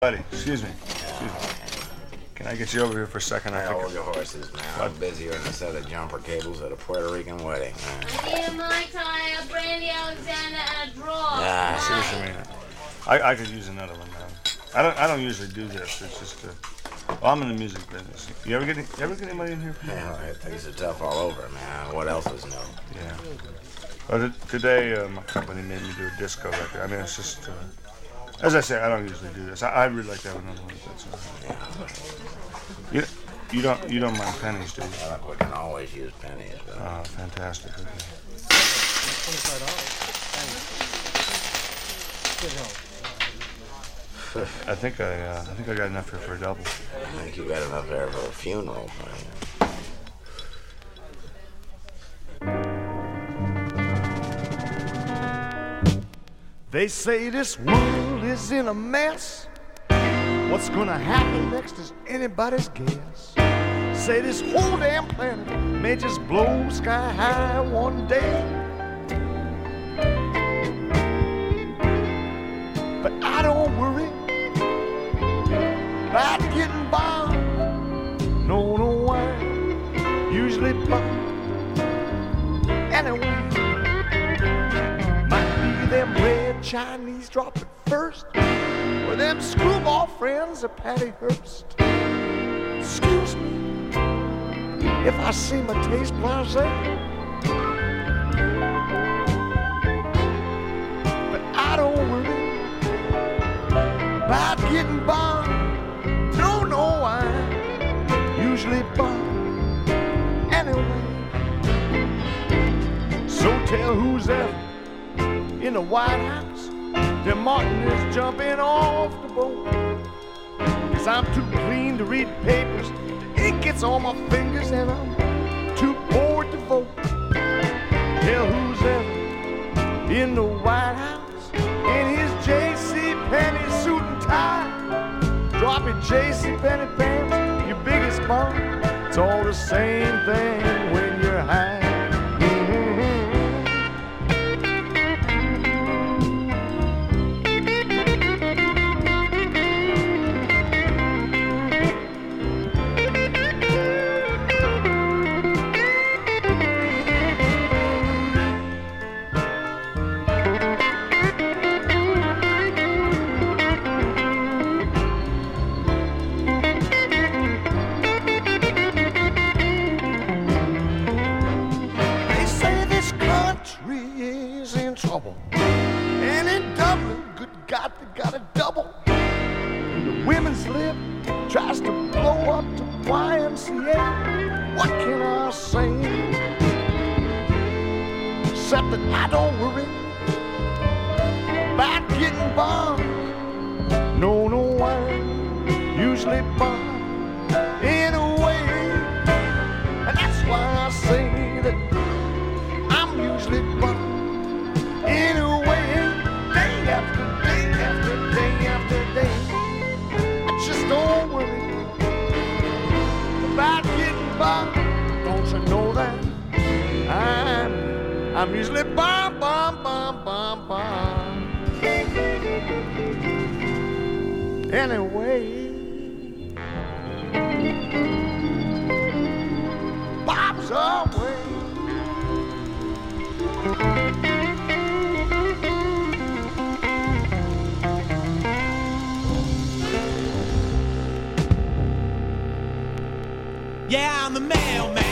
Buddy, excuse me. Excuse me. Can I get you over here for a second? I I think hold your horses, man. I'm busier than a set of jumper cables at a Puerto Rican wedding. man. Need a Mai Tai, a Brandy Alexander, and a draw. Ah, I see what you mean. I, I could use another one now. I don't I don't usually do this. It's just uh, well, I'm in the music business. You ever get any, you ever get anybody in here? For Yeah, things are tough all over, man. What else is new? Yeah. Well, t- today uh, my company made me do a disco record. I mean, it's just uh, as I say, I don't usually do this. I, I'd really like to have another one. if That's all right. You you don't you don't mind pennies, do you? Well, we can always use pennies, but Oh, fantastic. Okay. Good. I think I uh, I think I got enough here for a double. I think you got enough there for a funeral. Man. They say this world is in a mess. What's gonna happen next is anybody's guess. Say this whole damn planet may just blow sky high one day. But I don't worry about getting by. No, no, I usually buy. Anyway. Might be them red Chinese dropping first, or them screwball friends of Patty Hearst. Excuse me if I seem a taste blasé, but I don't worry about getting by. No, no, I usually buy anyway. So tell who's ever in the White House that Martin is jumping off the boat. Cause I'm too clean to read papers. The ink gets on my fingers and I'm too bored to vote. Tell who's ever in the White House in his J.C. Penney suit and tie. Dropping J.C. Penney pants, your biggest bump. It's all the same thing when you're high. What can I say? Except that I don't worry about getting bombed. No, no, I usually bomb by. Don't you know that? I'm, I'm usually bum, bum, bum, bum, bum. Anyway. Yeah, I'm the mailman.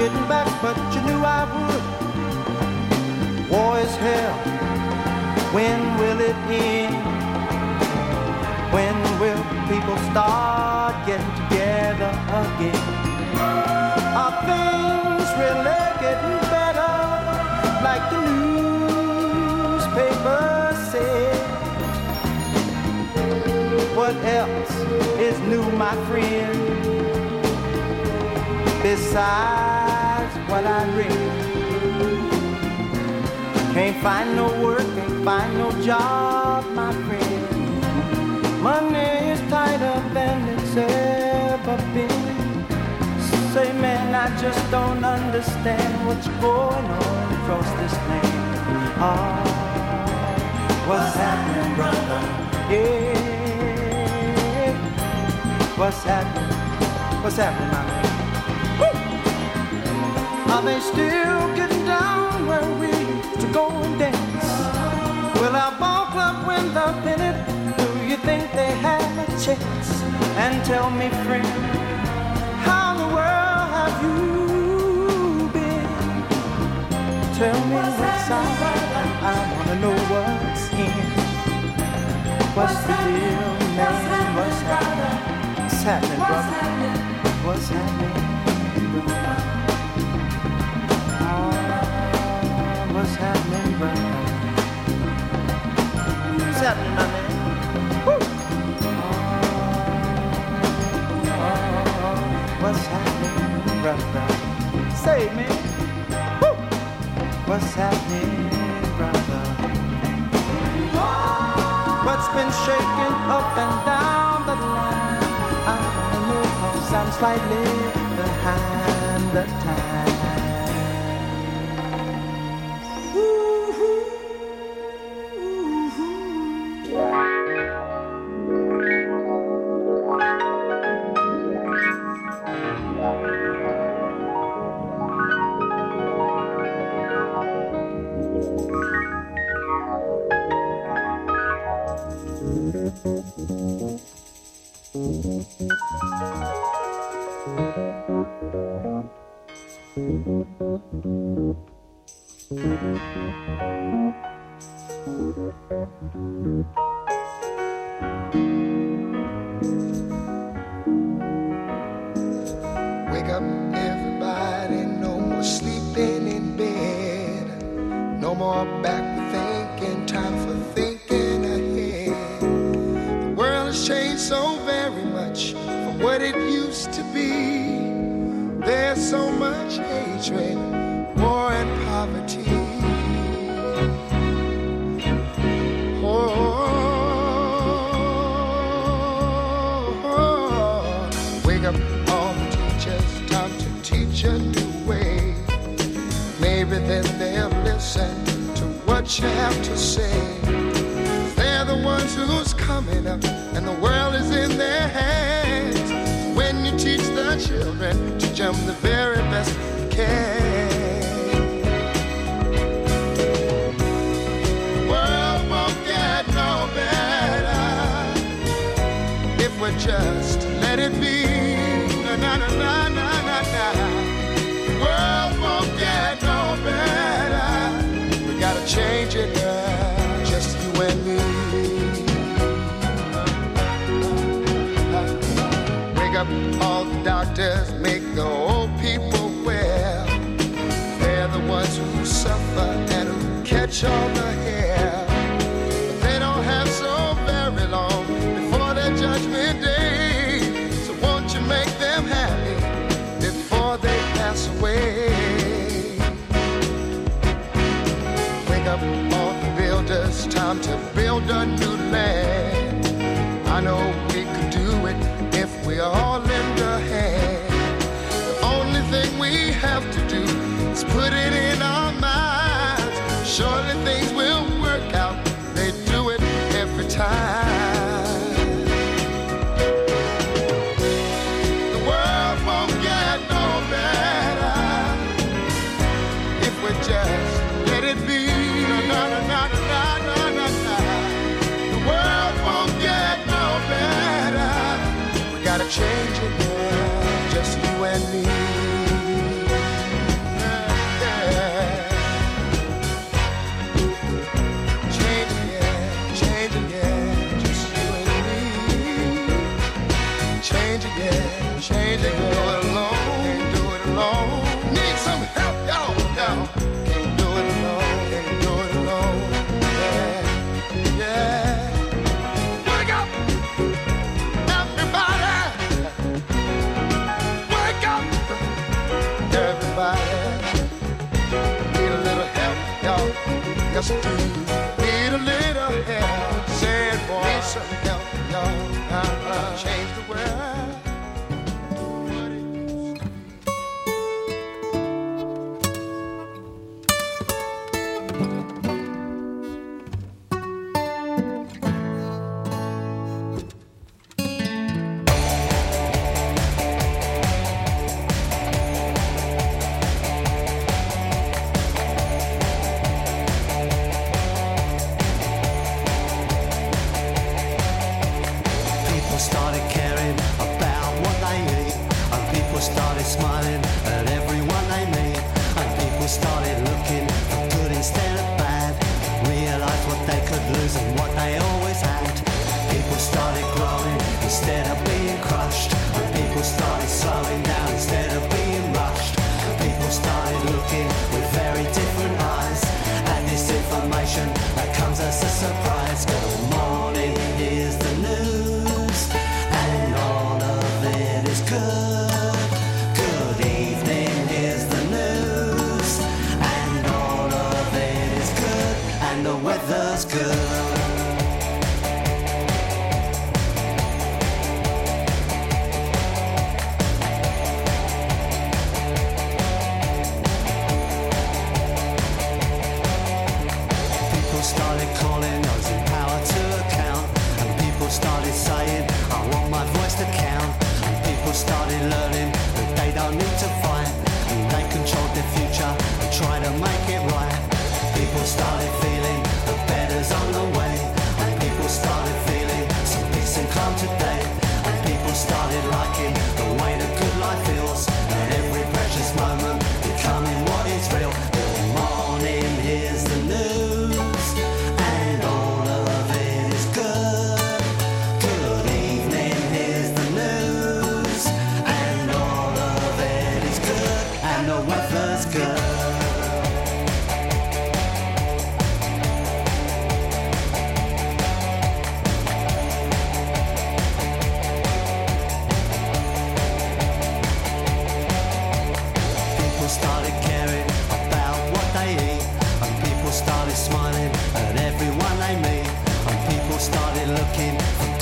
getting back. Find no work, can't find no job, my friend. Money is tighter than it's ever been. Say, man, I just don't understand what's going on across this land. Oh, what's happening, brother? Yeah. What's happening? What's happening, my man? Woo! Are they still getting down where we the minute, do you think they had a chance? And tell me, friend, how in the world have you been? Tell me what's up. I wanna know what's in. What's the deal, man? What's happening? What's happening, brother? What's happening, what's happening, ah, brother? setting, my What's happening, brother? Say, me. Woo. What's happening, brother? What's been shaking up and down the line? I know I'm slightly behind.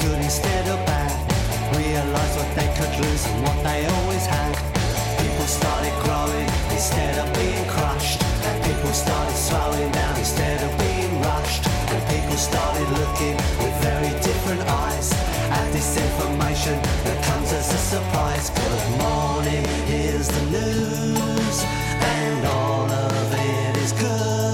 couldn't stand up back. Realized what they could lose and what they always had. People started growing instead of being crushed. And people started slowing down instead of being rushed. And people started looking with very different eyes at this information that comes as a surprise. Good morning, here's the news, and all of it is good.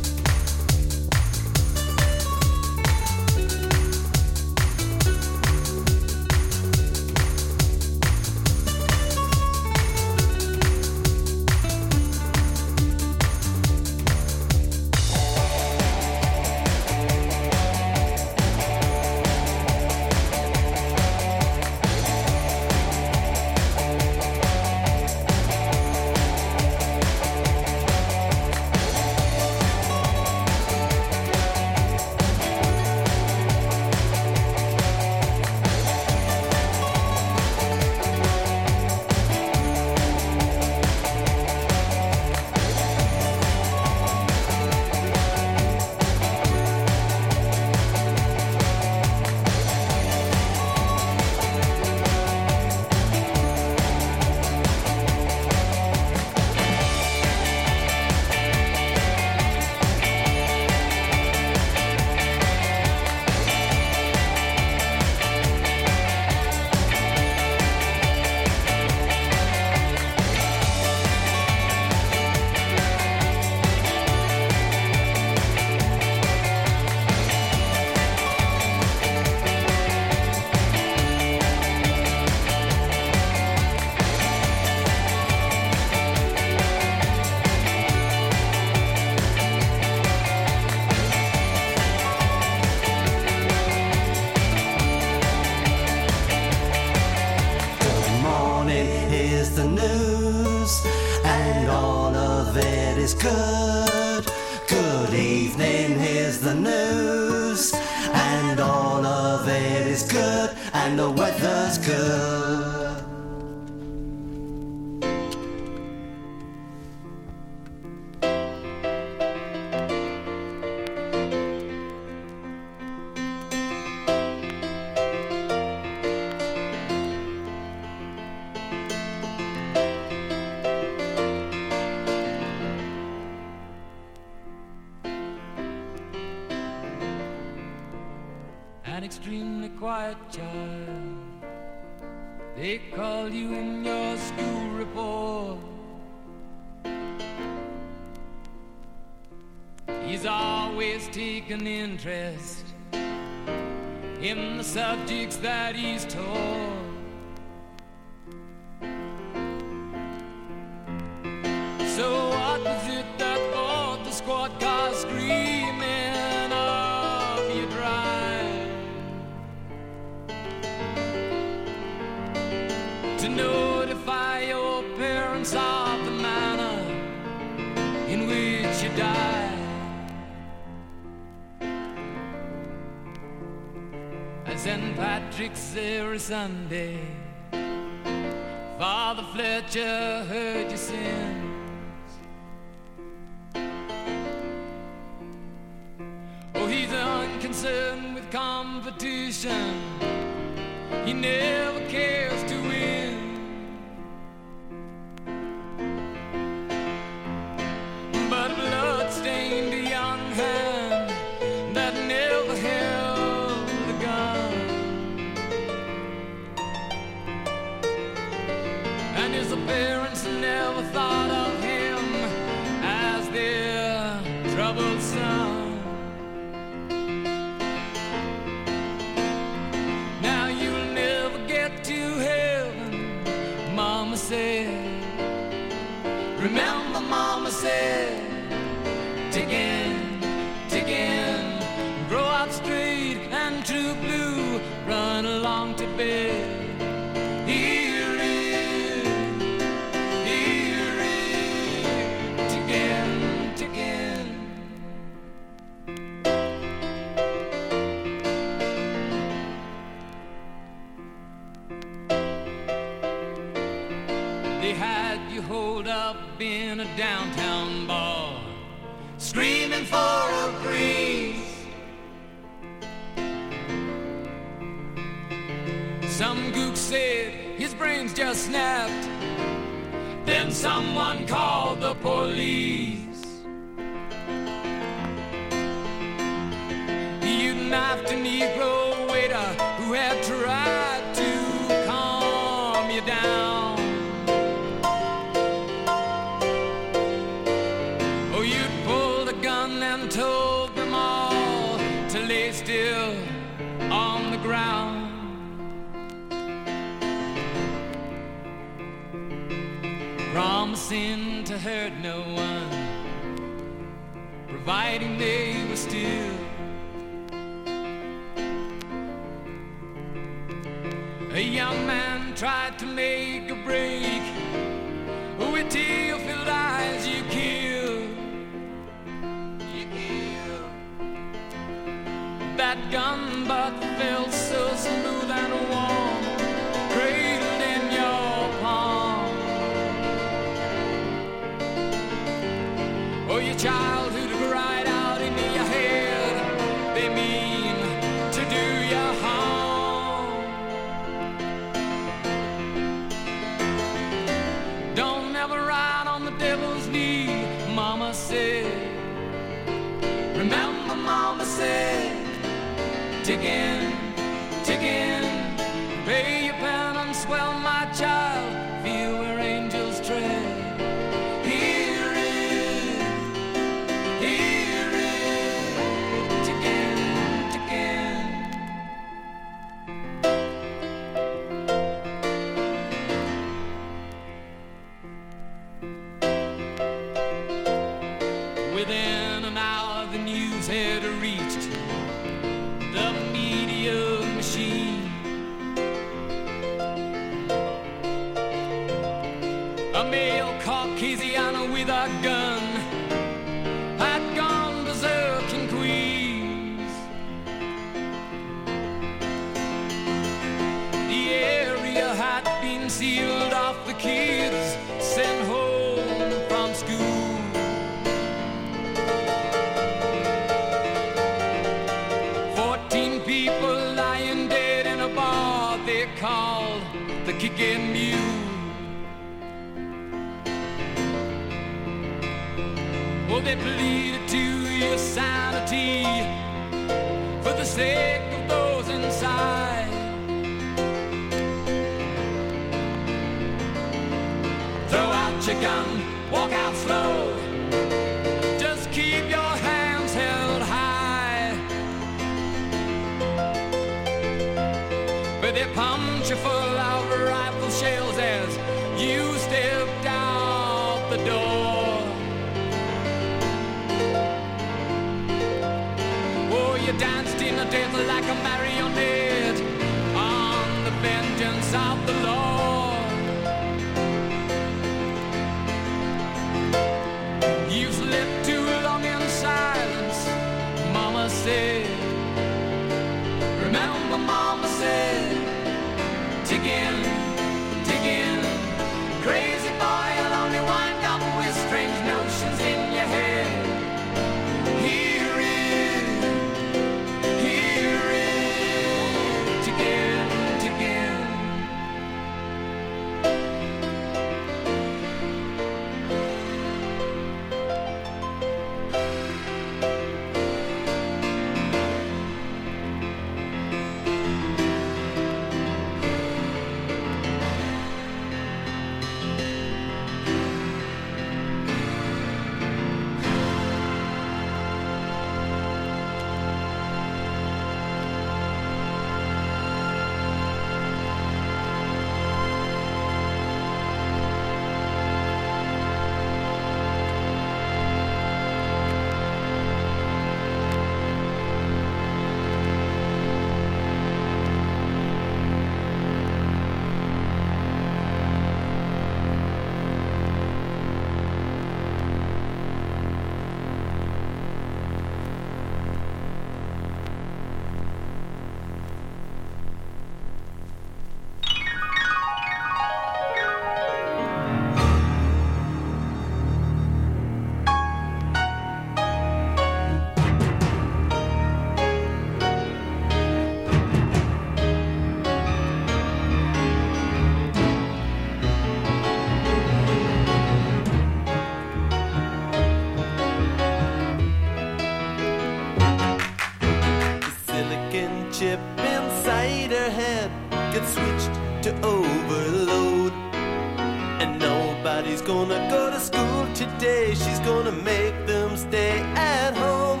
gonna make them stay at home.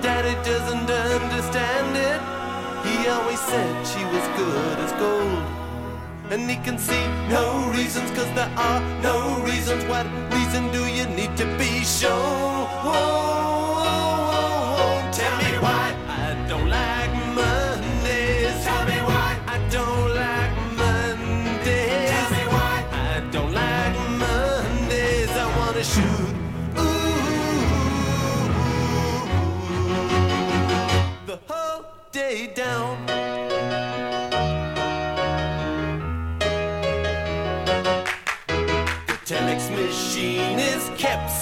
Daddy doesn't understand it. He always said she was good as gold. And he can see no reasons, cause there are no reasons. What reason do you need to be shown? Whoa, whoa, whoa, Tell me why.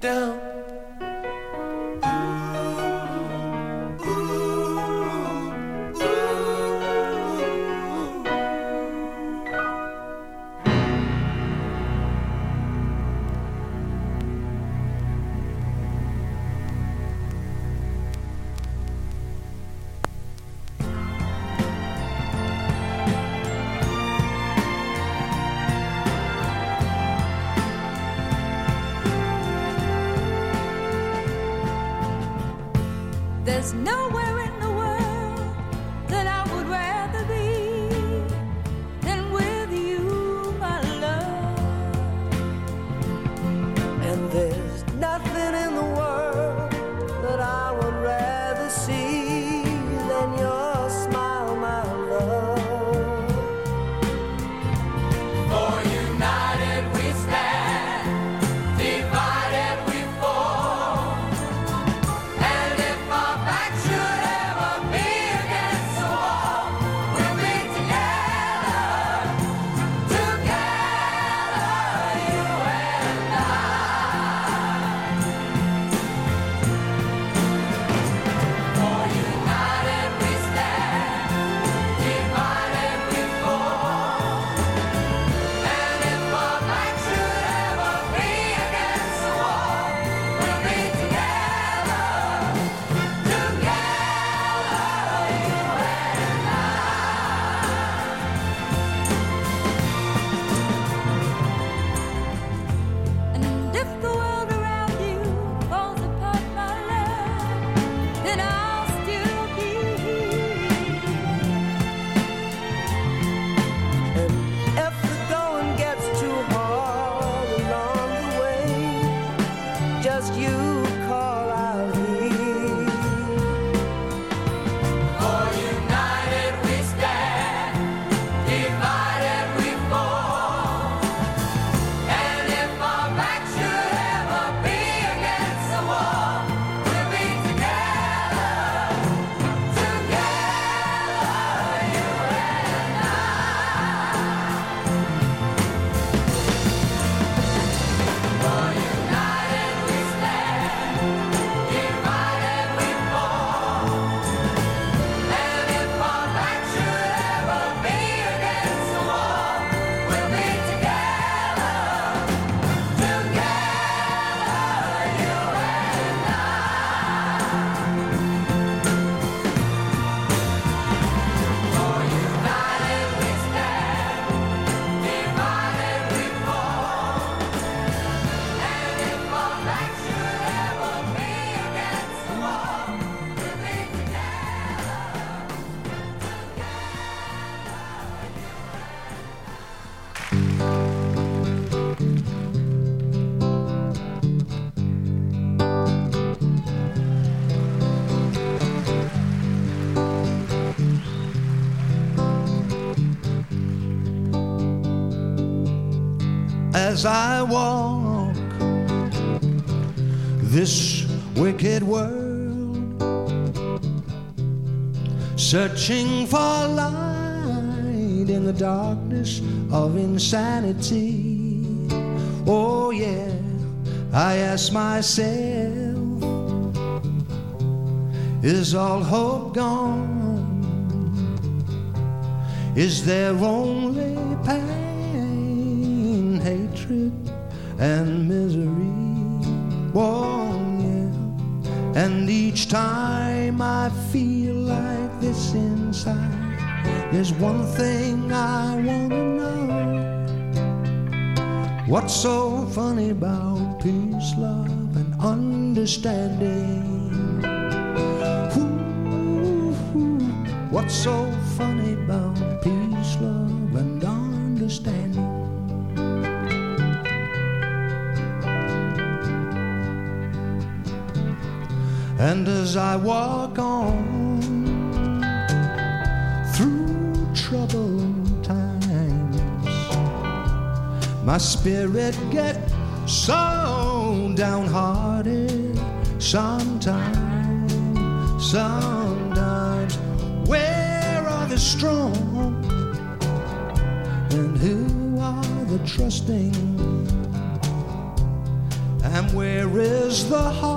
Down. as I walk this wicked world, searching for light in the darkness of insanity. Oh, yeah, I ask myself, is all hope gone? Is there only pain? and misery. oh yeah. And each time I feel like this inside, there's one thing I wanna know. What's so funny about peace, love, and understanding? Ooh, ooh, what's so as I walk on through troubled times. My spirit gets so downhearted sometimes, sometimes. Where are the strong and who are the trusting? And where is the heart?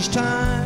each time.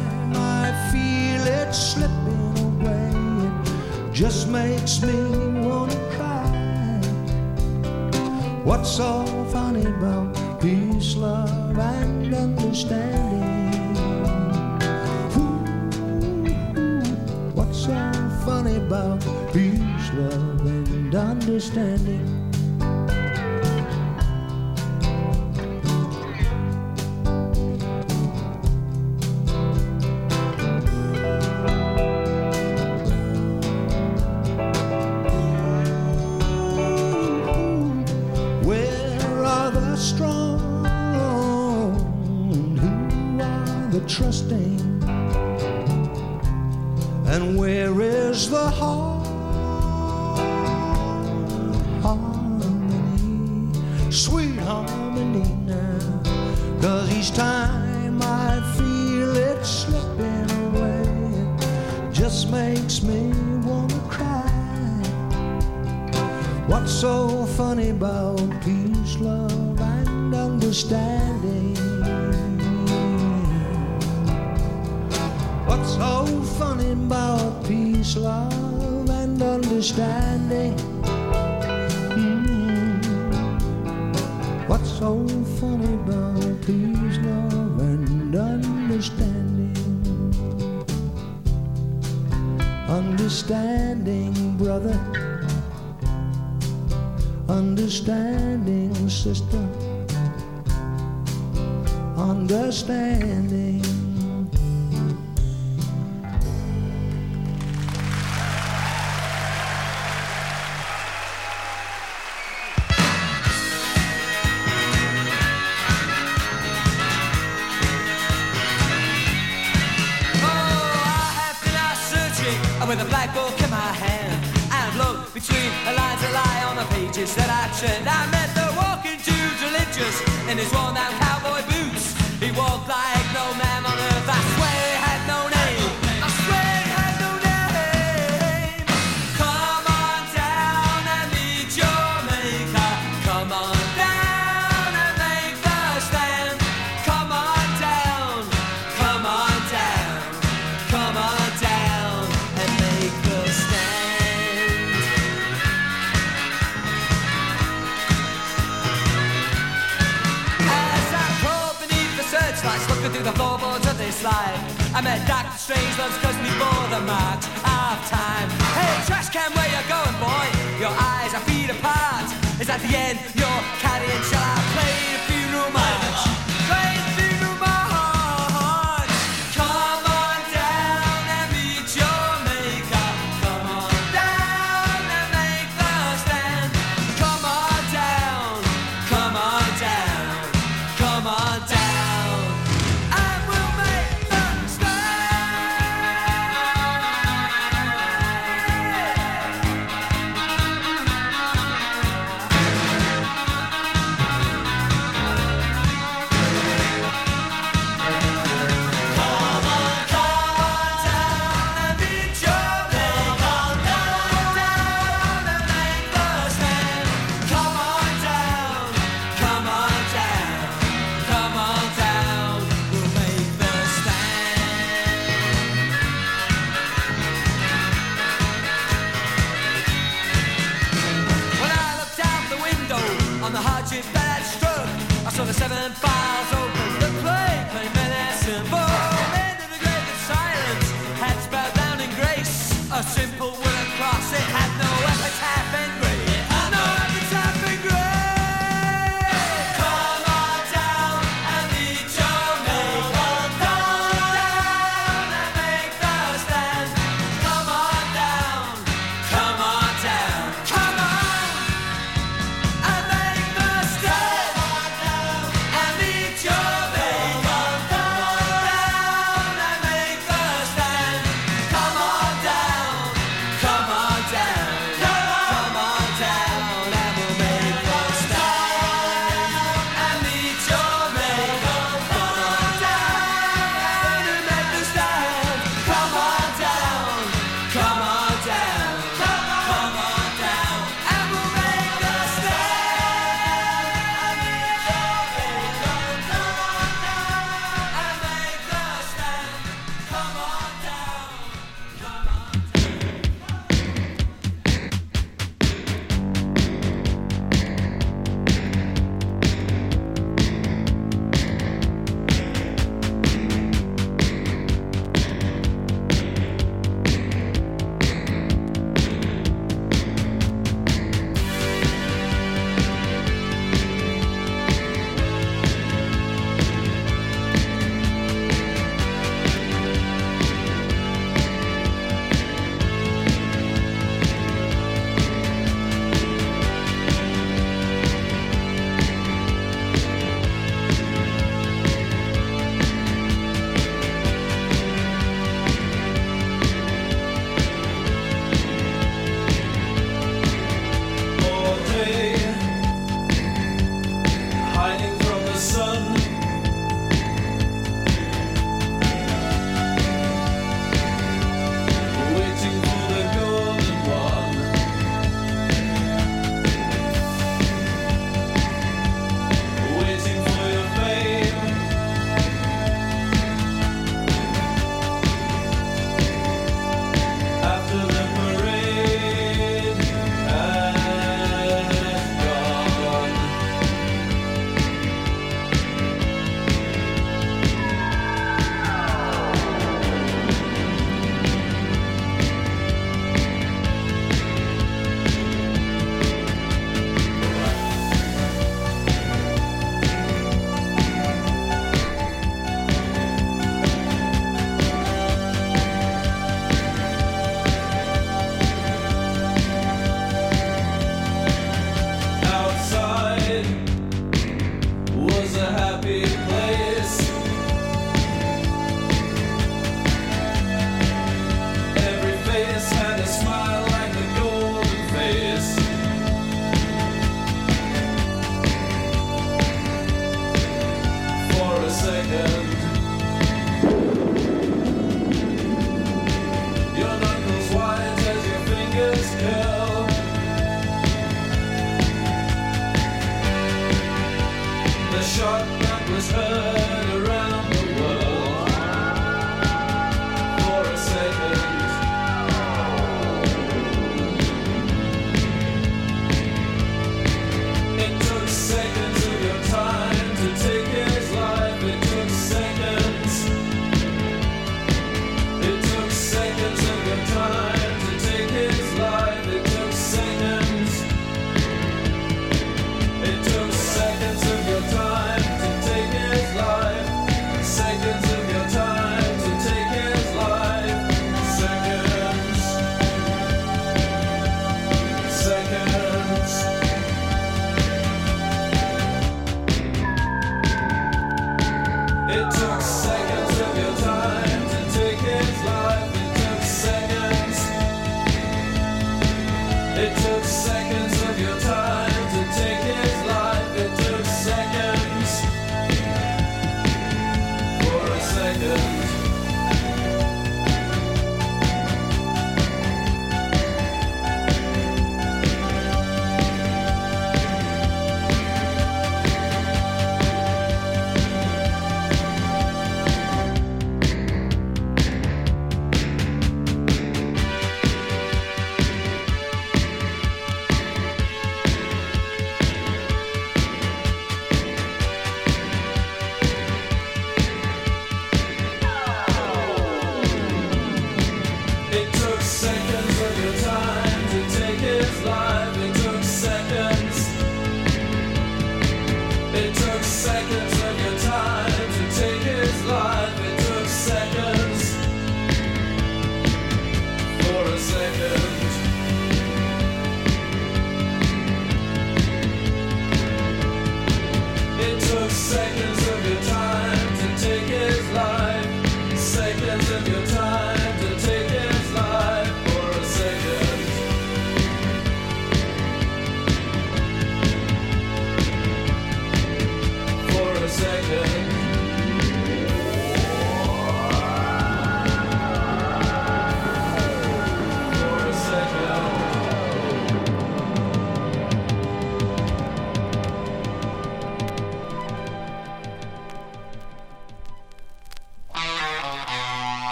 Took seconds of your time.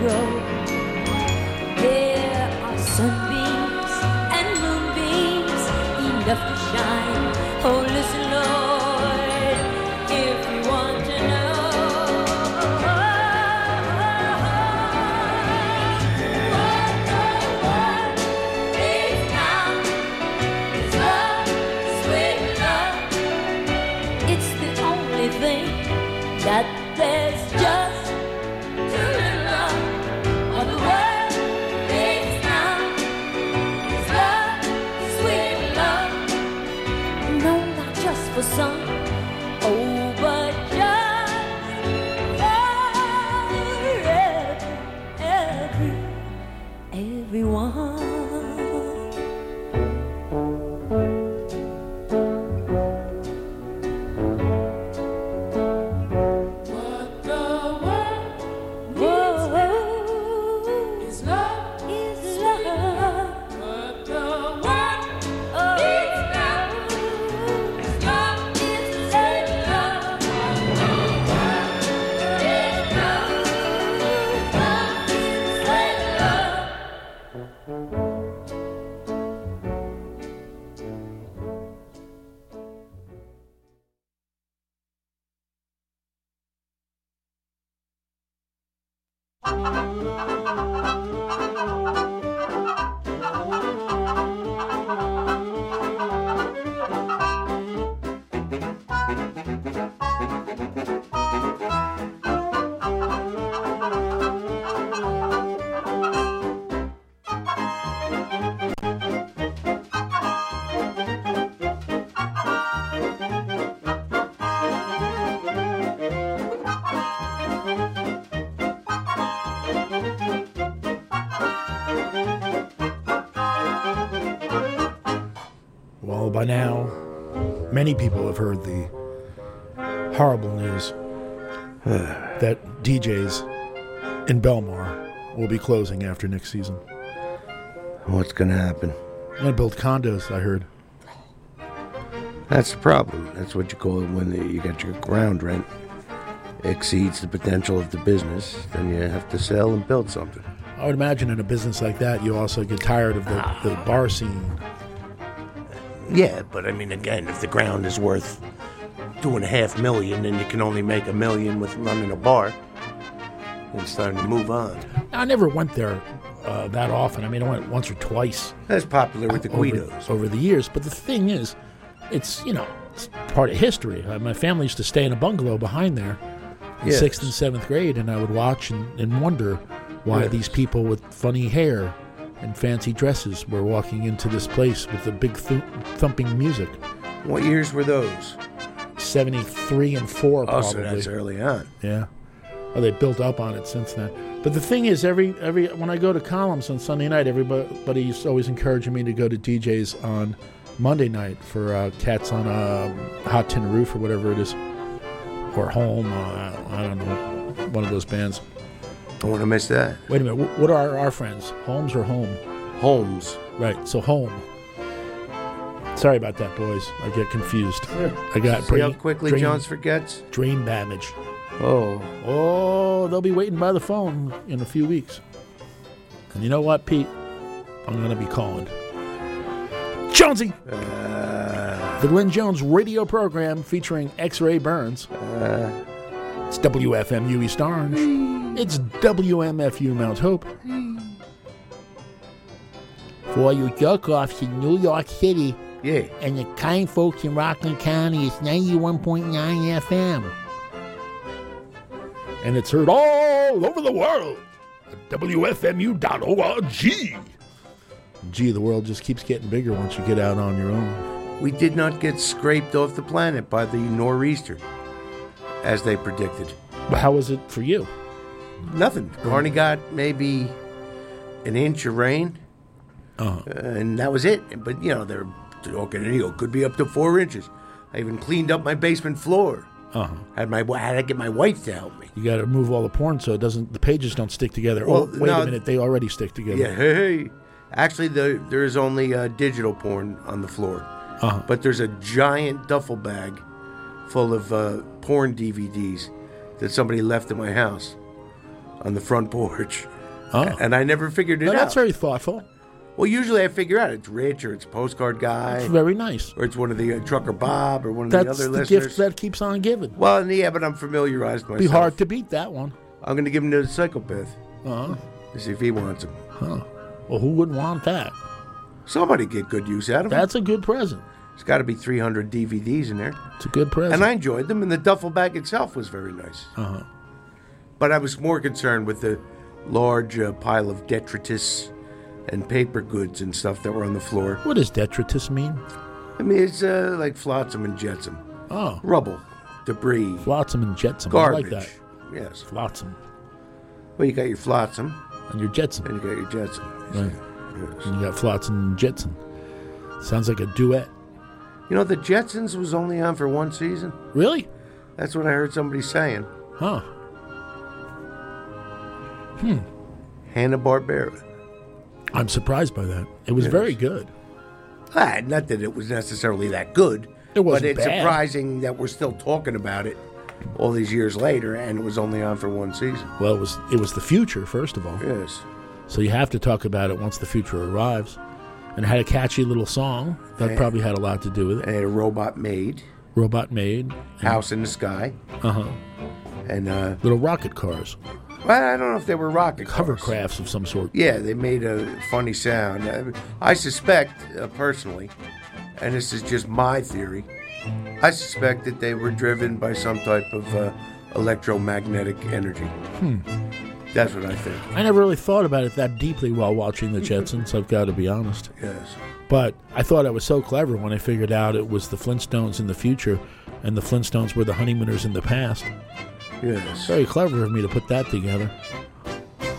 Grow. Many people have heard the horrible news that D'Jais in Belmar will be closing after next season. What's going to happen? To build condos, I heard. That's the problem. That's what you call it when the, you got your ground rent exceeds the potential of the business. Then you have to sell and build something. I would imagine in a business like that, you also get tired of the, the bar scene. Yeah, but I mean, again, if the ground is worth two and a half million, and you can only make a million with running a bar, it's time to move on. I never went there uh, that often. I mean, I went once or twice. That's popular with the over, Guidos. over the years. But the thing is, it's you know it's part of history. Uh, my family used to stay in a bungalow behind there in Yes. sixth and seventh grade, and I would watch and, and wonder why Yes. these people with funny hair and fancy dresses were walking into this place with the big th- thumping music. What years were those? Seventy three and four, Oh, probably. Oh, so that's early on. Yeah. Oh, they built up on it since then. But the thing is, every every when I go to columns on Sunday night, everybody's always encouraging me to go to D'Jais on Monday night for uh, Cats on a Hot Tin Roof or whatever it is, or Home. Uh, I don't know, one of those bands. I want to miss that. Wait a minute, what are our friends? Holmes or Home? Holmes. Right. So Home. Sorry about that, boys. I get confused. I got See how quickly brain- Jones forgets? Drain damage. Oh. Oh, they'll be waiting by the phone in a few weeks. And you know what, Pete? I'm going to be calling. Jonesy! Uh. the Glenn Jones radio program featuring X Ray Burns. Uh. It's WFMU East Orange. It's WMFU Mount Hope. For you jerk offs in New York City, Yeah. And the kind folks in Rockland County, it's 91.9 FM. And it's heard all over the world at WFMU.org. Gee, the world just keeps getting bigger once you get out on your own. We did not get scraped off the planet by the nor'easter, as they predicted. But how was it for you? Nothing. Kearny got maybe an inch of rain, uh and that was it. But you know they're talking. You could be up to four inches. I even cleaned up my basement floor. Uh-huh. Had my I had to get my wife to help me. You got to remove all the porn so it doesn't. The pages don't stick together. Well, oh, wait no, a minute, they already stick together. Yeah, hey, hey. Actually, the, there is only uh, digital porn on the floor, Uh-huh. but there's a giant duffel bag full of uh, porn DVDs that somebody left at my house on the front porch. Oh. And I never figured it Now, out. that's very thoughtful. Well, usually I figure out it's Rich or it's Postcard Guy. It's very nice. Or it's one of the uh, Trucker Bob or one of That's the other the listeners. gift that keeps on giving. Well, yeah, but I'm familiarized myself. Be hard to beat that one. I'm going to give him to the psychopath. Uh-huh. To see if he wants him. Huh. Well, who wouldn't want that? Somebody get good use out of it. That's a good present. There's got to be 300 DVDs in there. It's a good present. And I enjoyed them, and the duffel bag itself was very nice. Uh-huh. But I was more concerned with the large uh, pile of detritus and paper goods and stuff that were on the floor. What does detritus mean? I mean, it's uh, like flotsam and jetsam. Oh. Rubble, debris. Flotsam and jetsam. Garbage. I like that. Yes. Flotsam. Well, you got your flotsam. And your jetsam. And you got your jetsam. Right. And you got Flotsam and jetsam. Sounds like a duet. You know, the Jetsons was only on for one season. Really? That's what I heard somebody saying. Huh. Hmm. Hanna Barbera. I'm surprised by that. It was Yes. very good. Ah, not that it was necessarily that good. It wasn't But it's bad. surprising that we're still talking about it all these years later, and it was only on for one season. Well, it was it was the future first of all. Yes. So you have to talk about it once the future arrives. And it had a catchy little song that probably had a lot to do with it. And a robot maid. Robot made. House in the Sky. Uh huh. And uh, little rocket cars. Well, I don't know if they were rocket Hovercrafts of some sort. Yeah, they made a funny sound. Uh, I suspect, uh, personally, and this is just my theory, I suspect that they were driven by some type of uh, electromagnetic energy. Hmm. That's what I think. I never really thought about it that deeply while watching the Jetsons, I've got to be honest. Yes. But I thought I was so clever when I figured out it was the Flintstones in the future and the Flintstones were the honeymooners in the past. Yes. Very clever of me to put that together.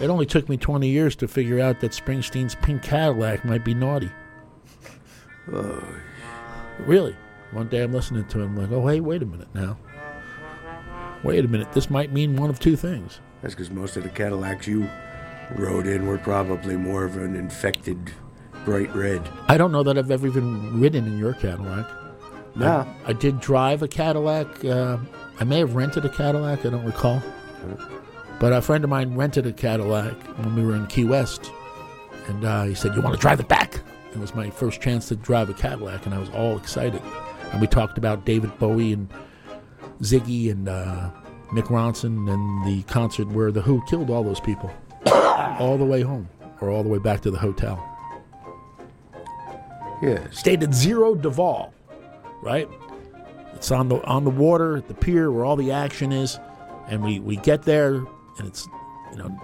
It only took me 20 years to figure out that Springsteen's pink Cadillac might be naughty. Oh. Really? One day I'm listening to him like, oh, hey, wait a minute now. Wait a minute. This might mean one of two things. That's because most of the Cadillacs you rode in were probably more of an infected bright red. I don't know that I've ever even ridden in your Cadillac. No. I, I did drive a Cadillac. Uh, I may have rented a Cadillac. I don't recall. But a friend of mine rented a Cadillac when we were in Key West, and uh, he said, "You want to drive it back?" It was my first chance to drive a Cadillac, and I was all excited. And we talked about David Bowie and Ziggy and uh, Mick Ronson and the concert where the Who killed all those people, all the way home or all the way back to the hotel. Yes. Stayed at Zero Duval, right? It's on the on the water at the pier where all the action is, and we we get there and it's you know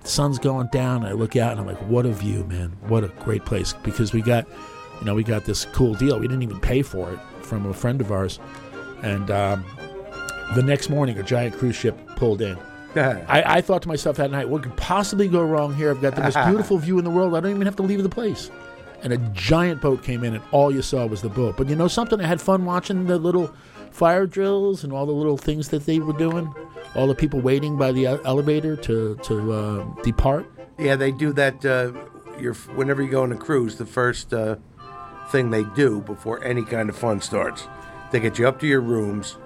the sun's going down. And I look out and I'm like, what a view, man! What a great place because we got you know we got this cool deal. We didn't even pay for it from a friend of ours, and um, the next morning a giant cruise ship pulled in. I, I thought to myself that night, what could possibly go wrong here? I've got the most beautiful view in the world. I don't even have to leave the place. And a giant boat came in, and all you saw was the boat. But you know something? I had fun watching the little fire drills and all the little things that they were doing. All the people waiting by the elevator to to uh, depart. Yeah, they do that. Uh, you're, whenever you go on a cruise, the first uh, thing they do before any kind of fun starts, they get you up to your rooms,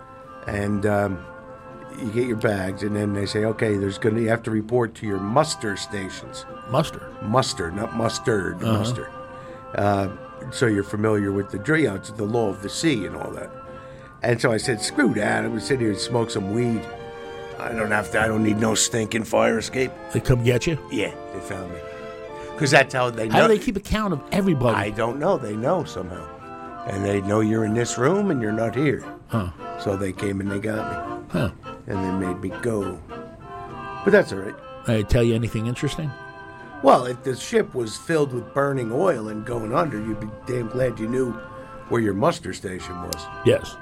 and um, you get your bags, and then they say, okay, there's going to you have to report to your muster stations. Muster. Muster, not mustard. Uh-huh. Muster. Uh, so you're familiar with the drill, you know, it's the law of the sea and all that. And so I said, screw that. I'm gonna sit here and smoke some weed. I don't have to. I don't need no stinking fire escape. They come get you. Yeah, they found me. Because that's how they know. How do they keep account of everybody? I don't know. They know somehow. and they know you're in this room and you're not here. Huh. So they came and they got me. Huh. And they made me go. But that's all right. I tell you anything interesting? Well, if the ship was filled with burning oil and going under, you'd be damn glad you knew where your muster station was. Yes.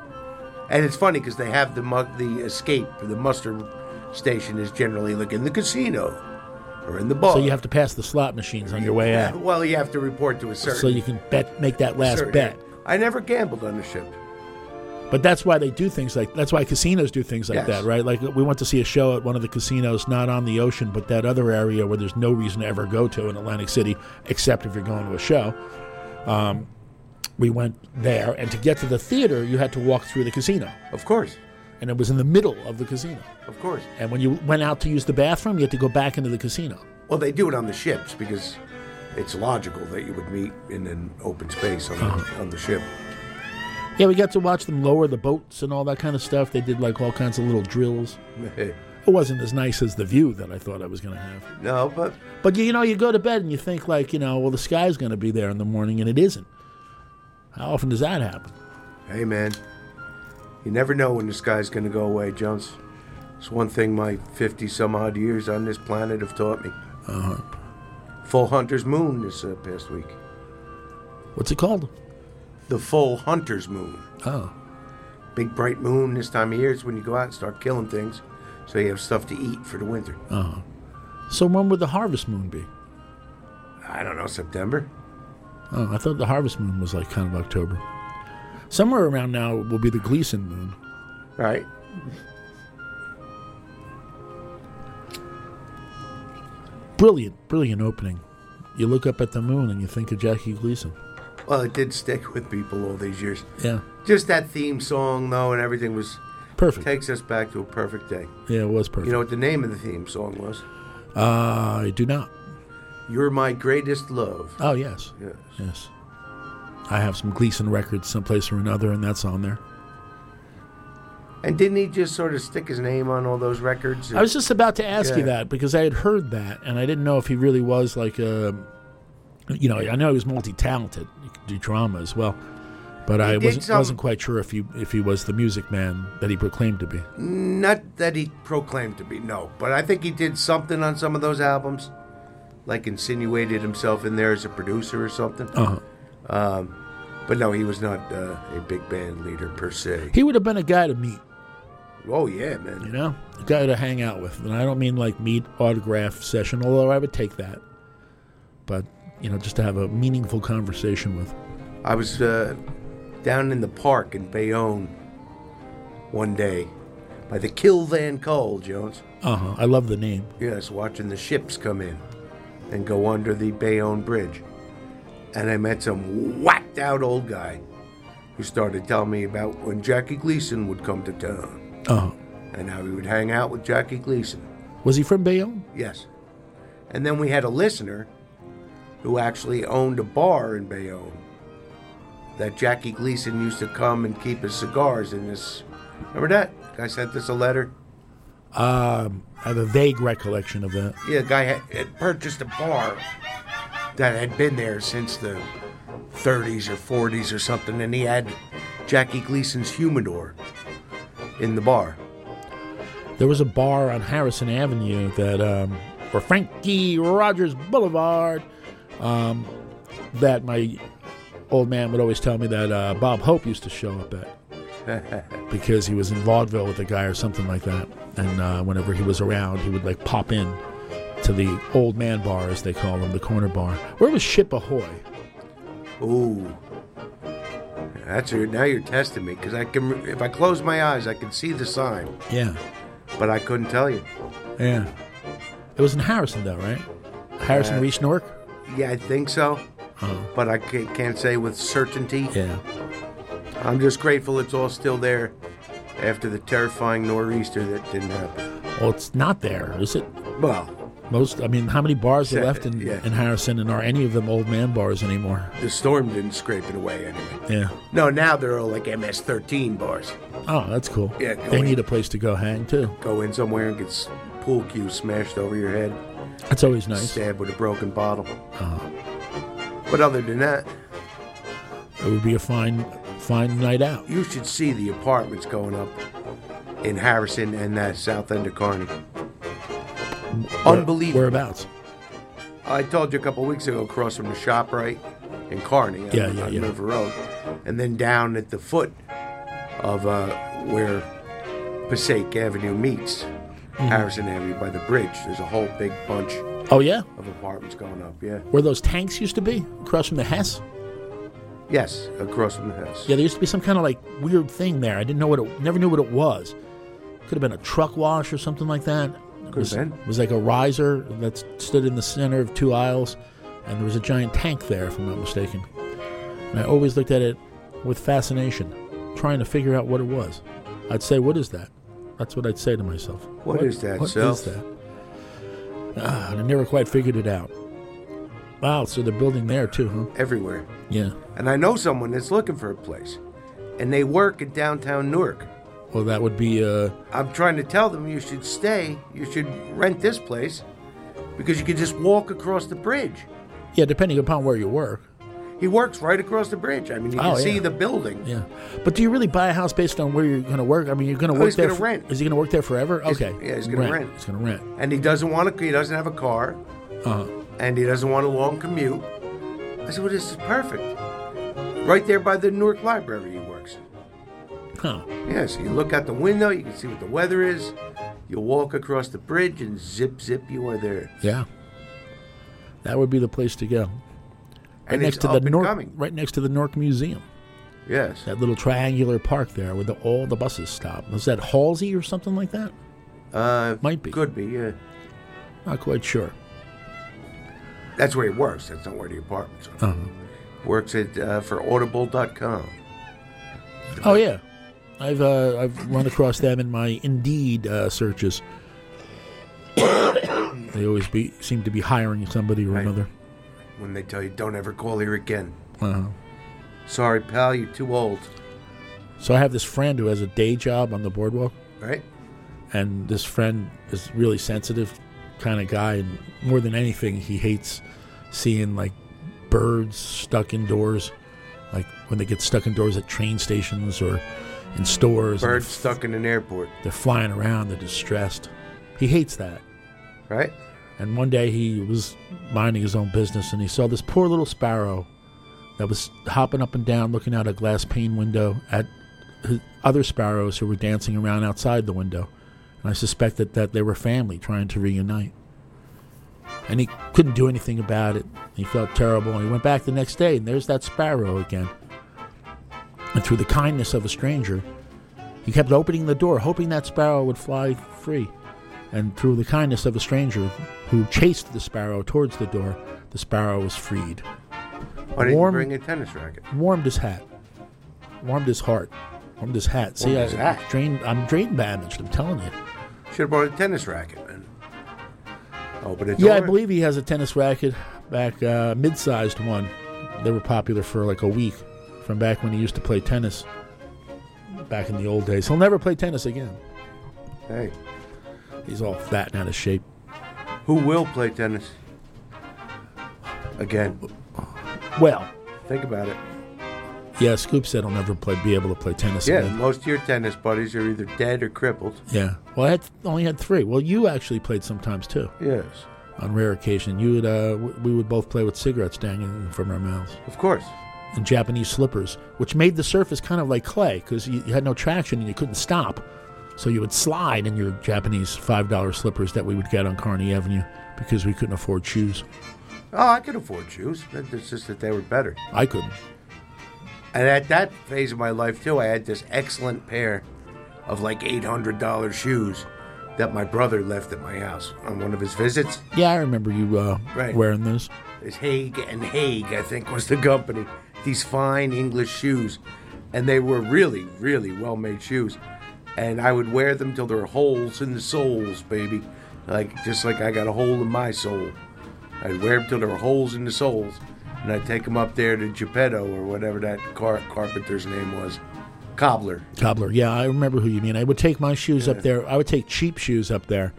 And it's funny because they have the mu- the escape. The muster station is generally like in the casino or in the bar. So you have to pass the slot machines on your way out, Well, you have to report to a certain. so you can bet, make that last certain- bet. I never gambled on the ship. But that's why they do things like that's why casinos do things like Yes. that, right? Like we went to see a show at one of the casinos, not on the ocean, but that other area where there's no reason to ever go to in Atlantic City, except if you're going to a show. Um, we went there, and to get to the theater, you had to walk through the casino. Of course. And it was in the middle of the casino. Of course. And when you went out to use the bathroom, you had to go back into the casino. Well, they do it on the ships because it's logical that you would meet in an open space on, Uh-huh. on the ship. Yeah, we got to watch them lower the boats and all that kind of stuff. They did like all kinds of little drills. It wasn't as nice as the view that I thought I was going to have. No, but But you know, you go to bed and you think like, you know, well, the sky's going to be there in the morning, and it isn't. How often does that happen? Hey, man, you never know when the sky's going to go away, Jones. It's one thing my 50 some odd years on this planet have taught me. Uh huh. Full Hunter's Moon this uh, past week. What's it called? The Full Hunter's Moon. Oh. Big bright moon this time of year is when you go out and start killing things so you have stuff to eat for the winter. Huh. So when would the harvest moon be? I don't know, September? Oh, I thought the harvest moon was like kind of October. Somewhere around now will be the Gleason moon. Right. Brilliant, brilliant opening. You look up at the moon and you think of Jackie Gleason. Well, it did stick with people all these years. Yeah. Just that theme song, though, and everything was Perfect. Takes us back to a perfect day. Yeah, it was perfect. You know what the name of the theme song was? Uh, I do not. You're my greatest love. Oh, yes. Yes. Yes. I have some Gleason records someplace or another, and that's on there. And didn't he just sort of stick his name on all those records? I was just about to ask you that because I had heard that, and I didn't know if he really was like a. You know, I know he was multi-talented. He could do drama as well, but He I wasn't, some- wasn't quite sure if he if he was the music man that he proclaimed to be. Not that he proclaimed to be, no. But I think he did something on some of those albums, like insinuated himself in there as a producer or something. Uh-huh. Um, but no, he was not uh, a big band leader per se. He would have been a guy to meet. Oh yeah, man. You know, a guy to hang out with, and I don't mean like meet autograph session, although I would take that. But you know, just to have a meaningful conversation with. I was uh, down in the park in Bayonne one day by the Kill Van Kull, Jones. Uh huh. I love the name. Yes, watching the ships come in and go under the Bayonne Bridge. And I met some whacked out old guy who started telling me about when Jackie Gleason would come to town Uh, and how he would hang out with Jackie Gleason. was he from Bayonne? Yes. And then we had a listener who actually owned a bar in Bayonne that Jackie Gleason used to come and keep his cigars in this. Remember that? Guy sent us a letter. Um, I have a vague recollection of that. Yeah, the guy had, had purchased a bar that had been there since the 30s or 40s or something, and he had Jackie Gleason's humidor in the bar. There was a bar on Harrison Avenue that, um, or Frankie Rogers Boulevard, um, that my old man would always tell me that uh, Bob Hope used to show up at because he was in vaudeville with a guy or something like that. And uh, whenever he was around, he would like pop in to the old man bar, as they call them, the corner bar. Where was Ship Ahoy? Ooh. That's your, now you're testing me because I can if I close my eyes I can see the sign, Yeah, but I couldn't tell you. yeah. It was in Harrison, though, right? Harrison Uh, reached Newark. Yeah, I think so, Oh, but I can't say with certainty. yeah. I'm just grateful it's all still there after the terrifying nor'easter that didn't happen. Well, it's not there, is it? Well, Most, I mean, how many bars are left in, yeah. in Harrison, and are any of them old man bars anymore? the storm didn't scrape it away anyway. Yeah. No, now they're all like MS-13 bars. Oh, that's cool. Yeah, they in. need a place to go hang too. Go in somewhere and get pool cues smashed over your head. That's always nice. Stabbed with a broken bottle. Uh, But other than that, it would be a fine, fine night out. You should see the apartments going up in Harrison and that south end of Kearny. Unbelievable. Whereabouts? I told you a couple weeks ago, across from the shop right in Kearny, on, Yeah, yeah, on yeah. River Road, and then down at the foot of uh, where Passaic Avenue meets. Mm-hmm. Harrison Avenue by the bridge. There's a whole big bunch Oh yeah, of apartments going up. Yeah. where those tanks used to be across from the Hess. Yes, across from the Hess. Yeah, there used to be some kind of like weird thing there. I didn't know what it, never knew what it was. Could have been a truck wash or something like that. It Could was, have been. Was like a riser that stood in the center of two aisles, and there was a giant tank there, if I'm not mistaken. And I always looked at it with fascination, trying to figure out what it was. I'd say, "What is that?" That's what I'd say to myself. What is that, What Self? is that? Ah, and I never quite figured it out. Wow, so they're building there too, huh? Everywhere. Yeah. And I know someone that's looking for a place, and they work in downtown Newark. Well, that would be. Uh, I'm trying to tell them you should stay, you should rent this place, because you can just walk across the bridge. yeah, depending upon where you work. He works right across the bridge. I mean, you Oh, can see the building. Yeah, but do you really buy a house based on where you're going to work? I mean, you're going to Oh, work he's there. gonna for- rent. Is he going to work there forever? He's- Okay. yeah, he's gonna rent. He's going to rent. And he doesn't want to. He doesn't have a car, Uh-huh. and he doesn't want a long commute. I said, "Well, this is perfect. Right there by the Newark Library, he works." huh. Yes, you look out the window, you can see what the weather is. You walk across the bridge, and zip, zip, you are there. Yeah. That would be the place to go. Right And next to the coming. right next to the Newark Museum. Yes. That little triangular park there where the, all the buses stop. Was that Halsey or something like that? Uh, Might be. Could be. Yeah. Not quite sure. That's where he works. That's not where the apartments are. Uh-huh. Works at uh, for Audible.com. Oh yeah, I've uh, I've run across them in my Indeed uh, searches. they always be seem to be hiring somebody or another. When they tell you, "Don't ever call here again." Uh-huh. Sorry, pal, you're too old. So I have this friend who has a day job on the boardwalk. Right. And this friend is really sensitive kind of guy and more than anything he hates seeing like birds stuck indoors. Like when they get stuck indoors at train stations or in stores. and Birds stuck in an airport. They're flying around, they're distressed. He hates that. Right. And one day he was minding his own business and he saw this poor little sparrow that was hopping up and down looking out a glass pane window at other sparrows who were dancing around outside the window. And I suspected that they were family trying to reunite. And he couldn't do anything about it. He felt terrible. And he went back the next day, and there's that sparrow again. And through the kindness of a stranger, he kept opening the door, hoping that sparrow would fly free. And through the kindness of a stranger who chased the sparrow towards the door, the sparrow was freed. Why didn't Warm- you bring a tennis racket? Warmed his hat. Warmed his heart. Warmed his hat. See, Warmed I, hat. Drained, I'm drain damaged, I'm telling you. Should have brought a tennis racket, man. Open it. Yeah, I believe he has a tennis racket back, uh, mid-sized one. They were popular for like a week, from back when he used to play tennis. Back in the old days, he'll never play tennis again. Hey, he's all fat and out of shape. Who will play tennis again? Well, think about it. Yeah, Scoop said he'll never play, be able to play tennis Yeah, again. most of your tennis buddies are either dead or crippled. Yeah. Well, I had only had three. Well, you actually played sometimes too. Yes. On rare occasion, you would. Uh, w- we would both play with cigarettes dangling from our mouths. Of course. And Japanese slippers, which made the surface kind of like clay because you, you had no traction and you couldn't stop. So you would slide in your Japanese five dollar slippers that we would get on Kearny Avenue because we couldn't afford shoes. Oh, I could afford shoes. It's just that they were better. I couldn't. And at that phase of my life too, I had this excellent pair of like eight hundred dollar shoes that my brother left at my house on one of his visits. Yeah, I remember you uh, Right. wearing those. It's Haig and Haig, I think, was the company. These fine English shoes, and they were really, really well made shoes. And I would wear them till there were holes in the soles, baby, like just like I got a hole in my soul. I'd wear them till there were holes in the soles, and I'd take them up there to Geppetto or whatever that car- carpenter's name was, cobbler. Cobbler. Yeah, I remember who you mean. I would take my shoes up there. I would take cheap shoes up there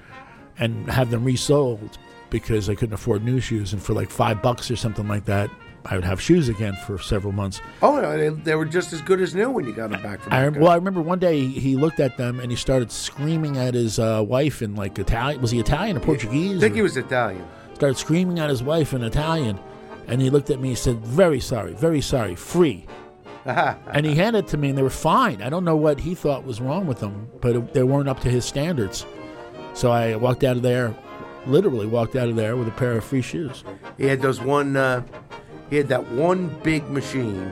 and have them resold because I couldn't afford new shoes. And for like five bucks or something like that, I would have shoes again for several months. Oh, no, they, they were just as good as new when you got them back from. I, well, I remember one day he looked at them and he started screaming at his uh, wife in like Italian. Was he Italian or Portuguese? I think or- he was Italian. started screaming at his wife in Italian, and he looked at me and said, "Very sorry, very sorry, free." and he handed it to me, and they were fine. I don't know what he thought was wrong with them, but it, they weren't up to his standards. So I walked out of there, literally walked out of there with a pair of free shoes. He had those one. Uh, he had that one big machine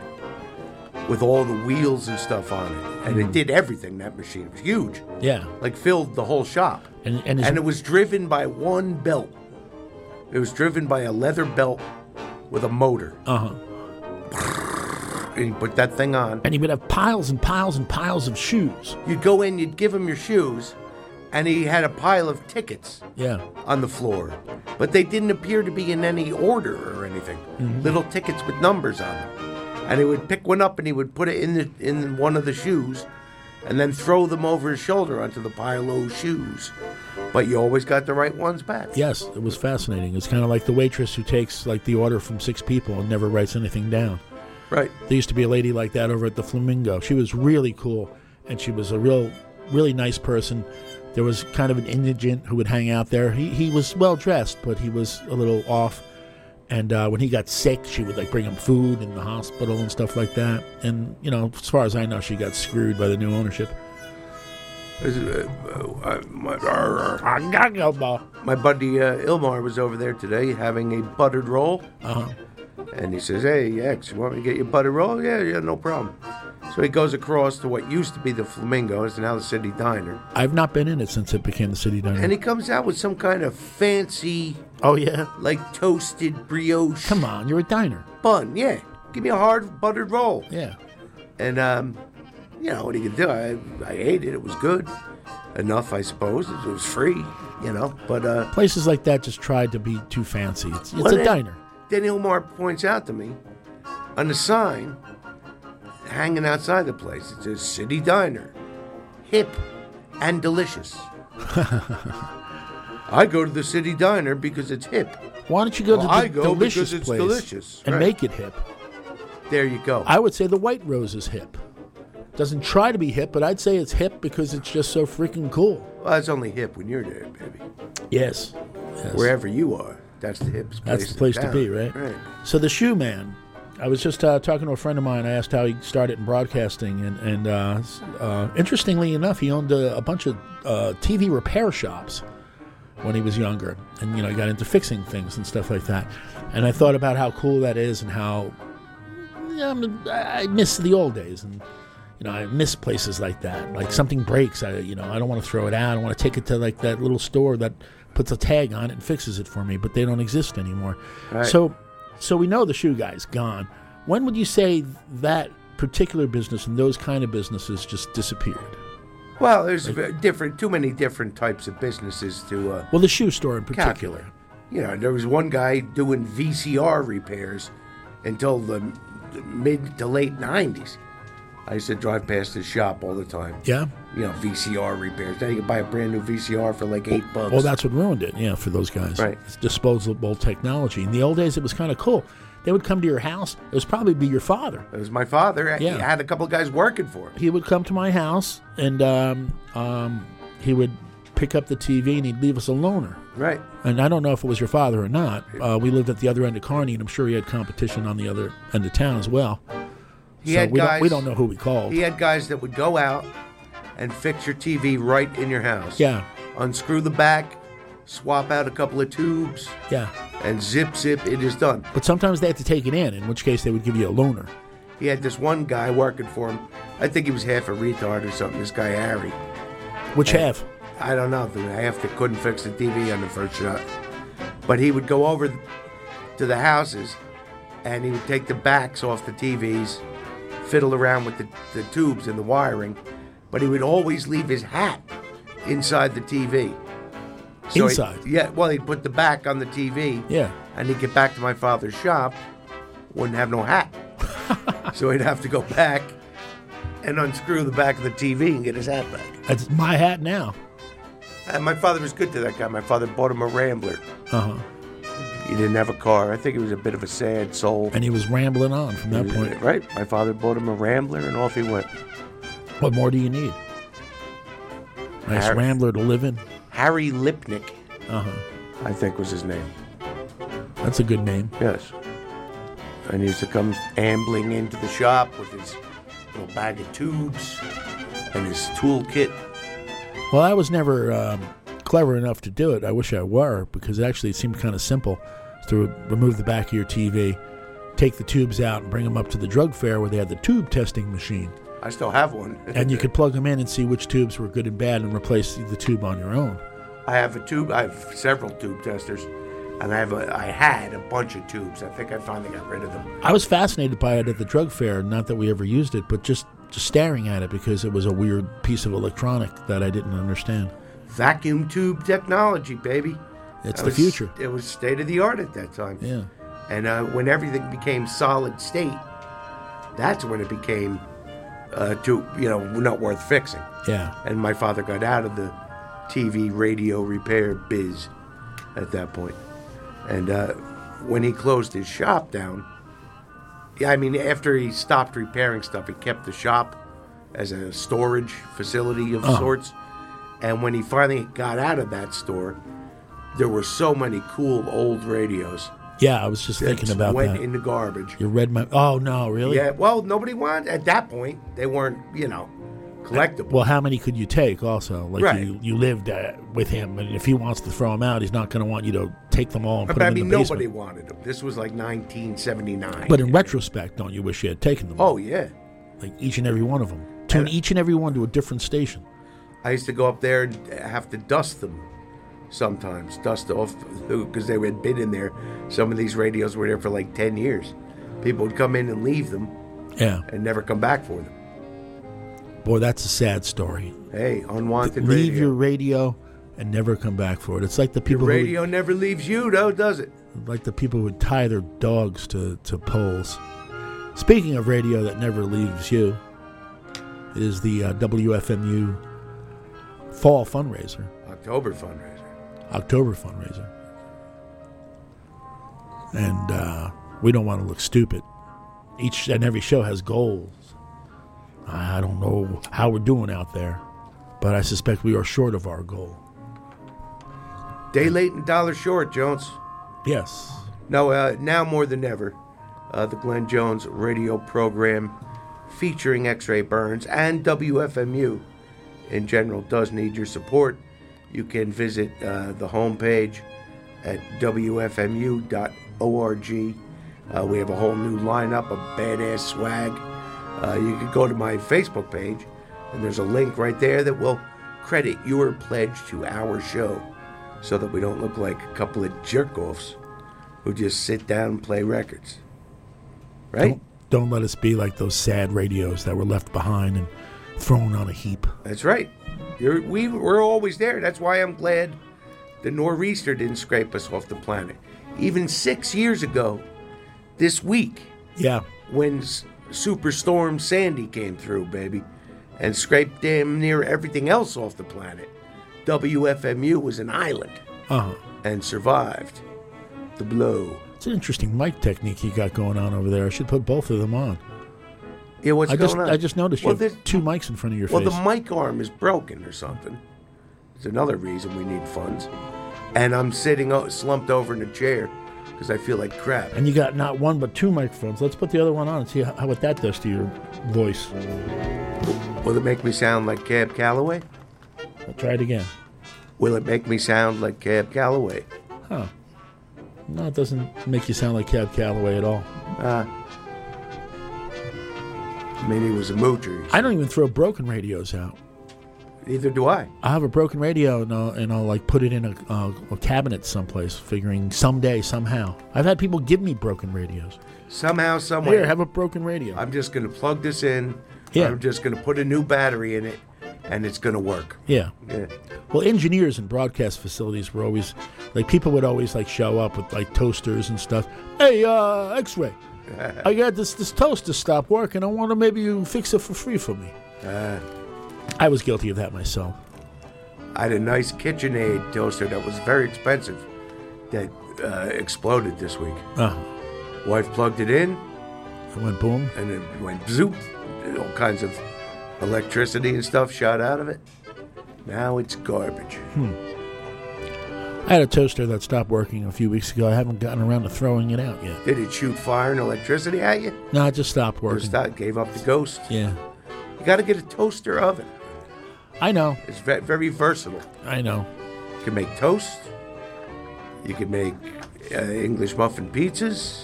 with all the wheels and stuff on it, and Mhm. it did everything. That machine it was huge. Yeah. like filled the whole shop. And and, and it was driven by one belt. It was driven by a leather belt with a motor. uh huh. And you put that thing on. And he would have piles and piles and piles of shoes. You'd go in, you'd give him your shoes, and he had a pile of tickets Yeah. on the floor. But they didn't appear to be in any order or anything. Mhm. Little tickets with numbers on them. And he would pick one up and he would put it in the in one of the shoes and then throw them over his shoulder onto the pile of shoes. But you always got the right ones back. Yes, it was fascinating. It's kind of like the waitress who takes like the order from six people and never writes anything down. Right. There used to be a lady like that over at the Flamingo. She was really cool, and she was a real, really nice person. There was kind of an indigent who would hang out there. He he was well dressed, but he was a little off. And uh, when he got sick, she would like bring him food in the hospital and stuff like that. And you know, as far as I know, she got screwed by the new ownership. uh, My buddy uh, Ilmar was over there today having a buttered roll. Uh-huh. And he says, Hey, X, you want me to get you a buttered roll? Yeah, yeah, no problem. So he goes across to what used to be the Flamingo, it's now the City Diner. I've not been in it since it became the city diner. And he comes out with some kind of fancy, oh yeah, like toasted brioche. Come on, you're a diner. Bun, yeah. Give me a hard buttered roll. Yeah. And, um, you know, what he could do? I, I ate it. It was good. Enough, I suppose. It was free, you know. But, uh, Places like that just tried to be too fancy. It's, it's a then- diner. Then Ilmar points out to me on the sign hanging outside the place, It's a City Diner. Hip and delicious. I go to the City Diner because it's hip. Why don't you go Well, to the I go delicious because it's place delicious. and Right. make it hip? There you go. I would say the White Rose is hip. Doesn't try to be hip, but I'd say it's hip because it's just so freaking cool. Well, it's only hip when you're there, baby. Yes. yes. Wherever you are, that's the hip place. That's the place to be, right? Right. So the shoe man. I was just uh, talking to a friend of mine. I asked how he started in broadcasting, and, and uh, uh, interestingly enough, he owned a, a bunch of uh, TV repair shops when he was younger, and you know, he got into fixing things and stuff like that. And I thought about how cool that is, and how yeah, I, mean, I I miss the old days, and you know, I miss places like that. Like something breaks, I you know, I don't want to throw it out. I want to take it to like that little store that puts a tag on it and fixes it for me, but they don't exist anymore. Right. So, so we know the shoe guy's gone. When would you say that particular business and those kind of businesses just disappeared? Well, there's different, too many different types of businesses to. Uh, Well, the shoe store in particular. calculate. You know, there was one guy doing VCR repairs until the the mid to late '90s. I used to drive past his shop all the time. Yeah. You know, VCR repairs. Now you can buy a brand new VCR for like eight bucks. Well, that's what ruined it, yeah, for those guys. Right. It's disposable technology. In the old days, it was kind of cool. They would come to your house. It was probably be your father. It was my father. He Yeah. had a couple of guys working for him. He would come to my house, and um, um, he would pick up the TV, and he'd leave us a loaner. Right. And I don't know if it was your father or not. Uh, we lived at the other end of Kearny, and I'm sure he had competition on the other end of town as well. He so had we guys. don't we don't know who we called. He had guys that would go out and fix your TV right in your house. Yeah. Unscrew the back, swap out a couple of tubes, Yeah. and zip zip. It is done. But sometimes they had to take it in, in which case they would give you a loaner. He had this one guy working for him. I think he was half a retard or something. This guy Harry. Which And- half? I don't know. The half that couldn't fix the TV on the first shot. But he would go over to the houses, and he would take the backs off the TVs, fiddle around with the, the tubes and the wiring, but he would always leave his hat inside the TV. he- Inside? yeah. Well, he'd put the back on the TV. Yeah. And he'd get back to my father's shop, wouldn't have no hat. so he'd have to go back and unscrew the back of the TV and get his hat back. That's my hat now. And my father was good to that guy. My father bought him a Rambler. Uh huh. He didn't have a car. I think he was a bit of a sad soul. And he was rambling on from that point. Right. My father bought him a Rambler, and off he went. What more do you need? Nice Harry- rambler to live in. Harry Lipnick, Uh huh. I think was his name. That's a good name. Yes. And he used to come ambling into the shop with his little bag of tubes and his toolkit. Well, I was never um, clever enough to do it. I wish I were because actually it seemed kind of simple to remove the back of your TV, take the tubes out, and bring them up to the drug fair where they had the tube testing machine. I still have one. and you could plug them in and see which tubes were good and bad and replace the tube on your own. I have a tube. I have several tube testers, and I have a. I had a bunch of tubes. I think I finally got rid of them. I was fascinated by it at the drug fair. Not that we ever used it, but just, just staring at it because it was a weird piece of electronic that I didn't understand. Vacuum tube technology, baby. It's That the was- future. It was state of the art at that time. Yeah. And uh, when everything became solid state, that's when it became, uh, to you know, not worth fixing. Yeah. And my father got out of the TV radio repair biz at that point. And uh, when he closed his shop down, I mean, after he stopped repairing stuff, he kept the shop as a storage facility of Uh-huh. sorts. And when he finally got out of that store, there were so many cool old radios. Yeah, I was just that thinking about went that. in the garbage. You read my. Oh no, really? Yeah, well, nobody wanted at that point. They weren't, you know, collectible. Well, how many could you take? Also, like Right. you, you lived uh, with him, and if he wants to throw them out, he's not going to want you to take them all and put But I them mean, in the nobody basement. wanted them. This was like 1979. But in retrospect, don't you wish you had taken them? oh yeah, like each and every one of them. Tune each and every one to a different station. I used to go up there and have to dust them sometimes, dust off because they had been in there. Some of these radios were there for like 10 years. People would come in and leave them Yeah, and never come back for them. boy, that's a sad story. Hey, unwanted Leave radio. your radio and never come back for it. It's like the Your people would- radio never leaves you, though, does it? like the people who would tie their dogs to, to poles. Speaking of radio that never leaves you, it is the uh, WFMU fall fundraiser, October fundraiser. October fundraiser. And uh, we don't want to look stupid. Each and every show has goals. I don't know how we're doing out there, but I suspect we are short of our goal. Day late and dollar short, Jones. Yes. No, uh, now more than ever, uh, the Glenn Jones radio program featuring X Ray Burns and WFMU in general does need your support. You can visit uh, the homepage at WFMU.org. Uh, we have a whole new lineup of badass swag. Uh, you can go to my Facebook page, and there's a link right there that will credit your pledge to our show so that we don't look like a couple of jerk offs who just sit down and play records. Right? Don't, don't let us be like those sad radios that were left behind and thrown on a heap. That's right. You're, we, we're always there. That's why I'm glad the nor'easter didn't scrape us off the planet. Even six years ago, this week, Yeah. when S- Superstorm Sandy came through, baby, and scraped damn near everything else off the planet, WFMU was an island Uh huh. and survived the blow. It's an interesting mic technique you got going on over there. I should put both of them on. Yeah, what's I going just on? I just noticed Well, you have there's- two mics in front of your well, face. Well, the mic arm is broken or something. It's another reason we need funds. And I'm sitting o- slumped over in a chair because I feel like crap. and you got not one but two microphones. Let's put the other one on and see how, how what that does to your voice. Will it make me sound like Cab Calloway? I'll try it again. Will it make me sound like Cab Calloway? Huh. No, it doesn't make you sound like Cab Calloway at all. Uh, I mean, he was a moocher. I don't even throw broken radios out. Neither do I. I have a broken radio and I'll, and I'll like put it in a, uh, a cabinet someplace, figuring someday, somehow. I've had people give me broken radios. Somehow, somewhere. Here, have a broken radio. I'm just going to plug this in. Yeah. I'm just going to put a new battery in it, and it's going to work. Yeah. Yeah. Well, engineers in broadcast facilities were always like people would always like show up with like toasters and stuff. Hey, uh, X-ray, I got this this toaster stopped working. I want to maybe you can fix it for free for me. Uh, I was guilty of that myself. I had a nice KitchenAid toaster that was very expensive that uh, exploded this week. Oh. Wife plugged it in. It went boom. And it went zoop. All kinds of electricity and stuff shot out of it. Now it's garbage. Hmm. I had a toaster that stopped working a few weeks ago. I haven't gotten around to throwing it out yet. Did it shoot fire and electricity at you? No, it just stopped Or working. stop, gave up the ghost? Yeah. You got to get a toaster oven. I know. It's ve- very versatile. I know. You can make toast. You can make uh, English muffin pizzas.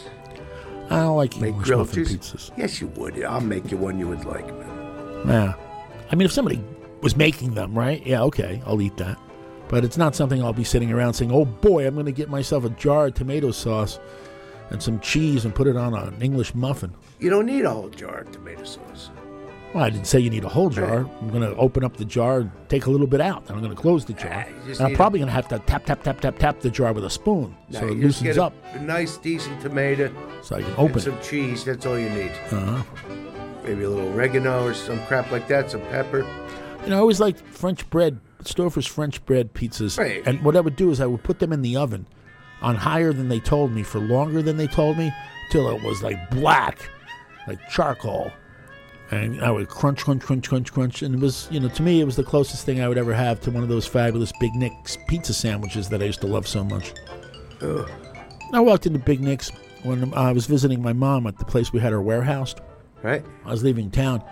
I don't like Make English grilled muffin cheese. pizzas. Yes, you would. I'll make you one you would like. Yeah. I mean, if somebody was making them, right? Yeah, okay, I'll eat that. But it's not something I'll be sitting around saying, oh boy, I'm going to get myself a jar of tomato sauce and some cheese and put it on an English muffin. You don't need a whole jar of tomato sauce. Well, I didn't say you need a whole jar. I'm going to open up the jar and take a little bit out. Then I'm going to close the jar. just And I'm probably going to have to tap, tap, tap, tap, tap the jar with a spoon No, so it loosens up. a nice, decent tomato. So I can and open some cheese. That's all you need. Uh-huh. Maybe a little oregano or some crap like that. Some pepper. You know, I always liked French bread, Stouffer's French bread pizzas. Right. And what I would do is I would put them in the oven on higher than they told me for longer than they told me till it was like black, like charcoal. And I would crunch, crunch, crunch, crunch, crunch. And it was, you know, to me, it was the closest thing I would ever have to one of those fabulous Big Nick's pizza sandwiches that I used to love so much. Ugh. I walked into Big Nick's when I was visiting my mom at the place we had our warehouse. Right. I was leaving town.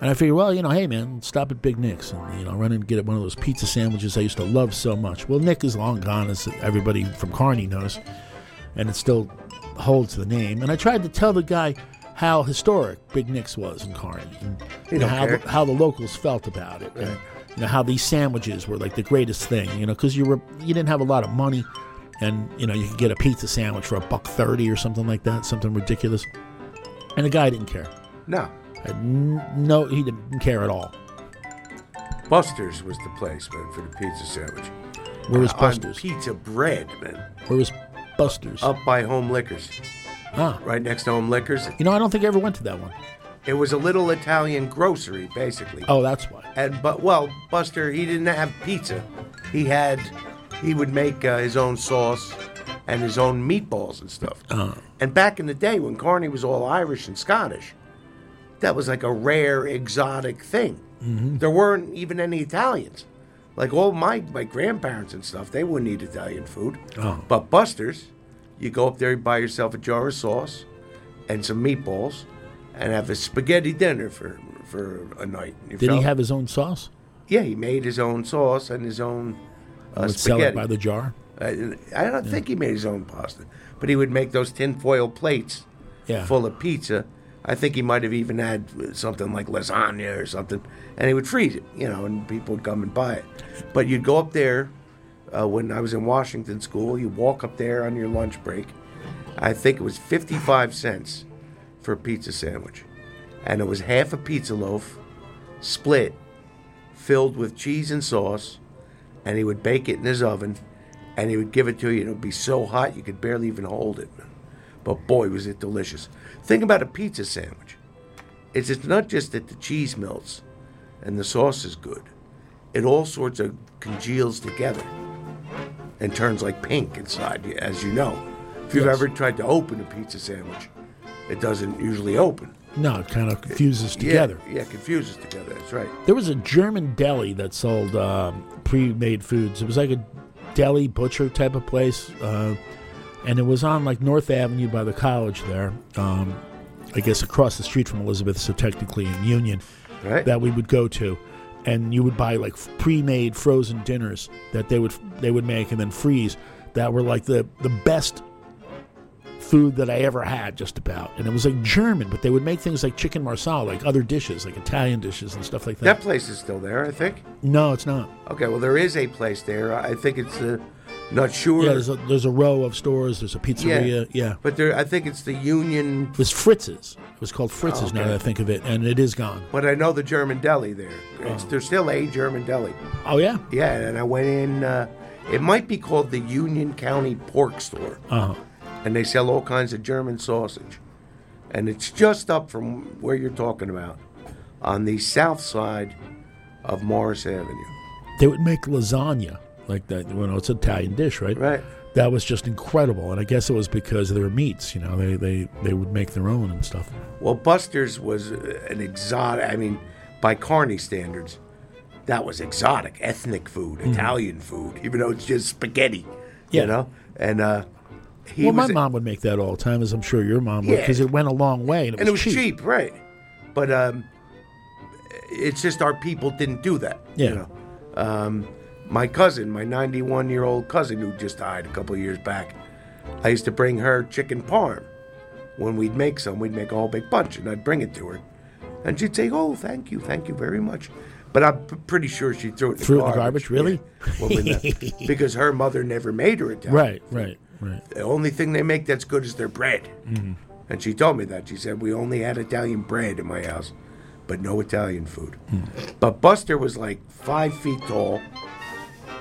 And I figured, well, you know, hey, man, stop at Big Nick's and, you know, run and get one of those pizza sandwiches I used to love so much. Well, Nick is long gone, as everybody from Kearny knows, and it still holds the name. And I tried to tell the guy how historic Big Nick's was in Kearny and you know, how, the, how the locals felt about it. And, you know, how these sandwiches were like the greatest thing, you know, because you, were, you didn't have a lot of money. And, you know, you could get a pizza sandwich for a buck 30 or something like that, something ridiculous. And the guy didn't care. No. N- no, he didn't care at all. Buster's was the place, man, for the pizza sandwich. Where was Uh, Buster's? On pizza bread, man. Where was Buster's? Up by Home Liquors. Ah. Right next to Home Liquors. You know, I don't think I ever went to that one. It was a little Italian grocery, basically. Oh, that's why. And but well, Buster, he didn't have pizza. He had, he would make uh, his own sauce and his own meatballs and stuff. Uh, And back in the day when Kearny was all Irish and Scottish, that was like a rare, exotic thing. Mhm. There weren't even any Italians. Like all my, my grandparents and stuff, they wouldn't eat Italian food. Oh. But Buster's, you go up there, you buy yourself a jar of sauce and some meatballs, and have a spaghetti dinner for for a night. You Did he have his own sauce? Yeah, he made his own sauce and his own uh, I would sell it by the jar. I, I don't think he made his own pasta, but he would make those tinfoil plates Yeah. full of pizza. I think he might have even had something like lasagna or something, and he would freeze it, you know, and people would come and buy it. But you'd go up there uh, when I was in Washington school. You'd walk up there on your lunch break. I think it was fifty-five cents for a pizza sandwich, and it was half a pizza loaf, split, filled with cheese and sauce, and he would bake it in his oven, and he would give it to you, and it would be so hot you could barely even hold it. But boy, was it delicious. Think about a pizza sandwich. It's, it's not just that the cheese melts and the sauce is good. It all sorts of congeals together and turns like pink inside, as you know. If you've Yes. ever tried to open a pizza sandwich, it doesn't usually open. No, it kind of confuses Yeah, together. Yeah, confuses together. That's right. There was a German deli that sold um, pre-made foods. It was like a deli butcher type of place, uh, and it was on like North Avenue by the college there. Um, I guess across the street from Elizabeth, so technically in Union, Right. that we would go to, and you would buy like pre-made frozen dinners that they would they would make and then freeze. That were like the the best food that I ever had, just about. And it was like German, but they would make things like chicken marsala, like other dishes, like Italian dishes and stuff like that. That place is still there, I think. No, it's not. Okay, well, there is a place there. I think it's uh, not sure. Yeah, there's a, there's a row of stores. There's a pizzeria. Yeah. But there, I think it's the Union. It was Fritz's. It was called Fritz's Oh, now that I think of it, and it is gone. But I know the German deli there. It's, There's still a German deli. Oh, yeah? Yeah, and I went in. Uh, it might be called the Union County Pork Store. Uh-huh. And they sell all kinds of German sausage. And it's just up from where you're talking about, on the south side of Morris Avenue. They would make lasagna like that. You know it's an Italian dish, right? Right. that was just incredible. And I guess it was because of their meats. You know, they they they would make their own and stuff. Well, Buster's was an exotic. I mean, by Kearny standards, that was exotic, ethnic food, Mhm. Italian food, even though it's just spaghetti. Yeah. You know, and uh, he well, my was, mom would make that all the time, as I'm sure your mom would, Yeah. because it went a long way and it and was, it was cheap. right? But um, it's just our people didn't do that. Yeah. You know, um, my cousin, my 91 year old cousin who just died a couple of years back, I used to bring her chicken parm. When we'd make some, we'd make a whole big bunch, and I'd bring it to her, and she'd say, "Oh, thank you, thank you very much." But I'm p- pretty sure she threw it in the Threw it in the garbage. garbage, really? Yeah. Because her mother never made her Italian. Right, right, right. The only thing they make that's good is their bread. Mhm. And she told me that. She said, We only had Italian bread in my house, but no Italian food. But Buster was like five feet tall,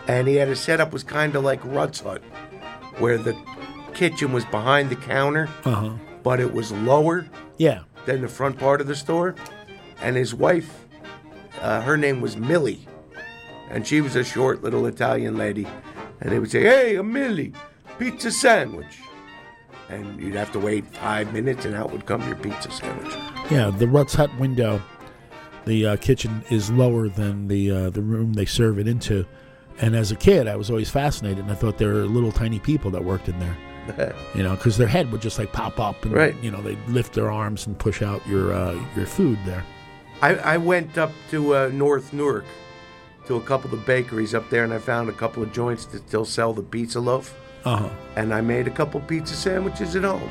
and he had a setup was kind of like Rutt's Hut, where the kitchen was behind the counter, Uh-huh. but it was lower Yeah. than the front part of the store. And his wife, uh, her name was Millie, and she was a short little Italian lady. And they would say, Hey, a Millie, pizza sandwich. And you'd have to wait five minutes, and out would come your pizza sandwich. Yeah, the Rutt's Hut window, the uh, kitchen is lower than the uh, the room they serve it into. And as a kid, I was always fascinated, and I thought there were little tiny people that worked in there. You know, because their head would just like pop up, and Right. you know they'd lift their arms and push out your uh, your food there. I, I went up to uh, North Newark to a couple of bakeries up there, and I found a couple of joints that still sell the pizza loaf. Uh-huh. And I made a couple pizza sandwiches at home.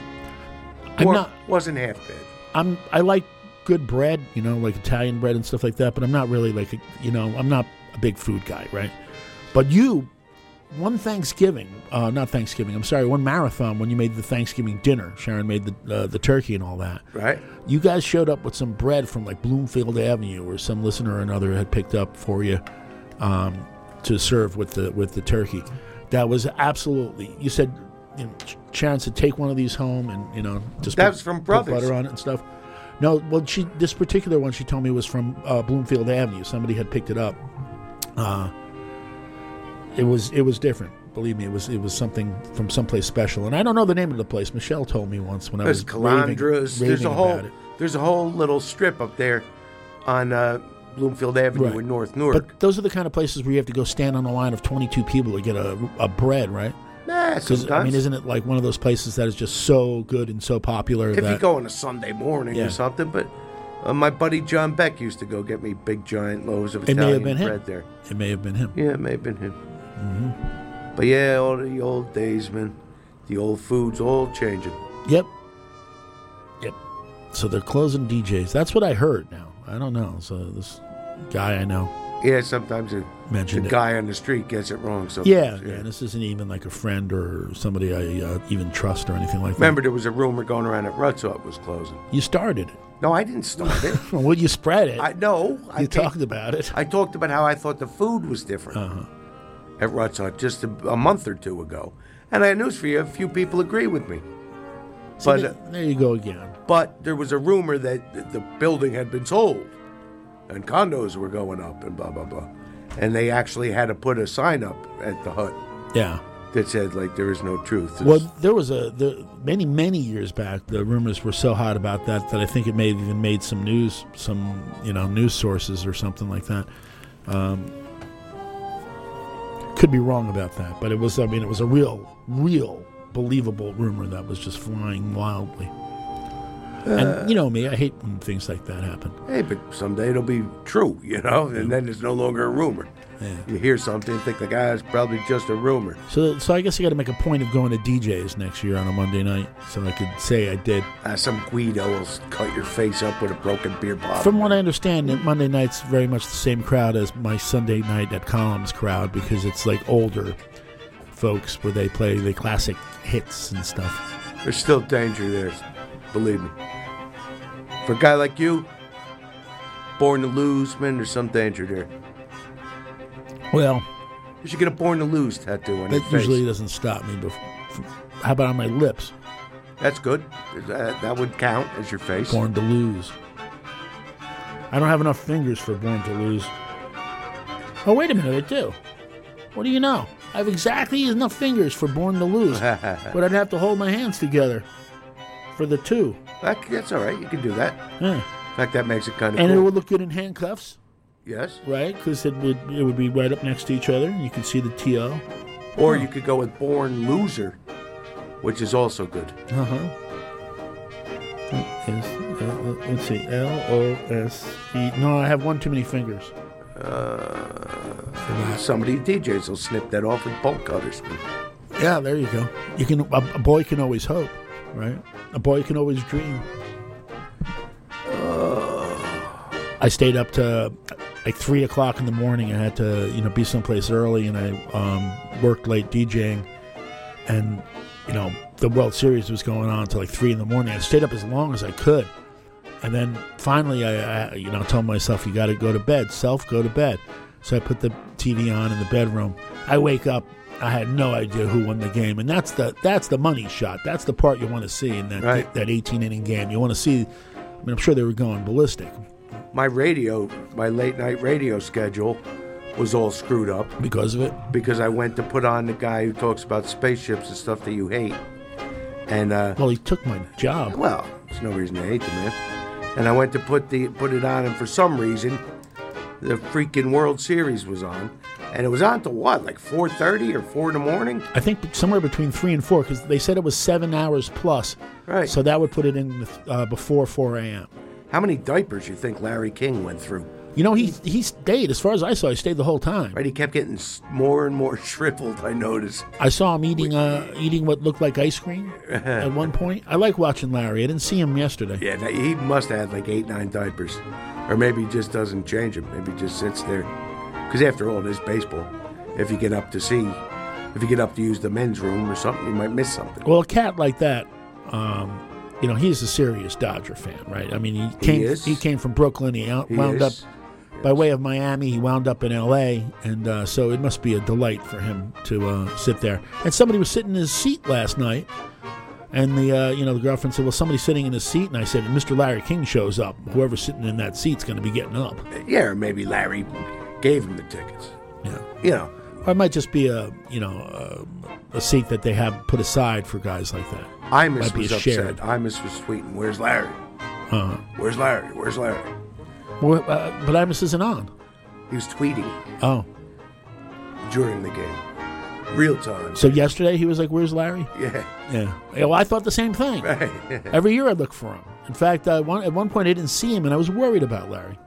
I'm not- wasn't half bad. I'm I like good bread, you know, like Italian bread and stuff like that. But I'm not really like a, you know I'm not a big food guy, right? But you, one Thanksgiving, uh, not Thanksgiving. I'm sorry, one marathon when you made the Thanksgiving dinner. Sharon made the uh, the turkey and all that. Right. You guys showed up with some bread from like Bloomfield Avenue, or some listener or another had picked up for you um, to serve with the with the turkey. That was absolutely. You said, you know, Sharon said, take one of these home and you know just That put- was from Brothers. butter on it and stuff. No, well, she this particular one she told me was from uh, Bloomfield Avenue. Somebody had picked it up. Uh, it was it was different. Believe me, it was it was something from someplace special, and I don't know the name of the place. Michelle told me once when I There's was raving, Calandras. There's raving a whole there's a whole little strip up there on uh, Bloomfield Avenue Right. in North Newark. But those are the kind of places where you have to go stand on a line of 22 people to get a, a bread, right? Nah, 'Cause, I mean, isn't it like one of those places that is just so good and so popular if that you go on a Sunday morning Yeah. or something. But uh, my buddy John Beck used to go get me big giant loaves of it may Italian have been him? bread there. It may have been him. Yeah, it may have been him. Hmm But yeah, all the old days, man. The old food's all changing. Yep. Yep. So they're closing D'Jais. That's what I heard. Now I don't know. So this guy I know. Yeah, sometimes a, Mentioned the it. guy on the street gets it wrong. So Yeah, yeah. This isn't even like a friend or somebody I uh, even trust or anything like that. Remember, there was a rumor going around that Rutt's was closing. You started it. No, I didn't start it. well, you spread it. I no. You think- talked about it. I talked about how I thought the food was different Uh-huh. At Rutt's Hut just a, a month or two ago, and I had news for you. A few people agree with me. See, But there, uh, there you go again. but there was a rumor that the building had been sold, and condos were going up, and blah blah blah, and they actually had to put a sign up at the hut Yeah. that said like there is no truth. Well, there was a the, many many years back. The rumors were so hot about that that I think it may have even made some news, some you know news sources or something like that. Um, could be wrong about that, but it was. I mean, it was a real, real believable rumor that was just flying wildly. Uh, and you know me, I hate when things like that happen. Hey, but someday it'll be true, you know, and then it's no longer a rumor. You hear something, think like, ah, it's probably just a rumor. So, so I guess I got to make a point of going to D'Jais next year on a Monday night, so I could say I did. Uh, some Guido will cut your face up with a broken beer bottle. From what I understand, Monday night's very much the same crowd as my Sunday night at Columns crowd because it's like older folks where they play the classic hits and stuff. There's still danger there, believe me. For a guy like you, born to lose, man, there's some danger there. Well, You should get a born to lose tattoo on your that face. usually doesn't stop me. But how about on my lips? That's good. That, that would count as your face. Born to lose. I don't have enough fingers for born to lose. Oh wait a minute, I do. What do you know? I have exactly enough fingers for Born to Lose, but I'd have to hold my hands together for the two. That, that's all right. You can do that. Yeah. In fact, that makes it kind of And cool. it would look good in handcuffs, yes. right? Because it would it would be right up next to each other, and you can see the TO. Or you could go with Born Loser, which is also good. Uh huh. let's see, L O S E. No, I have one too many fingers. Uh, somebody D'Jais will snip that off with bolt cutters. Yeah, there you go. You can a, a boy can always hope, right? A boy can always dream. I stayed up to like three o'clock in the morning. I had to, you know, be someplace early, and I um, worked late DJing. And you know, the World Series was going on until like three in the morning. I stayed up as long as I could, and then finally, I, I you know, told myself, "You got to go to bed. Self, go to bed." So I put the TV on in the bedroom. I wake up. I had no idea who won the game, and that's the that's the money shot. That's the part you want to see in that Right. that 18 inning game. You want to see. I mean, I'm sure they were going ballistic My radio, my late night radio schedule was all screwed up. because of it. Because I went to put on the guy who talks about spaceships and stuff that you hate. And, uh, Well, he took my job. well, there's no reason to hate the man. And I went to put the put it on, and for some reason, the freaking World Series was on, and it was on to what, like 4:30 or 4 in the morning? I think somewhere between three and four because they said it was seven hours plus. Right. So that would put it in uh, before 4 a.m. How many diapers you think Larry King went through? You know, he he stayed. As far as I saw, he stayed the whole time. Right, he kept getting more and more shriveled. I noticed. I saw him eating uh, eating what looked like ice cream at one point. I like watching Larry. I didn't see him yesterday. Yeah, he must have had like eight, nine diapers, or maybe he just doesn't change them. Maybe he just sits there. Because after all, it is baseball. If you get up to see, if you get up to use the men's room or something, you might miss something. Well, a cat like that, um, you know, he's a serious Dodger fan, right? I mean, he came is. he came from Brooklyn. He out, He wound is. up by way of Miami. He wound up in L.A. and uh, so it must be a delight for him to uh, sit there. And somebody was sitting in his seat last night. And the uh, you know the girlfriend said, "Well, somebody's sitting in his seat," and I said, "Mr. Larry King shows up. Whoever's sitting in that seat's going to be getting up." Yeah, or maybe Larry gave him the tickets. Yeah, You know, or it might just be a you know a, a seat that they have put aside for guys like that. Imus was upset. shared. Imus was tweeting, "Where's Larry? Uh-huh. Where's Larry? Where's Larry?" well, uh, but Imus isn't on. He was tweeting Oh, during the game, real time. so yesterday he was like, "Where's Larry?" Yeah, Yeah. Well, I thought the same thing. right. Every year I look for him. In fact, uh, one, at one point I didn't see him, and I was worried about Larry.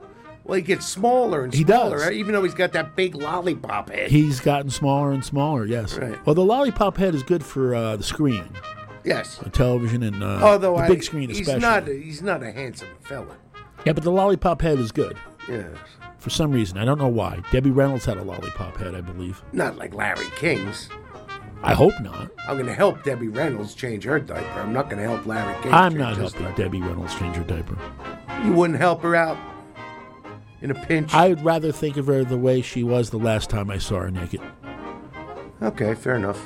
well, he gets smaller and smaller, right? even though he's got that big lollipop head. He's gotten smaller and smaller. Yes. Right. Well, the lollipop head is good for uh, the screen, yes. the television, and uh, Although the I, big screen he's especially. not he's not a handsome fella. Yeah, but the lollipop head is good Yes. for some reason. I don't know why. Debbie Reynolds had a lollipop head, I believe. Not like Larry King's. I hope not. I'm going to help Debbie Reynolds change her diaper. I'm not going to help Larry King. I'm not helping Debbie Reynolds change her diaper. diaper. You wouldn't help her out in a pinch. I would rather think of her the way she was the last time I saw her naked. okay, fair enough.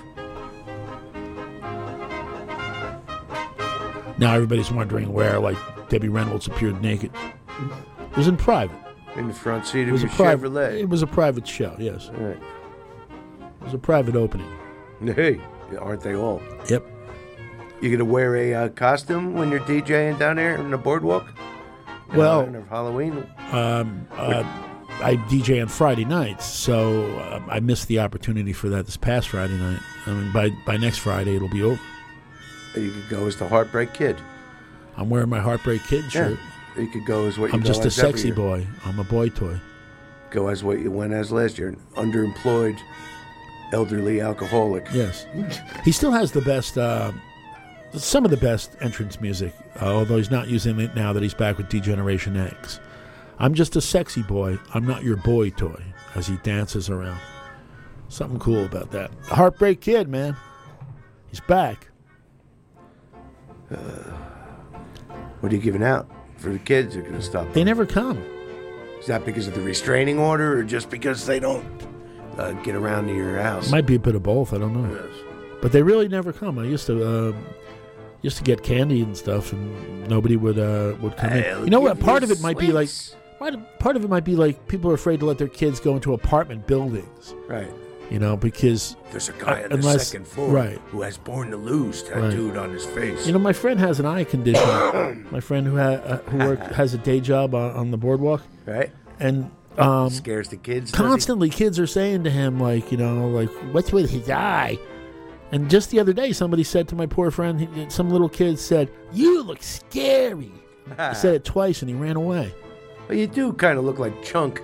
Now everybody's wondering where, like, Debbie Reynolds appeared naked. It was in private. In the front seat It of was a your private. Chevrolet. It was a private show. Yes, All right. it was a private opening. Hey, aren't they all? Yep. You going to wear a uh, costume when you're DJing down there on the boardwalk? In Well- of Halloween. Um, uh, I DJ on Friday nights, so uh, I missed the opportunity for that this past Friday night. I mean, by by next Friday it'll be over. You could go as the Heartbreak Kid. I'm wearing my Heartbreak Kid shirt. Yeah. You could go as what you I'm just a sexy boy. I'm a boy toy. Go as what you went as last year, an underemployed, elderly alcoholic. Yes, he still has the best, uh, some of the best entrance music. Uh, although he's not using it now that he's back with D-Generation X. I'm just a sexy boy. I'm not your boy toy. As he dances around, something cool about that. Heartbreak Kid, man, he's back. What are you giving out for the kids? They're going to stop. They never come. Is that because of the restraining order, or just because they don't uh, get around to your house? Might be a bit of both. I don't know. But they really never come. I used to uh, used to get candy and stuff, and nobody would uh, would come in. You know what? Part of it might be like sweets. part of, part of it might be like people are afraid to let their kids go into apartment buildings. Right. You know, because There's a guy on the unless- second floor right. who has "Born to Lose" tattooed on his face. You know, my friend has an eye condition. my friend who ha- uh, who work, has a day job on, on the boardwalk, right? And um, Scares the kids. constantly, kids are saying to him, like, you know, like, what's with his eye? And just the other day, somebody said to my poor friend, he- some little kid said, "You look scary." he said it twice, and he ran away. Well, you do kind of look like Chunk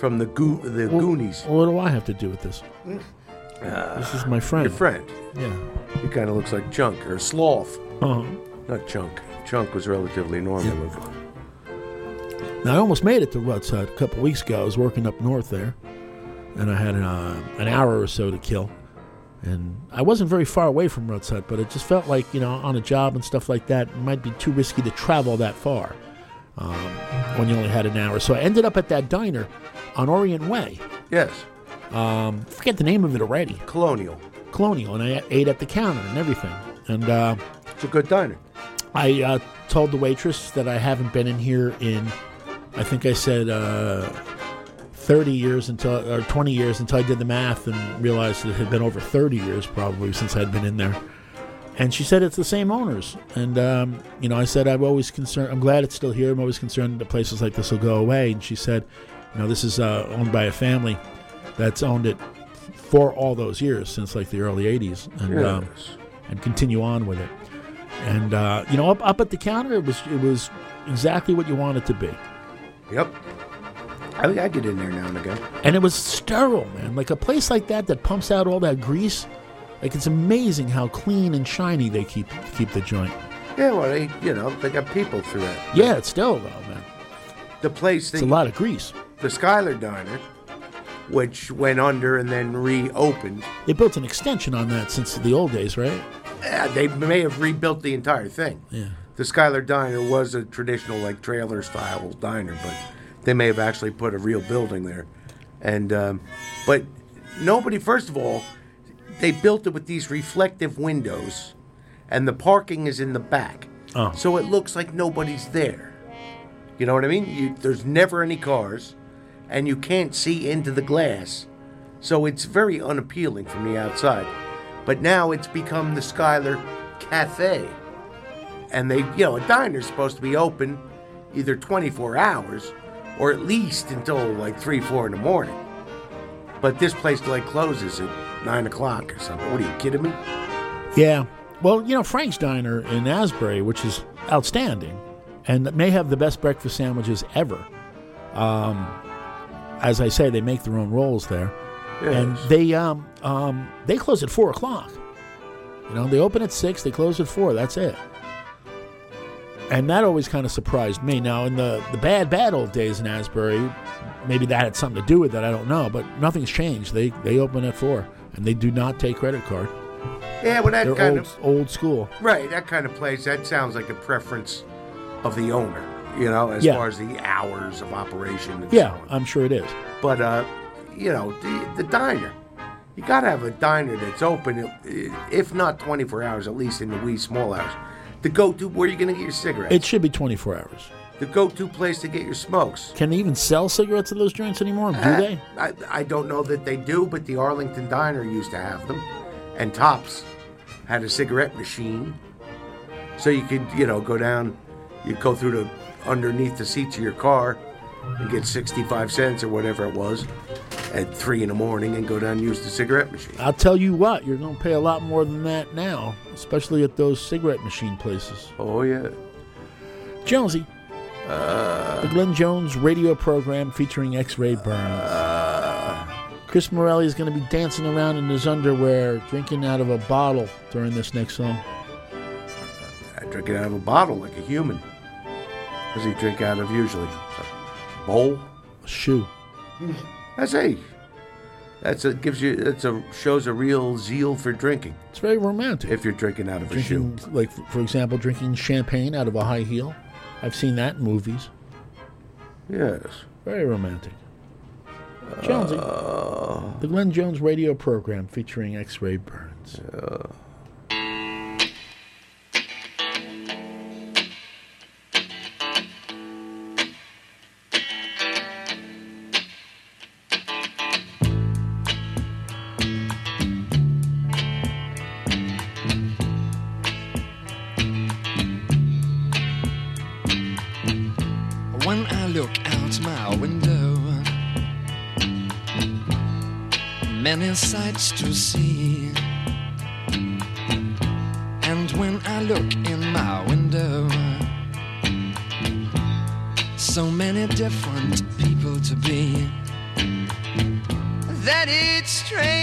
from the Goo- the Goonies. Well, what do I have to do with this? this is my friend. Your friend. Yeah. He kind of looks like Chunk or Sloth. Uh-huh. Not Chunk. Chunk was relatively normal looking. Now, I almost made it to Rutt's Hut a couple weeks ago. I was working up north there, and I had uh, an hour or so to kill. And I wasn't very far away from Rutt's Hut, but it just felt like, you know, on a job and stuff like that, it might be too risky to travel that far um, when you only had an hour. So I ended up at that diner on Orient Way. Yes. Um, forget the name of it already. Colonial. Colonial, and I ate at the counter and everything. And uh, it's a good diner. I uh, told the waitress that I haven't been in here in, I think I said uh, 30 years until, or 20 years until I did the math and realized it had been over 30 years probably since I'd been in there. And she said it's the same owners. And, um, you know, I said I'm always concerned, I'm glad it's still here. I'm always concerned that places like this will go away. And she said, you know, this is uh, owned by a family that's owned it for all those years since like the early 80s. And, um, and continue on with it. And uh, you know, up, up at the counter, it was it was exactly what you want it to be. Yep. I think I get in there now and again. And it was sterile, man. Like a place like that that pumps out all that grease. Like it's amazing how clean and shiny they keep keep the joint. Yeah, well, they, you know, they got people through it. Yeah, it's still though, man. The place, It's a lot of grease. The Skylar Diner, which went under and then reopened. They built an extension on that since the old days, right? Uh, they may have rebuilt the entire thing. Yeah. The Skylar Diner was a traditional, like trailer style diner, but they may have actually put a real building there. And um, but nobody. First of all, they built it with these reflective windows, and the parking is in the back, Oh. so it looks like nobody's there. You know what I mean? You, there's never any cars, and you can't see into the glass, so it's very unappealing from the outside. But now it's become the Skylar Cafe and they you know a diner's supposed to be open either 24 hours or at least until like 3 4 in the morning but this place like closes at 9 o'clock or something what are you kidding me Yeah. Well, you know, Frank's Diner in Asbury, which is outstanding and may have the best breakfast sandwiches ever. Um, as I say, they make their own rolls there. And they um, um, they close at 4 o'clock. You know, they open at 6, they close at 4. That's it. And that always kind of surprised me. Now, in the, the bad, bad old days in Asbury, maybe that had something to do with it. I don't know. But nothing's changed. They, they open at 4, and they do not take credit card. yeah well that They're kind old, of old school. right that kind of place that sounds like a preference of the owner you know as Yeah. far as the hours of operation and Yeah, so on. I'm sure it is. but uh you know the, the diner you gotta have a diner that's open uh, if not 24 hours at least in the wee small hours the go-to where are you gonna get your cigarettes It should be 24 hours. the go-to place to get your smokes Can they even sell cigarettes at those joints anymore? Do Uh, they? I, I don't know that they do, but the Arlington Diner used to have them, and Tops had a cigarette machine, so you could you know go down, you go through the underneath the seats of your car, and get sixty-five cents or whatever it was, at three in the morning, and go down and use the cigarette machine. I'll tell you what, you're going to pay a lot more than that now, especially at those cigarette machine places. Oh yeah. Jonesy, uh. the Glenn Jones radio program featuring X-Ray Burns. Uh. Chris Morelli is going to be dancing around in his underwear, drinking out of a bottle during this next song. I drink it out of a bottle like a human. What does he drink out of usually? A bowl? A shoe. That's a. That's a gives you. That's a shows a real zeal for drinking. It's very romantic. If you're drinking out of a shoe. Like for example, drinking champagne out of a high heel. I've seen that in movies. Yes. Very romantic. Jonesy, uh. the Glenn Jones radio program featuring X-Ray Burns. to lots to see. And when I look in my window, so many different people to be that it's strange.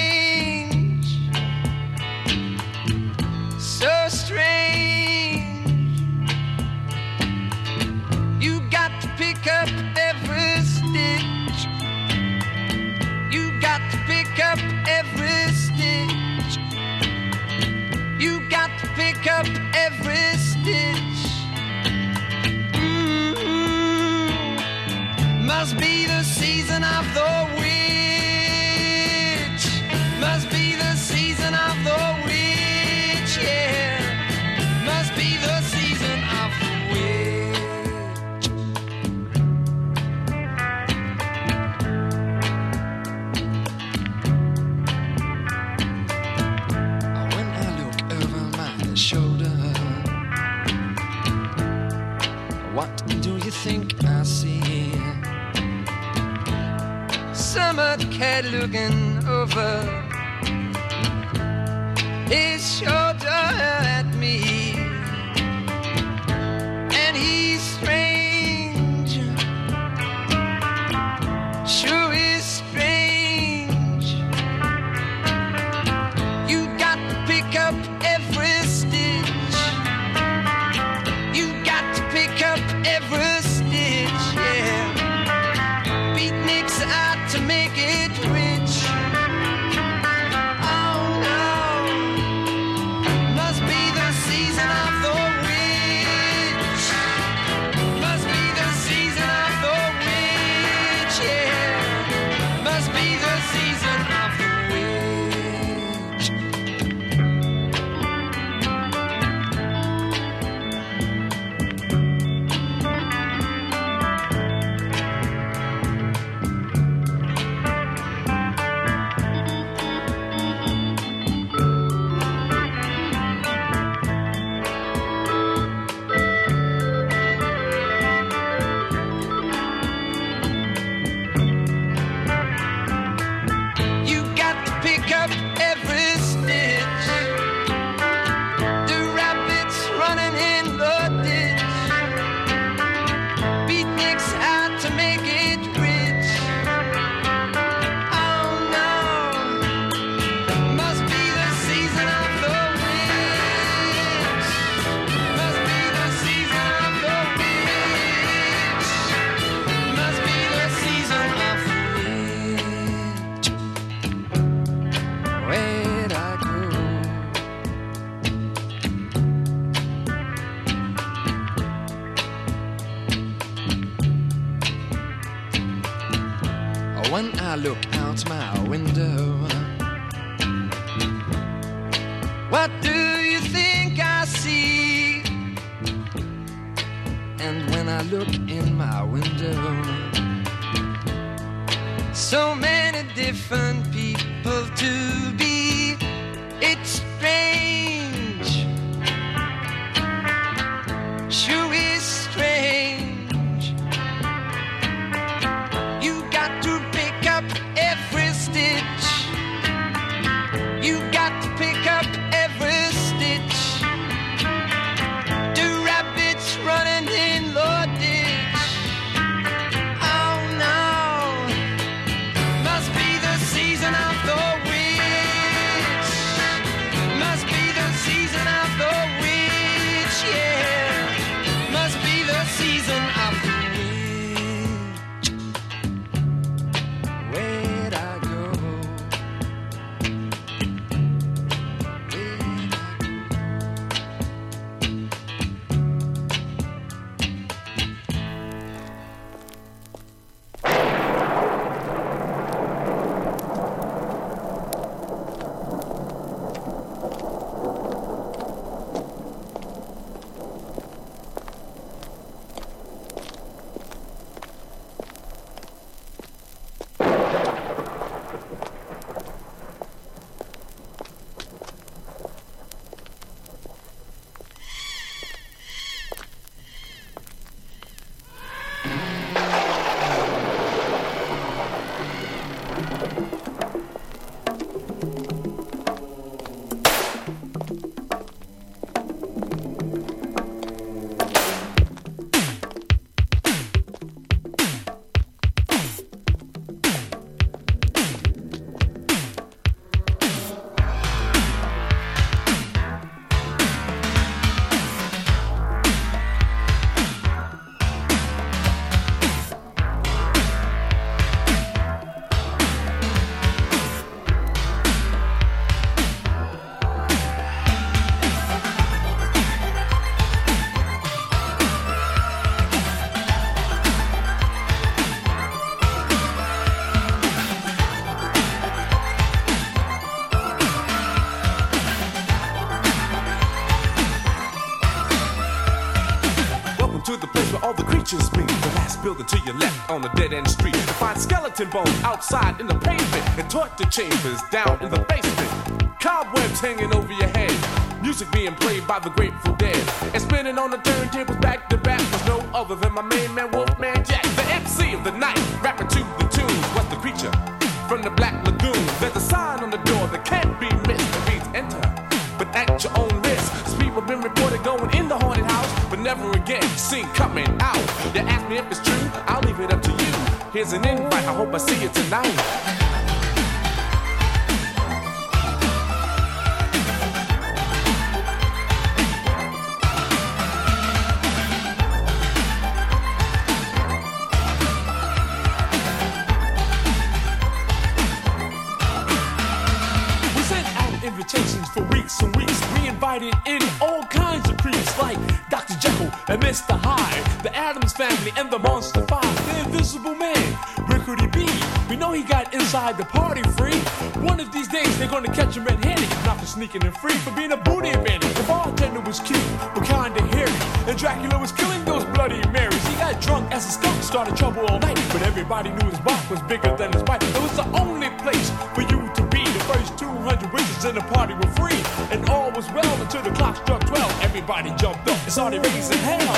I look in my window. So many different people to be. It's strange. Building to your left on the dead end street. You find skeleton bones outside in the pavement and torture chambers down in the basement. Cobwebs hanging over your head. Music being played by the Grateful Dead. And spinning on the turntables back to back was no other than my main man Wolfman Jack. The MC of the night, rapping to the tunes, What's the creature from the Black Lagoon. There's a sign on the door that can't be missed. It enter, but at your own risk. People been reported going in the haunted house, but never again seen coming out. You ask me if it's Here's an invite, I hope I see you tonight. We sent out invitations for weeks and weeks. We invited in all kinds of creeps like Dr. Jekyll and Mr. Hyde, the Addams family and the Monster the party free. One of these days they're gonna catch him red-handed, not for sneaking and free, for being a booty bandit. The bartender was cute, but kinda hairy, and Dracula was killing those bloody Marys. He got drunk as a skunk, started trouble all night, but everybody knew his bark was bigger than his bite. It was the only place for you to be. The first 200 wishes in the party were free, and all was well until the clock struck 12. Everybody jumped up and started raising hell.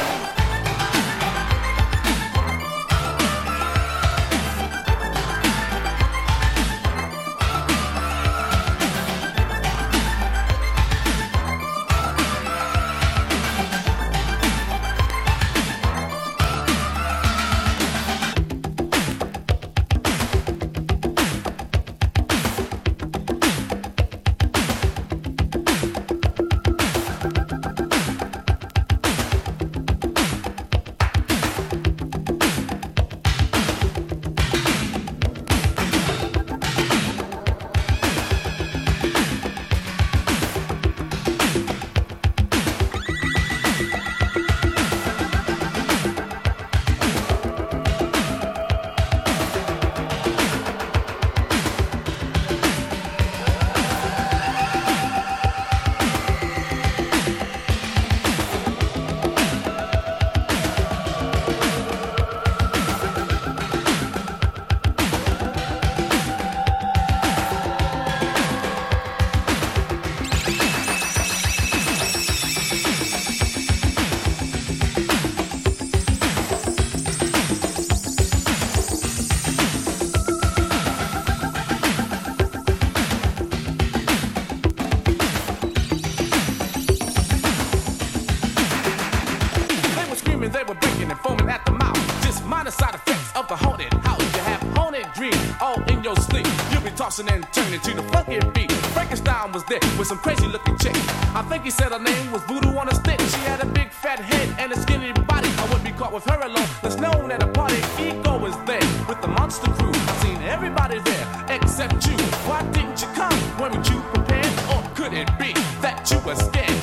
And turning to the funky beat. Frankenstein was there with some crazy looking chick. I think he said her name was Voodoo on a stick. She had a big fat head and a skinny body. I wouldn't be caught with her alone. That's known at a party. Ego was there with the monster crew. I've seen everybody there except you. Why didn't you come? Weren't you prepared? Or could it be that you were scared?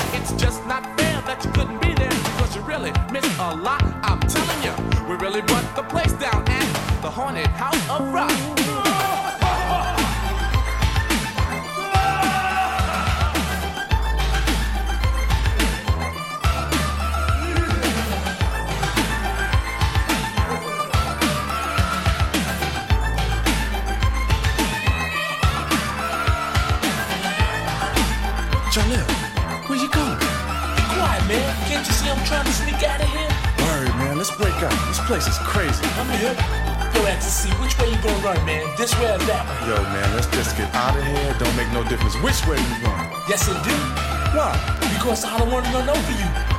Man, let's break up. This place is crazy. I'm here. Yo, Ecstasy, which way you gonna run, man? This way or that way? Yo, man, let's just get out of here. Don't make no difference which way we run. Yes, it do. Why? Because I don't want to run over you.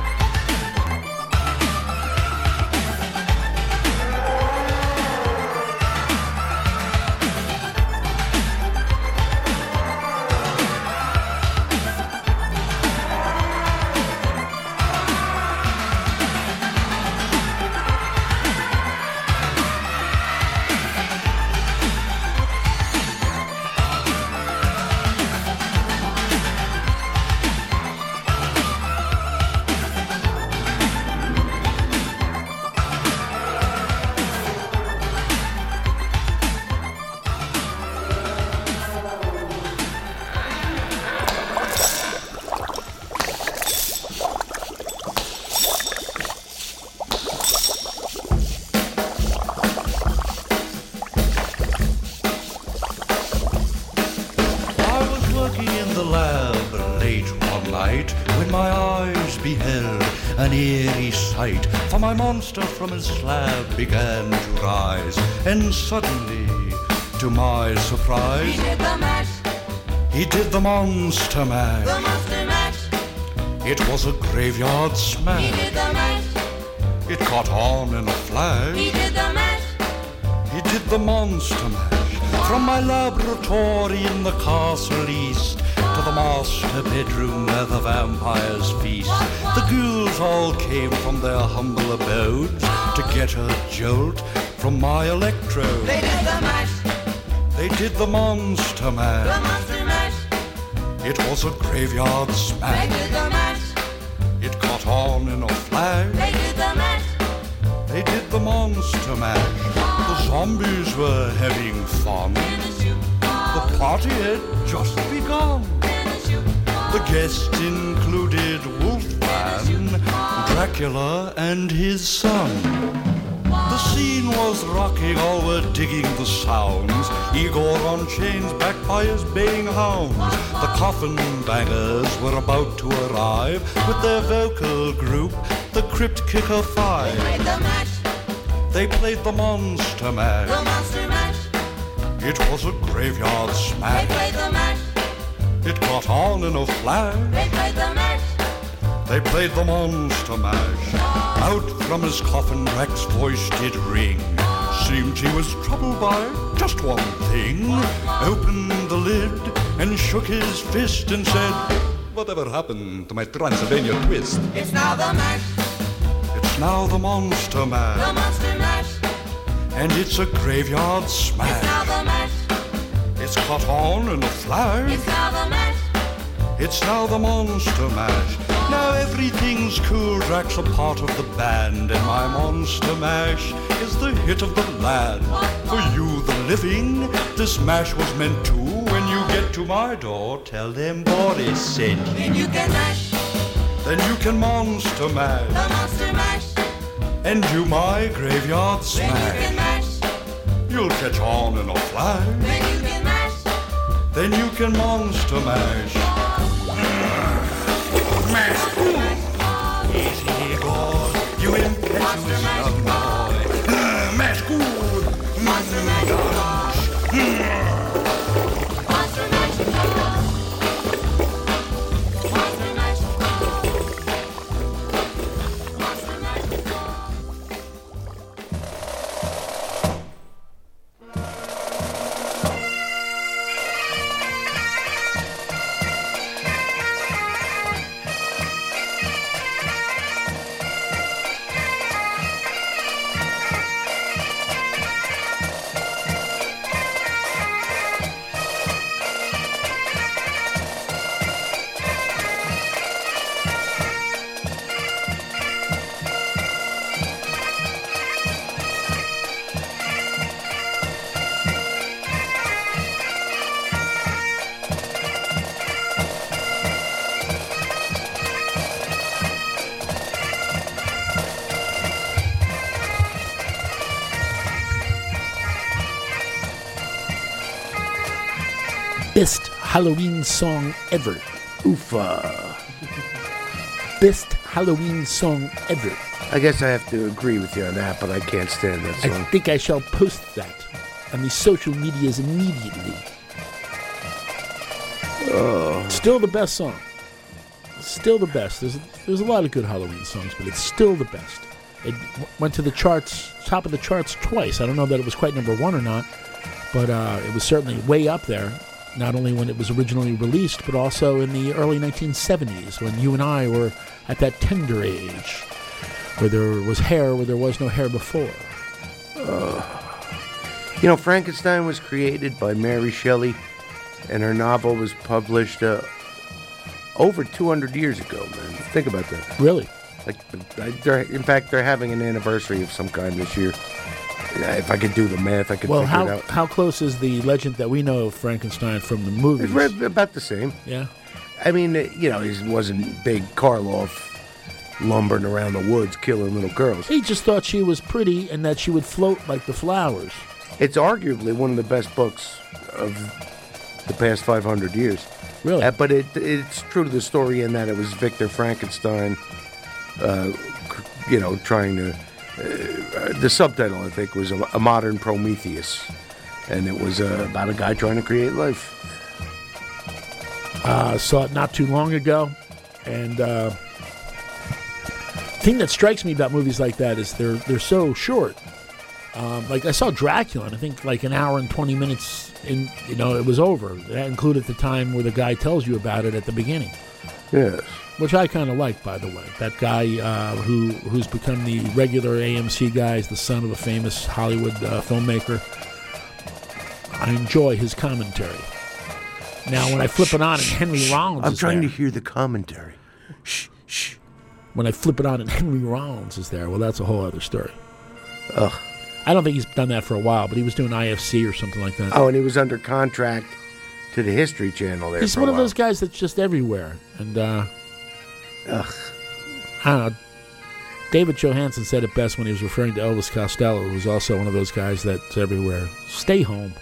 From his slab began to rise, and suddenly, to my surprise, He did the mash, he did the monster mash. the monster mash. It was a graveyard smash. He did the mash, It caught on in a flash. he did the mash. He did the monster mash from my laboratory in the castle east to the master bedroom where the vampires feast. The ghouls all came from their humble abodes to get a jolt from my electrode. They did the mash, They did the monster mash. the monster mash. It was a graveyard smash. They did the mash, It caught on in a flash. they did the mash. They did the monster mash. The zombies were having fun. The party had just begun. The guests included Dracula, and his son. The scene was rocking, all were digging the sounds. Igor on chains, backed by his baying hounds. The coffin bangers were about to arrive with their vocal group, the Crypt Kicker Five. They Played the mash, They played the Monster the Mash. monster mash. It was a graveyard smash. They played the mash, It got on in a flash. they played the mash. They played the Monster Mash. Out from his coffin, Rex's voice did ring. Seemed he was troubled by just one thing. Opened the lid and shook his fist and said, Whatever happened to my Transylvania twist? It's now the mash, It's now the Monster mash. the monster mash. And it's a graveyard smash. It's now the mash, It's caught on in a flash. it's now the mash. It's now the Monster Mash. Now everything's cool. Drac's a part of the band, and my Monster Mash is the hit of the land. For you, the living, this mash was meant to. When you get to my door, tell them Boris sent you. Then you can mash, Then you can Monster mash. the monster mash. and do my graveyard smash. Then you can mash, You'll catch on in a flash. then you can mash. Then you can Monster. Mash. Impetuous young Halloween song ever. Oofa. Best Halloween song ever. I guess I have to agree with you on that, but I can't stand that song. I think I shall post that on the social medias immediately. Oh. Still the best song. Still the best. There's there's a lot of good Halloween songs, but it's still the best. It w- went to the charts, top of the charts twice. I don't know that it was quite number one or not, but uh, it was certainly way up there. Not only when it was originally released, but also in the early 1970s when you and I were at that tender age, where there was hair where there was no hair before. You know, Frankenstein was created by Mary Shelley, and her novel was published uh, over 200 years ago, man. Think about that. Really? Like, they're, in fact, they're having an anniversary of some kind this year. If I could do the math, I could Well, figure how it out. how close is the legend that we know of Frankenstein from the movies? It's about the same. Yeah. I mean, uh, you know, he wasn't big Karloff lumbering around the woods killing little girls. He just thought she was pretty and that she would float like the flowers. It's arguably one of the best books of the past 500 years. Really? Uh, but it it's true to the story in that it was Victor Frankenstein, uh, you know, trying to. Uh, the subtitle, I think, was a, a modern Prometheus, and it was uh, about a guy trying to create life. Uh, saw it not too long ago, and uh, thing that strikes me about movies like that is they're they're so short. Um, like I saw Dracula, and I think like an hour and twenty minutes, and you know, it was over. That included the time where the guy tells you about it at the beginning. Yes. Which I kind of like, by the way. That guy uh, who who's become the regular AMC guy is the son of a famous Hollywood uh, filmmaker. I enjoy his commentary. Now, when I flip it on and Henry Rollins I'm is trying there, to hear the commentary. Shh, shh. when I flip it on and Henry Rollins is there, well, that's a whole other story. Ugh. I don't think he's done that for a while, but he was doing IFC or something like that. Oh, and he was under contract to the History Channel there. he's for a one of those guys that's just everywhere. And, uh, Ugh. I don't know. David Johansen said it best when he was referring to Elvis Costello, who's also one of those guys that's everywhere. Stay home.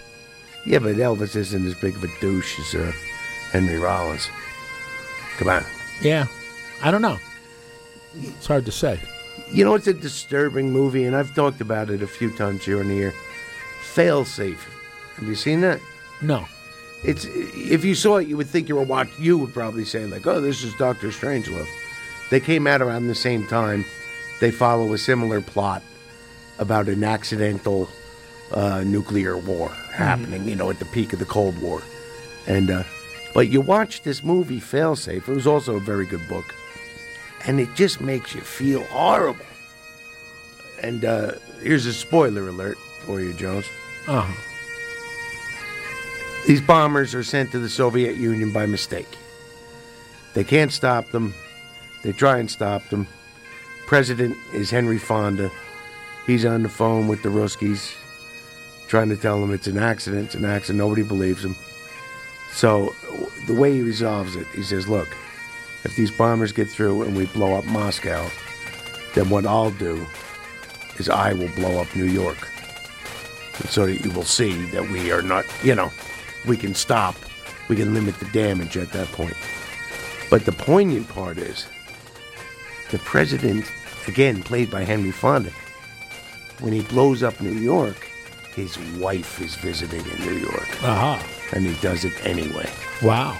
Yeah, but Elvis isn't as big of a douche as uh, Henry Rollins. Come on. Yeah. I don't know. It's hard to say. You know, it's a disturbing movie, and I've talked about it a few times here and here. Failsafe. Have you seen that? No. It's if you saw it, you would think you were watching. You would probably say like, "Oh, this is Doctor Strangelove." They came out around the same time. They follow a similar plot about an accidental uh, nuclear war happening. You know, at the peak of the Cold War, and uh, but you watch this movie, Failsafe. It was also a very good book, and it just makes you feel horrible. And uh, here's a spoiler alert for you, Jones. Uh huh. These bombers are sent to the Soviet Union by mistake. They can't stop them. They try and stop them. President is Henry Fonda. He's on the phone with the Ruskies, trying to tell them it's an accident, it's an accident. Nobody believes him. So the way he resolves it, he says, "Look, if these bombers get through and we blow up Moscow, then what I'll do is I will blow up New York, so that you will see that we are not, you know, we can stop, we can limit the damage at that point." But the poignant part is the president, again played by Henry Fonda, when he blows up New York, his wife is visiting in New York. Aha. And he does it anyway. Wow.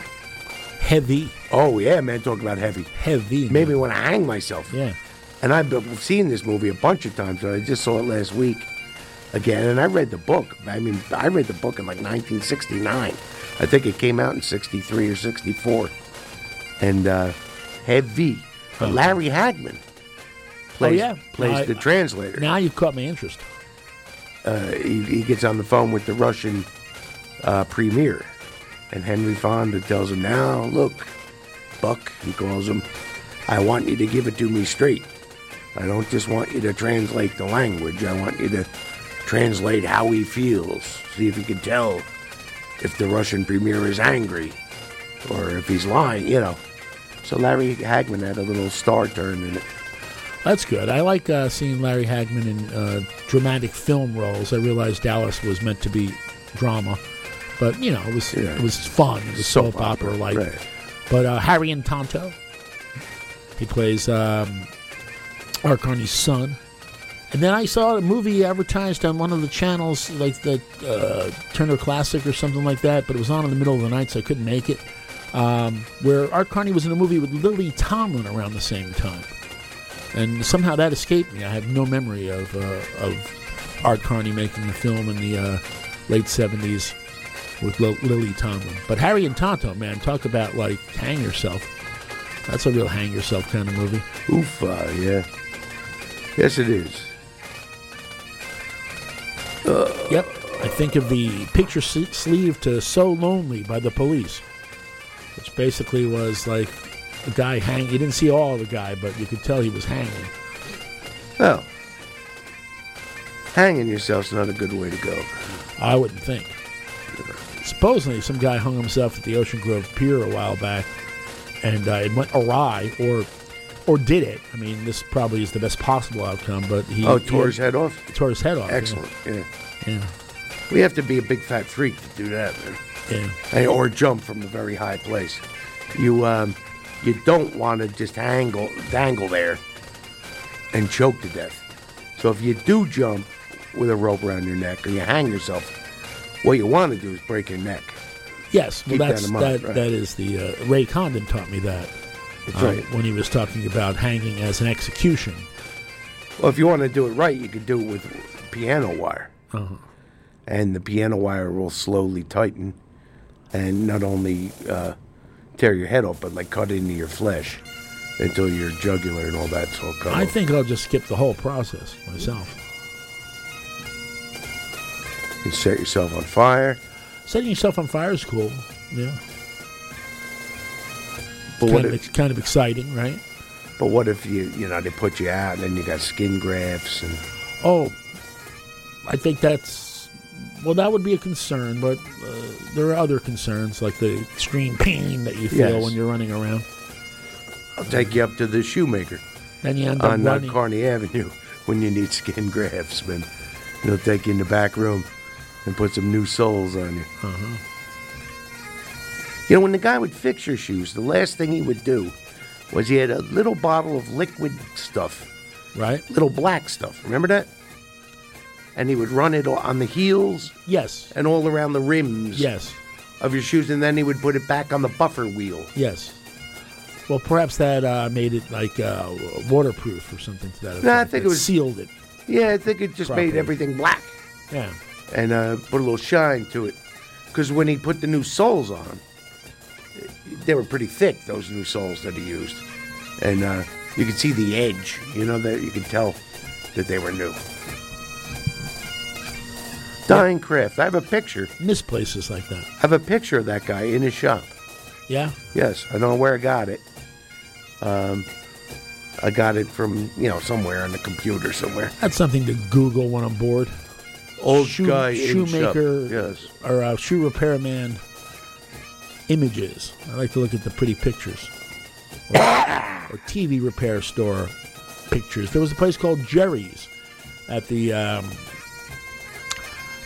Heavy. Oh, yeah, man, talk about heavy. Heavy. Made me want to hang myself. Yeah. And I've been- seen this movie a bunch of times, but I just saw it last week again. And I read the book. I mean, I read the book in like 1969. I think it came out in 63 or 64. And uh, heavy. But Larry Hagman plays, oh, yeah. plays I- the translator. Now you've caught my interest. uh, he, he gets on the phone with the Russian uh, premier, and Henry Fonda tells him, "Now look, Buck," he calls him, "I want you to give it to me straight. I don't just want you to translate the language. I want you to translate how he feels. See if you can tell if the Russian premier is angry or if he's lying. You know." So Larry Hagman had a little star turn in it. That's good. I like uh, seeing Larry Hagman in uh, dramatic film roles. I realized Dallas was meant to be drama, but you know it was it was fun. It was soap, Soap opera like. right. But uh, Harry and Tonto, he plays um, Art Carney's son. And then I saw a movie advertised on one of the channels, like the uh, Turner Classic or something like that, but it was on in the middle of the night, so I couldn't make it. Um, where Art Carney was in a movie with Lily Tomlin around the same time, and somehow that escaped me. I have no memory of uh, of Art Carney making the film in the uh, late '70s with Lily Tomlin. But Harry and Tonto, man, talk about like hang yourself. That's a real hang yourself kind of movie. Oof, uh, yeah. Yes, it is. Yep. I think of the picture sleeve to So Lonely by the police, which basically was like a guy hanging. You didn't see all the guy, but you could tell he was hanging. Well, hanging yourself's not a good way to go. I wouldn't think. Supposedly, some guy hung himself at the Ocean Grove Pier a while back, and uh, it went awry, or or did it? I mean, this probably is the best possible outcome, but he oh, tore he- his head off? Tore his head off. Excellent, yeah. Yeah. We have to be a big fat freak to do that, man. Yeah. and- or jump from a very high place. You um, you don't want to just dangle dangle there and choke to death. So if you do jump with a rope around your neck or you hang yourself, what you want to do is break your neck. Yes, well, Keep that that's in mind, that. right. That is the uh, Ray Condon taught me that. That's right. When he was talking about hanging as an execution. Well, if you want to do it right, you could do it with piano wire. Uh-huh. And the piano wire will slowly tighten and not only uh, tear your head off, but like cut into your flesh until your jugular and all that's all cut I think I'll just skip the whole process myself. You set yourself on fire. Setting yourself on fire is cool. Yeah. But kind, what of, if, kind of exciting, right? but what if you, you know, they put you out and then you got skin grafts and Oh, I think that's well, that would be a concern, but uh, there are other concerns like the extreme pain that you feel Yes. when you're running around. I'll take you up to the shoemaker Then you end on uh. Kearny Avenue when you need skin grafts, man. He'll take you in the back room and put some new soles on you. Uh-huh. You know, when the guy would fix your shoes, the last thing he would do was he had a little bottle of liquid stuff. Right. Little black stuff. Remember that? And he would run it on the heels. Yes. And all around the rims. Yes. Of your shoes, and then he would put it back on the buffer wheel. Yes. Well, perhaps that uh, made it like uh, waterproof or something to that effect. No, I think it was- sealed it. Yeah, I think it just made everything black. Yeah. And uh, put a little shine to it. Because when he put the new soles on, they were pretty thick, those new soles that he used. And uh, you could see the edge, you know, that you could tell that they were new. Dying Craft. I have a picture. Miss places like that. I have a picture of that guy in his shop. Yeah. Yes, I don't know where I got it. Um, I got it from you know somewhere on the computer somewhere. That's something to Google when I'm bored. Old Shoe- guy in shop. shoemaker, Yes. or uh, shoe repairman images. I like to look at the pretty pictures. Or, or TV repair store pictures. There was a place called Jerry's at the um,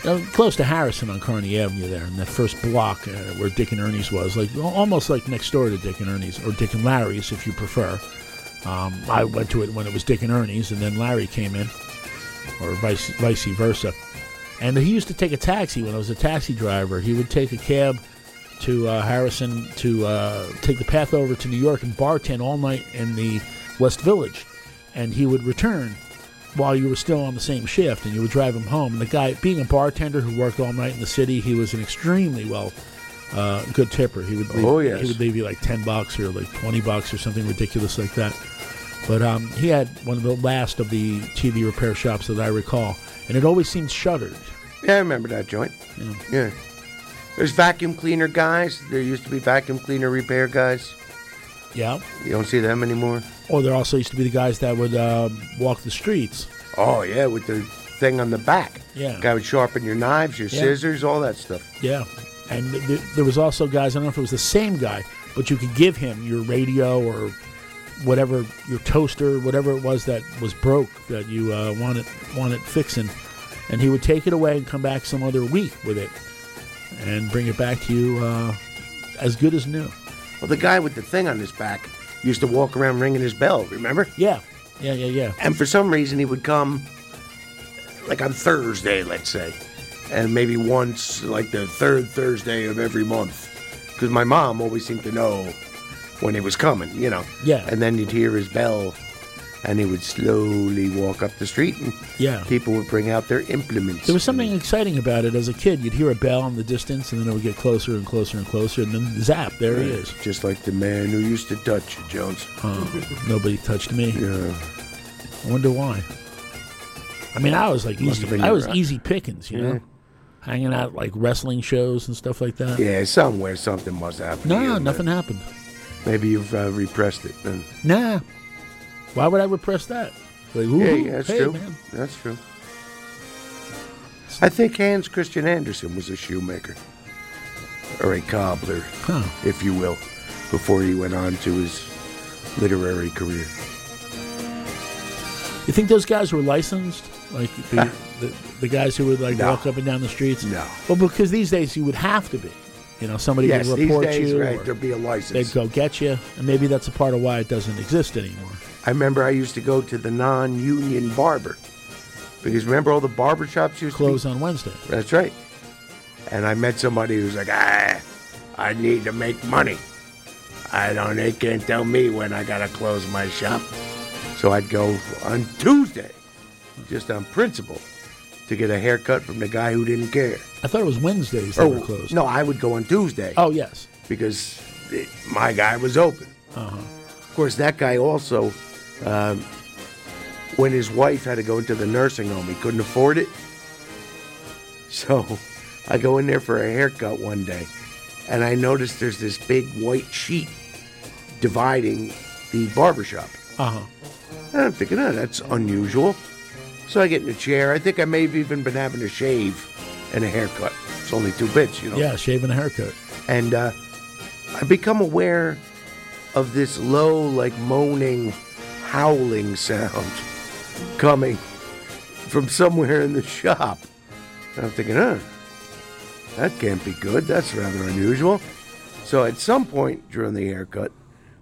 uh, close to Harrison on Kearny Avenue there, in that first block uh, where Dick and Ernie's was, like almost like next door to Dick and Ernie's, or Dick and Larry's if you prefer. Um, I went to it when it was Dick and Ernie's, and then Larry came in, or vice vice versa. And he used to take a taxi when I was a taxi driver. He would take a cab to uh, Harrison to uh, take the PATH over to New York and bartend all night in the West Village. And he would return while you were still on the same shift, and you would drive him home. And the guy, being a bartender who worked all night in the city, he was an extremely well uh, good tipper. He would leave, Oh, yes. he would leave you like ten bucks or like twenty bucks or something ridiculous like that. But um, he had one of the last of the TV repair shops that I recall, and it always seemed shuttered. Yeah, I remember that joint. Yeah. Yeah. There's vacuum cleaner guys. There used to be vacuum cleaner repair guys. Yeah. You don't see them anymore. Or there also used to be the guys that would um, walk the streets. Oh yeah, with the thing on the back. Yeah. Guy would sharpen your knives, your Yeah. scissors, all that stuff. Yeah. And th- th- there was also guys, I don't know if it was the same guy, but you could give him your radio or whatever, your toaster, whatever it was that was broke that you uh, wanted, wanted fixing. And he would take it away and come back some other week with it and bring it back to you uh, as good as new. Well, the guy with the thing on his back used to walk around ringing his bell. Remember? Yeah. Yeah, yeah, yeah. And for some reason, he would come like on Thursday, let's say, and maybe once, like the third Thursday of every month, because my mom always seemed to know when he was coming, you know. Yeah. And then you'd hear his bell, and he would slowly walk up the street, and Yeah. people would bring out their implements. There was something exciting about it as a kid. You'd hear a bell in the distance, and then it would get closer and closer and closer, and then zap, there he is. Just like the man who used to touch you, Jones. Oh, nobody touched me. Yeah. I wonder why. I mean, I was like easy. I was rock. easy pickings, you know, Yeah. hanging out like wrestling shows and stuff like that. Yeah, somewhere something must happen. No, nothing happened. Maybe you've uh, repressed it. Then. Nah. Why would I repress that? Like, Yeah, yeah, that's hey, true. man. That's true. I think Hans Christian Andersen was a shoemaker or a cobbler, Huh. if you will, before he went on to his literary career. You think those guys were licensed? Like the, the, the guys who would like No. walk up and down the streets? No. Well, because these days you would have to be. You know, somebody Yes, would these report days, you. right, there'd be a license. They'd go get you, and maybe that's a part of why it doesn't exist anymore. I remember I used to go to the non-union barber because remember all the barber shops used Close to close on Wednesday. That's right. And I met somebody who was like, ah, I need to make money. I don't. They can't tell me when I gotta close my shop. So I'd go on Tuesday, just on principle, to get a haircut from the guy who didn't care. I thought it was Wednesdays they Oh, were closed. no, I would go on Tuesday. Oh yes, because it, my guy was open. Uh-huh. Of course, that guy also, um, when his wife had to go into the nursing home, he couldn't afford it. So I go in there for a haircut one day, and I notice there's this big white sheet dividing the barber shop. Uh huh. And I'm thinking, oh, that's unusual. So I get in a chair. I think I may have even been having a shave and a haircut. It's only two bits, you know. Yeah, shaving a haircut. And uh, I become aware of this low, like moaning, howling sound coming from somewhere in the shop. And I'm thinking, huh, that can't be good. That's rather unusual. So at some point during the haircut,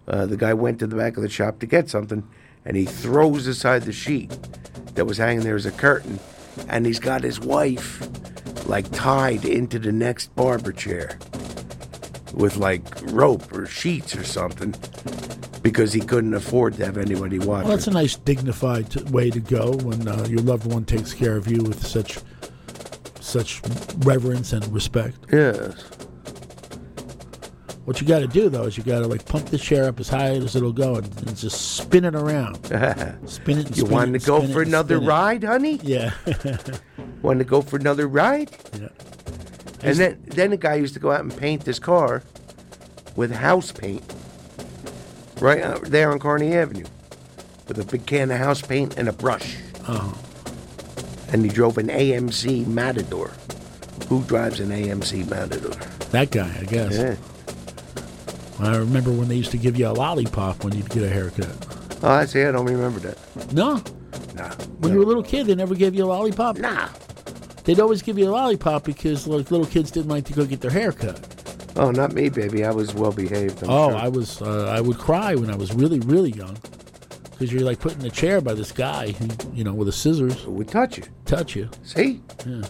uh, the guy went to the back of the shop to get something, and he throws aside the sheet that was hanging there as a curtain, and he's got his wife like tied into the next barber chair with like rope or sheets or something because he couldn't afford to have anybody watch. Well, that's a nice, dignified t- way to go when uh, your loved one takes care of you with such such reverence and respect. Yes. What you got to do though is you got to like pump the chair up as high as it'll go and, and just spin it around. spin it. And You want to go for another it. ride, honey? Yeah. Want to go for another ride? Yeah. And then, then the guy used to go out and paint his car with house paint right out there on Kearny Avenue with a big can of house paint and a brush. Uh-huh. And he drove an AMC Matador. Who drives an AMC Matador? That guy, I guess. Yeah. I remember when they used to give you a lollipop when you'd get a haircut. Oh, I see. I don't remember that. No. Nah. When you were a little kid, they never gave you a lollipop. Nah. They'd always give you a lollipop because like little kids didn't like to go get their hair cut. Oh, not me, baby. I was well behaved. I'm oh, sure. I was. Uh, I would cry when I was really, really young because you're like put in a chair by this guy, who, you know, with a scissors. Would touch you. Touch you. See? Yeah.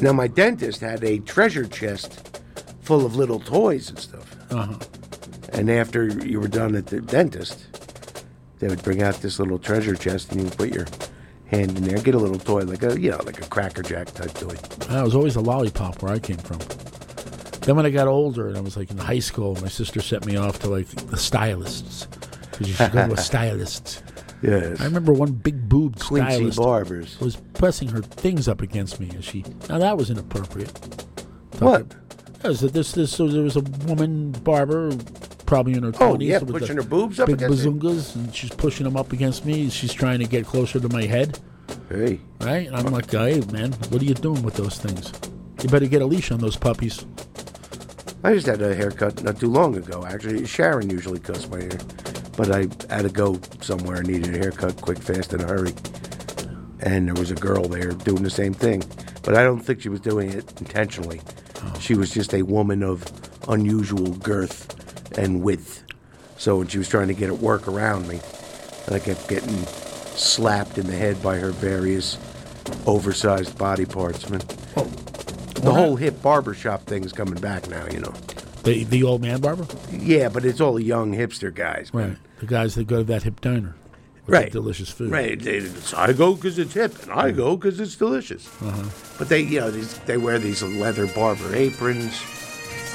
Now, my dentist had a treasure chest full of little toys and stuff. Uh-huh. And after you were done at the dentist, they would bring out this little treasure chest and you would put your hand in there, get a little toy, like a, you know, like a Cracker Jack type toy. I was always a lollipop where I came from. Then when I got older and I was like in high school, my sister sent me off to like the stylists because you should go to a stylist. Yes. I remember one big Quincy stylist Barbers. was pressing her things up against me as she. Now that was inappropriate. What? Yes, this this so there was a woman barber, probably in her Oh, twenties. yeah, pushing her boobs up big bazungas, and she's pushing them up against me. She's trying to get closer to my head. Hey. Right? And I'm like, hey, man, what are you doing with those things? You better get a leash on those puppies. I just had a haircut not too long ago, actually. Sharon usually cuts my hair. But I had to go somewhere and needed a haircut quick, fast, in a hurry. And there was a girl there doing the same thing. But I don't think she was doing it intentionally. Oh. She was just a woman of unusual girth and width. So when she was trying to get it work around me, and I kept getting slapped in the head by her various oversized body parts. Man. Oh. The well, whole hip barbershop thing's coming back now, you know. The the old man barber, Yeah, but it's all the young hipster guys. man. right? The guys that go to that hip diner, with the Right. delicious food, Right. They- it's, I go because it's hip, and I go because it's delicious. Uh-huh. But they, you know, these, they wear these leather barber aprons,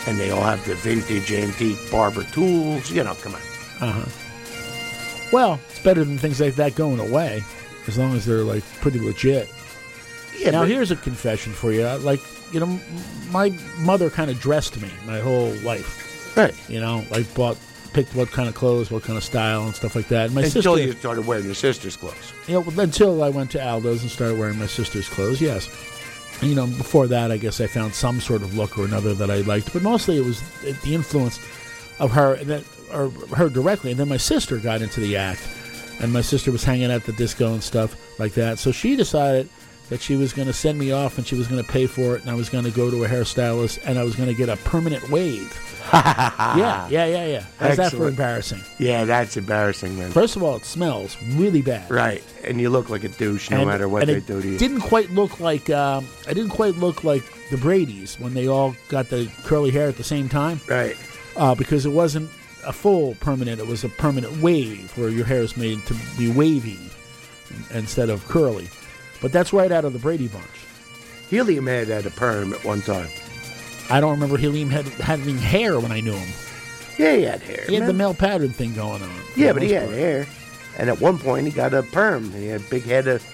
and they all have the vintage antique barber tools. You know, come on. Uh huh. Well, it's better than things like that going away, as long as they're like pretty legit. Yeah, now but- here's a confession for you. Like you know, my mother kind of dressed me my whole life. Right. You know, like bought, picked what kind of clothes, what kind of style, and stuff like that. And my Until sister, you started wearing your sister's clothes. you know, until I went to Aldo's and started wearing my sister's clothes. Yes. You know, before that, I guess I found some sort of look or another that I liked, but mostly it was the influence of her and that, or her directly. And then my sister got into the act, and my sister was hanging at the disco and stuff like that. So she decided that she was going to send me off and she was going to pay for it, and I was going to go to a hairstylist and I was going to get a permanent wave. yeah, yeah, yeah, yeah. How's that for embarrassing? Yeah, that's embarrassing, man. First of all, it smells really bad. Right, and you look like a douche no And- matter what they do to you. Didn't quite look like um, I didn't quite look like the Brady's when they all got the curly hair at the same time. Right. Uh, because it wasn't a full permanent; it was a permanent wave where your hair is made to be wavy instead of curly. But that's right out of the Brady bunch. Helium had had a perm at one time. I don't remember Helium had, having hair when I knew him. Yeah, he had hair. He had the male pattern thing going on. Yeah, but he had part. hair. And at one point, he got a perm. He had a big head of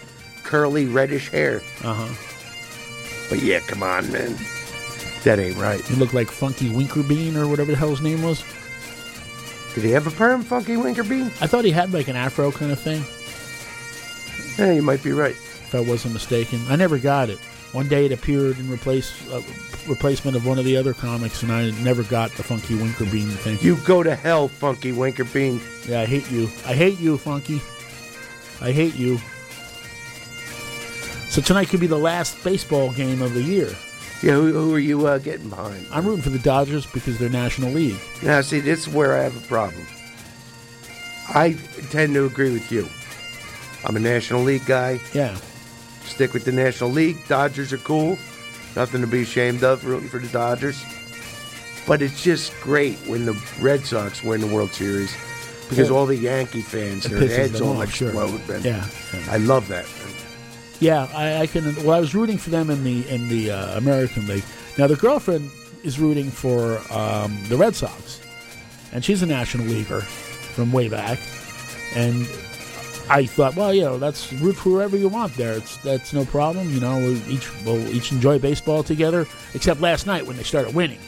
curly, reddish hair. Uh huh. But yeah, come on, man. That ain't right. He looked like Funky Winkerbean or whatever the hell his name was. Did he have a perm, Funky Winkerbean? I thought he had like an afro kind of thing. Yeah, you might be right. If I wasn't mistaken, I never got it. One day it appeared in replace uh, replacement of one of the other comics, and I never got the Funky Winkerbean thing. You go to hell, Funky Winkerbean. Yeah, I hate you. I hate you, Funky. I hate you. So tonight could be the last baseball game of the year. Yeah, who, who are you uh, getting behind? I'm rooting for the Dodgers because they're National League. Now, see, this is where I have a problem. I tend to agree with you. I'm a National League guy. Yeah. Stick with the National League. Dodgers are cool. Nothing to be ashamed of rooting for the Dodgers. But it's just great when the Red Sox win the World Series because Yeah. all the Yankee fans, their heads all off, sure. explode. man. Yeah. I love that. Yeah, I, I can. Well, I was rooting for them in the in the uh, American League. Now the girlfriend is rooting for um, the Red Sox, and she's a National Leaguer from way back. And I thought, well, you know, that's root for whoever you want there. It's that's no problem. You know, we each we'll each enjoy baseball together. Except last night when they started winning,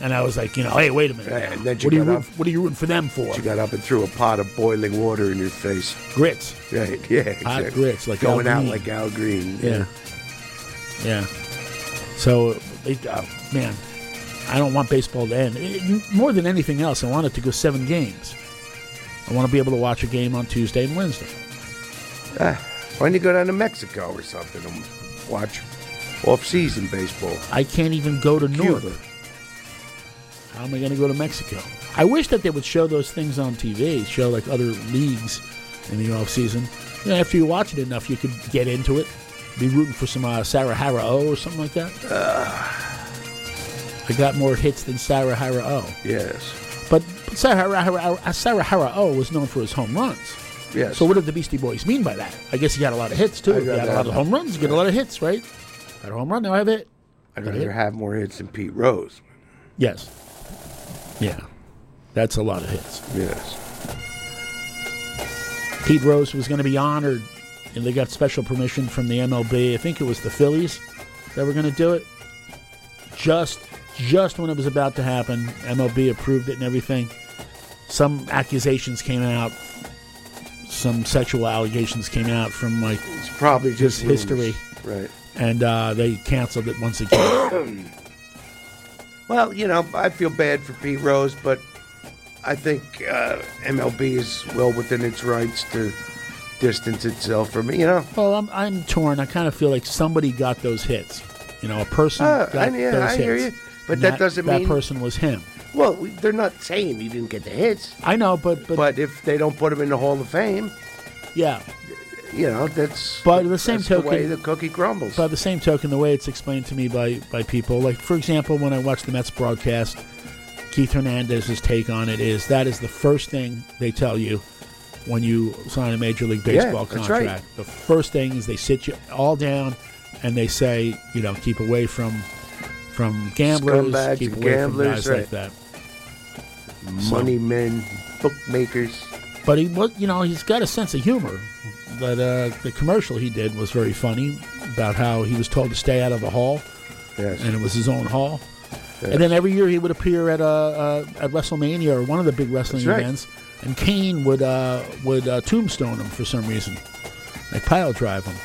and I was like, you know, hey, wait a minute. And then she what are you got rooting, what are you rooting for them for? She got up and threw a pot of boiling water in your face. Grits. Right, yeah. Hot grits, like Going out like Al Green. Yeah. Yeah. So, they, uh, man, I don't want baseball to end. It- more than anything else, I want it to go seven games. I want to be able to watch a game on Tuesday and Wednesday. Ah, why don't you go down to Mexico or something and watch off-season baseball? I can't even go to Northern. How am I going to go to Mexico? I wish that they would show those things on TV, show like other leagues in the off season. You know, after you watch it enough, you could get into it. Be rooting for some uh, Sarah Hara O or something like that. I got more hits than Sarah Hara O. Yes. Sarah, Hara, uh, Sarah O was known for his home runs. Yes. So what did the Beastie Boys mean by that? I guess he got a lot of hits too. He got a lot of home runs, you get a lot of hits, right? Got a home run, now I have it. I'd Got rather have more hits than Pete Rose. Yes. Yeah. That's a lot of hits. Yes. Pete Rose was going to be honored, and they got special permission from the MLB. I think it was the Phillies that were going to do it. Just, just when it was about to happen, MLB approved it and everything. Some accusations came out. Some sexual allegations came out from like It's probably just history, rumors. Right. and uh, they canceled it once again. Well, you know, I feel bad for Pete Rose, but I think uh, MLB is well within its rights to distance itself from it. You know, well, I'm, I'm torn. I kind of feel like somebody got those hits. You know, a person Uh, got I- yeah, those I hits. hear you. But And that doesn't that mean- that person was him. well, we- they're not saying he didn't get the hits, I know, but but, but if they don't put him in the Hall of Fame, yeah. you know, that's But the same token, the way the cookie crumbles. By the same token, the way it's explained to me by by people, like for example, when I watch the Mets broadcast, Keith Hernandez's take on it is that is the first thing they tell you when you sign a major league baseball that's contract. right. The first thing is they sit you all down and they say, you know, keep away from from gamblers, Scumbags keep away gamblers, from guys right. like that. Money men, bookmakers. But he was, you know, he's got a sense of humor. But uh, the commercial he did was very funny about how he was told to stay out of the hall, Yes. and it was his own hall. Yes. And then every year he would appear at uh, uh, at WrestleMania or one of the big wrestling right. events, and Kane would uh, would uh, tombstone him for some reason, like pile drive him,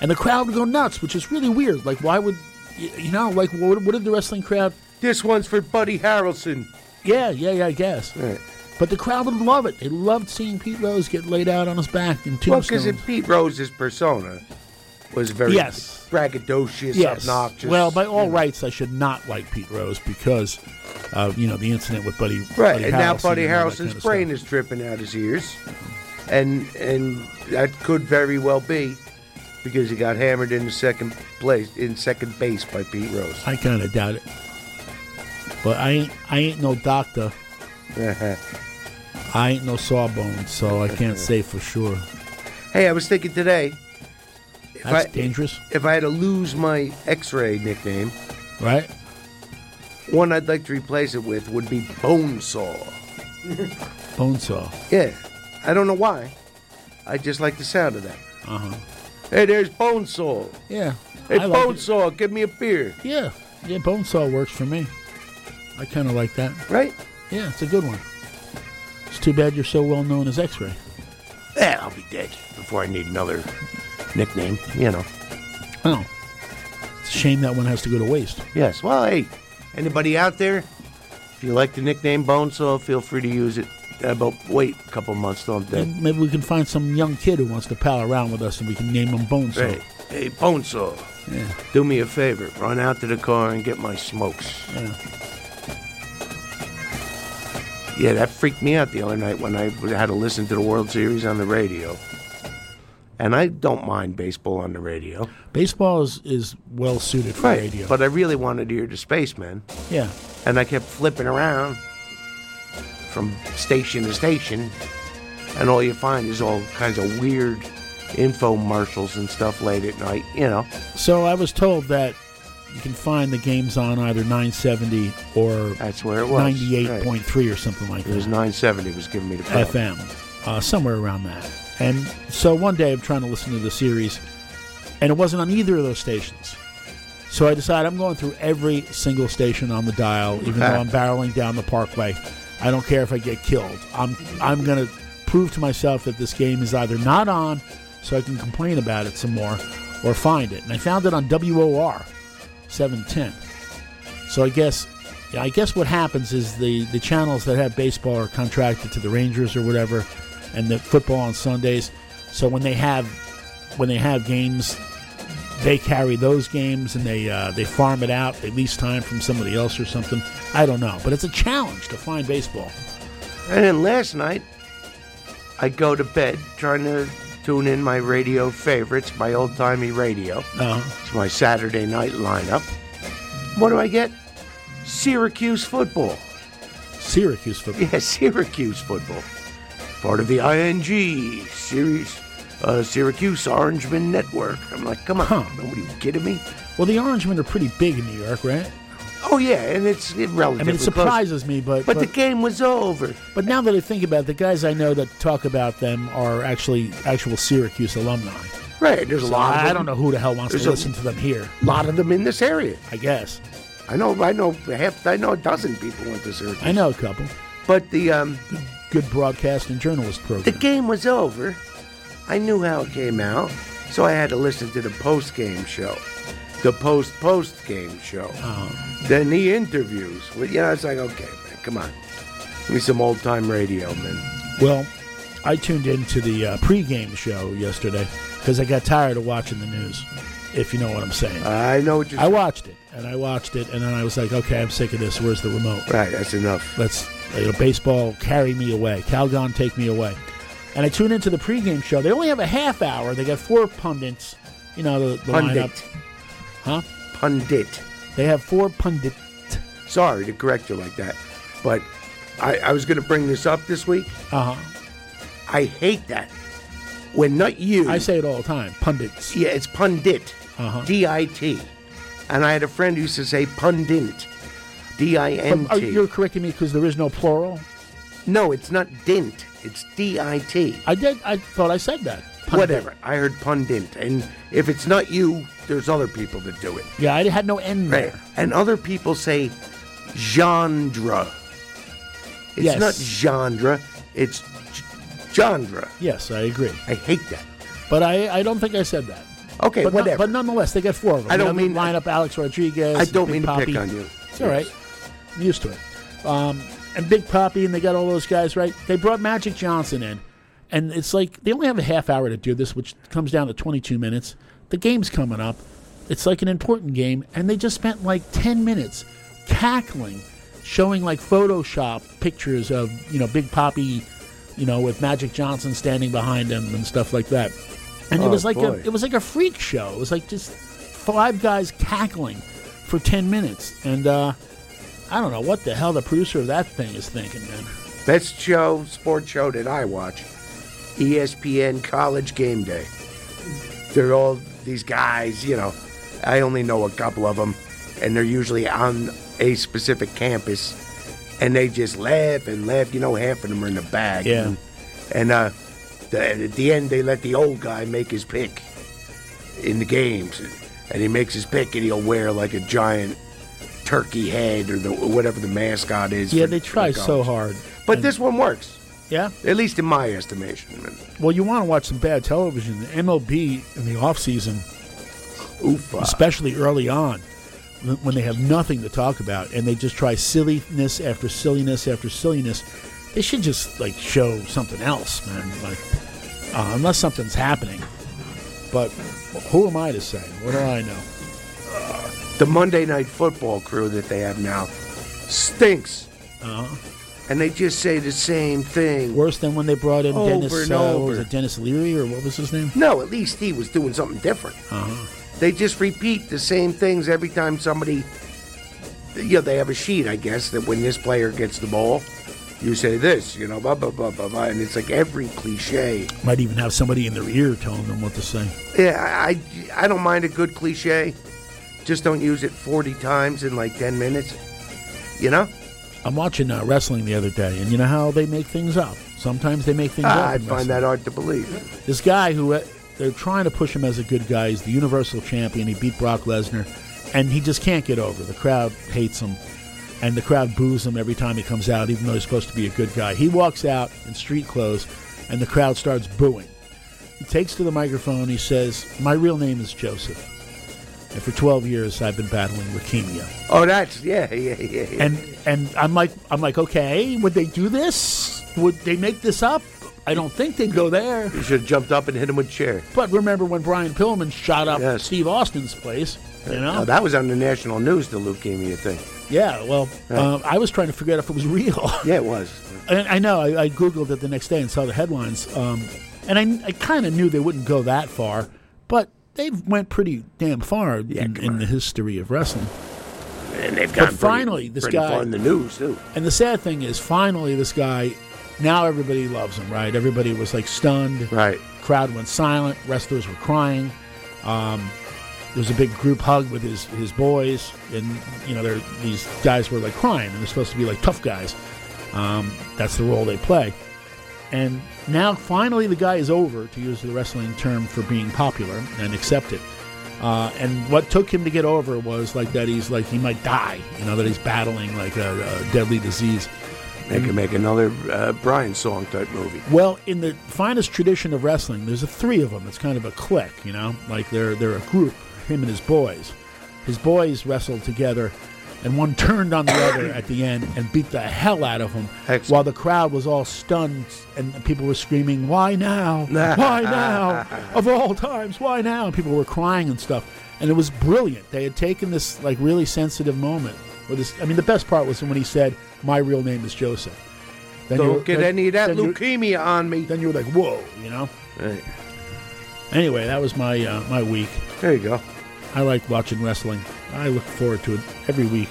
and the crowd would go nuts, which is really weird. Like, why would you know? Like, what, what did the wrestling crowd? This one's for Buddy Harrelson. Yeah, yeah, yeah, I guess. Right. But the crowd would love it. They loved seeing Pete Rose get laid out on his back and Well, because Pete Rose's persona, was very Yes. braggadocious, yes. obnoxious. Well, by all rights, I should not like Pete Rose because of you know the incident with Buddy. right, Buddy and now Buddy Harrelson's kind of brain is dripping out his ears, and and that could very well be because he got hammered in the second place in second base by Pete Rose. I kind of doubt it, but I ain't I ain't no doctor. I ain't no sawbones, so I can't say for sure. Hey, I was thinking today. If That's I, dangerous. If I had to lose my X-ray nickname, right? One I'd like to replace it with would be Bonesaw. Bonesaw. Yeah, I don't know why. I just like the sound of that. Uh huh. Hey, there's Bone Saw. Yeah. Hey, I like it. Bonesaw, give me a beer. Yeah, yeah. Bone Saw works for me. I kind of like that. Right? Yeah, it's a good one. It's too bad you're so well known as X-Ray. Yeah, I'll be dead before I need another nickname. You know. Oh, it's a shame that one has to go to waste. Yes. Well, hey, anybody out there? If you like the nickname Bone Saw, feel free to use it. But wait a couple months till I'm dead. Maybe- we can find some young kid who wants to pal around with us, and we can name him Bonesaw. Hey, hey, Bonesaw. Yeah. Do me a favor. Run out to the car and get my smokes. Yeah. Yeah, that freaked me out the other night when I had to listen to the World Series on the radio. And I don't mind baseball on the radio. Baseball is, is well suited for Right. radio. But I really wanted to hear the spaceman. yeah. And I kept flipping around from station to station. And all you find is all kinds of weird infomercials and stuff late at night, you know. So I was told that you can find the games on either 970 or that's where it was. 98.3 or something like It was that. 970 was giving me the problem. FM, uh, somewhere around that. And so one day I'm trying to listen to the series, and it wasn't on either of those stations. So I decided I'm going through every single station on the dial, even though I'm barreling down the parkway. I don't care if I get killed. I'm I'm going to prove to myself that this game is either not on, so I can complain about it some more, or find it. And I found it on WOR 710. So I guess I guess what happens is the, the channels that have baseball are contracted to the Rangers or whatever, and the football on Sundays. So when they have when they have games, they carry those games and they uh, they farm it out. They lease time from somebody else or something. I don't know, but it's a challenge to find baseball. And then last night, I go to bed trying to tune in my radio favorites, my old timey radio. Uh-huh. It's my Saturday night lineup. What do I get? Syracuse football. Syracuse football. Yeah, Syracuse football. Part of the ING series, uh, Syracuse Orangeman Network. I'm like, come on, nobody kidding me? Well, the Orangemen are pretty big in New York, right? Oh yeah, and it's I relatively mean, it close. surprises me, but But the game was over. But now that I think about it, the guys I know that talk about them are actually actual Syracuse alumni. Right, there's a So lot of I don't know who the hell wants There's to a listen to them here. A lot of them in this area. I guess. I know. I know half. I know a dozen people went to Syracuse. I know a couple. But the um, Good broadcast and journalist program. the game was over. I knew how it came out, so I had to listen to the post game show, the post post game show. Uh-huh. Then the interviews. Well, you know, it's like, okay, man, come on, give me some old time radio, man. Well, I tuned into the uh, pregame show yesterday because I got tired of watching the news. If you know what I'm saying. I know what you're. I watched it and I watched it and then I was like, okay, I'm sick of this. Where's the remote? Right, that's enough. Let's you know, baseball carry me away. Calgon take me away. And I tune into the pregame show. They only have a half hour. They got four pundits. You know the, the Pundit. lineup, huh? Pundit. They have four pundit. Sorry to correct you like that, but I, I was going to bring this up this week. Uh huh. I hate that. When not you. I say it all the time. Pundits. Yeah, it's pundit. Uh-huh. D I T. And I had a friend who used to say pundit. D I N But are, T. you're correcting me because there is no plural. No, it's not dint. It's D I T. I did. I thought I said that. Pundit. Whatever. I heard pundit. And if it's not you, there's other people that do it. Yeah, I had no N Right. there. And other people say genre. It's Yes. not genre, it's genre. Yes, I agree. I hate that. But I, I don't think I said that. Okay, but no- whatever. but nonetheless, they get four of them. I don't mean- line up Alex Rodriguez. I don't mean to Papi. pick on you. It's all right. I'm used to it. Um, and Big Papi, and they got all those guys right. They brought Magic Johnson in, and it's like they only have a half hour to do this, which comes down to 22 minutes. the game's coming up. It's like an important game, and they just spent like ten minutes cackling, showing like Photoshop pictures of you know Big Papi, you know, with Magic Johnson standing behind him and stuff like that. And it Oh, was like a it was like a freak show. It was like just five guys cackling for ten minutes, and uh, I don't know what the hell the producer of that thing is thinking, man. Best show, sports show that I watch, ESPN College Game Day. They're all these guys, you know. I only know a couple of them, and they're usually on a specific campus, and they just laugh and laugh. You know, half of them are in the bag. Yeah. And, and uh, the, at the end, they let the old guy make his pick in the games, and he makes his pick, and he'll wear like a giant turkey head or the whatever the mascot is. Yeah, for- they try the so hard. But this one works. Yeah? At least in my estimation. Well, you want to watch some bad television. The MLB in the off season, Oofa. especially early on, when they have nothing to talk about and they just try silliness after silliness after silliness. They should just like show something else, man. Like uh, unless something's happening. But who am I to say? What do I know? The Monday Night Football crew that they have now stinks. Uh-huh. And they just say the same thing. Worse than when they brought in Over Dennis. and uh, over. it Dennis Leary or what was his name? No, at least he was doing something different. Uh-huh. They just repeat the same things every time somebody. You know, they have a sheet, I guess, that when this player gets the ball, you say this, you know, blah, blah, blah, blah, blah. And it's like every cliche. Might even have somebody in their ear telling them what to say. Yeah, I, I I don't mind a good cliche. Just don't use it 40 times in like 10 minutes. You know? I'm watching uh, wrestling the other day, and you know how they make things up. Sometimes they make things up. Ah, in I'd find wrestling. that hard to believe. This guy who uh, they're trying to push him as a good guy. He's the Universal Champion. He beat Brock Lesnar, and he just can't get over. The crowd hates him, and the crowd boos him every time he comes out, even though he's supposed to be a good guy. He walks out in street clothes, and the crowd starts booing. He takes to the microphone. He says, "My real name is Joseph, and for 12 years I've been battling leukemia." Oh, that's, yeah, yeah, yeah. yeah. And and I'm like I'm like, okay, would they do this? Would they make this up? I don't think they'd go there. You should have jumped up and hit him with a chair. But remember when Brian Pillman shot up Steve Austin's place? You know? Oh, that was on the national news, the leukemia thing. yeah. Well, Yeah. uh, I was trying to figure out if it was real. Yeah, it was. and I know. I, I googled it the next day and saw the headlines. Um, and I, I kind of knew they wouldn't go that far, but they went pretty damn far in, in the history of wrestling. And they've But gone pretty- finally, this pretty guy in the news, too. And the sad thing is, finally, this guy. Now everybody loves him, right? Everybody was like stunned. Right. Crowd went silent. Wrestlers were crying. Um, there was a big group hug with his his boys, and you know, these guys were like crying, and they're supposed to be like tough guys. Um, that's the role they play. And now, finally, the guy is over, to use the wrestling term for being popular and accepted. Uh, and what took him to get over was like that he's like he might die, you know, that he's battling like a, a deadly disease. They could make another uh, Brian song type movie. Well, in the finest tradition of wrestling, there's a three of them. It's kind of a clique, you know, like they're they're a group. Him and his boys. His boys wrestled together, and one turned on the other at the end and beat the hell out of him. While the crowd was all stunned and people were screaming, "Why now? Why now? Of all times, why now?" And people were crying and stuff. And it was brilliant. They had taken this like really sensitive moment. Where this, I mean, the best part was when he said, "My real name is Joseph." Then Don't get then- any of that leukemia on me. Then you were like, "Whoa," you know. Right. Anyway, that was my uh, my week. There you go. I like watching wrestling. I look forward to it every week.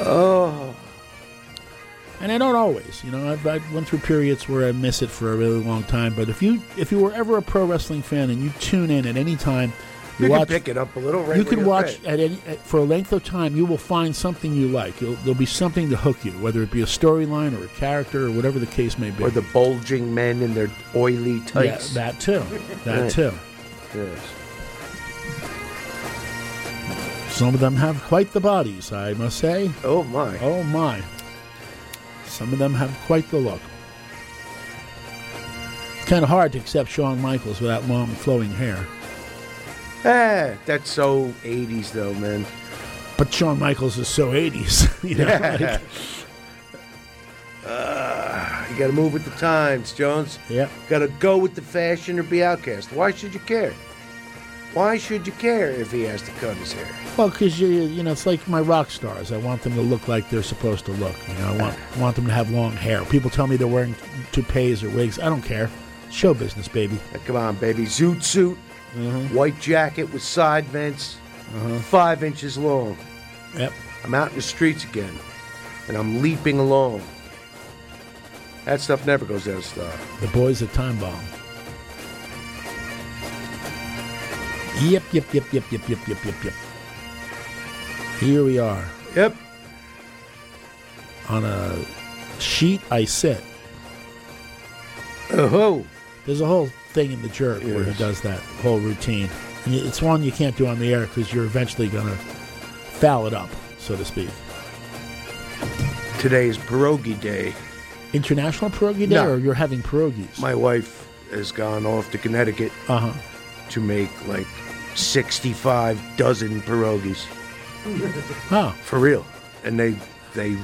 Oh. And I don't always, you know. I've, I went through periods where I miss it for a really long time. But if you if you were ever a pro wrestling fan and you tune in at any time, You can pick it up a little right you can watch at. any at, for a length of time. You will find something you like. You'll, there'll be something to hook you, whether it be a storyline or a character or whatever the case may be. Or the bulging men in their oily yeah, tights. that too. That Right. too. Yes. Some of them have quite the bodies, I must say. Oh my. Oh my. Some of them have quite the look. It's kind of hard to accept Shawn Michaels without long flowing hair. Ah, that's so 80s though, man. But Shawn Michaels is so 80s. You know, like- Uh, You got to move with the times, Jones. Yeah. Got to go with the fashion or be outcast. Why should you care? Why should you care if he has to cut his hair? Well, because you you know it's like my rock stars. I want them to look like they're supposed to look. You know, I want I want them to have long hair. People tell me they're wearing toupees or wigs. I don't care. Show business, baby. Come on, baby. Zoot suit, mm-hmm. white jacket with side vents, mm-hmm. five inches long. Yep. I'm out in the streets again, and I'm leaping along. That stuff never goes out of style. The boys a Time Bomb. Yep, yep, yep, yep, yep, yep, yep, yep, yep. Here we are. Yep. On a sheet I sit. Oh. There's a whole thing in the jerk where he does that whole routine. And it's one you can't do on the air because you're eventually going to foul it up, so to speak. Today is pierogi day. International pierogi day, No. or you're having pierogies? My wife has gone off to Connecticut Uh-huh. To make like 65 dozen pierogies. Huh. For real. And they they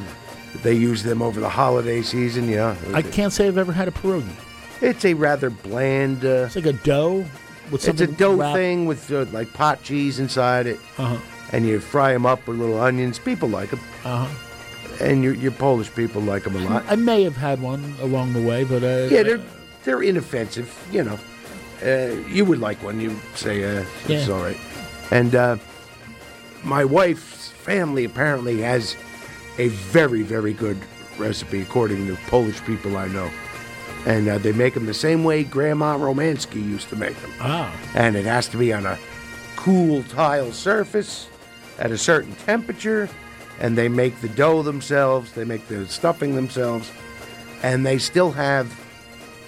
they use them over the holiday season, yeah. I can't say I've ever had a pierogi. It's a rather bland. Uh, it's like a dough with It's a dough wrapped- thing with uh, like pot cheese inside it, Uh-huh. and you fry them up with little onions. People like them, Uh-huh. and your your Polish people like them a lot. I may have had one along the way, but uh, yeah, they're they're inoffensive. You know, uh, you would like one. You say uh, it's Yeah. all right. And uh, my wife's family apparently has a very very good recipe, according to Polish people I know. And uh, they make them the same way Grandma Romansky used to make them. Ah. And it has to be on a cool tile surface at a certain temperature. And they make the dough themselves, they make the stuffing themselves. And they still have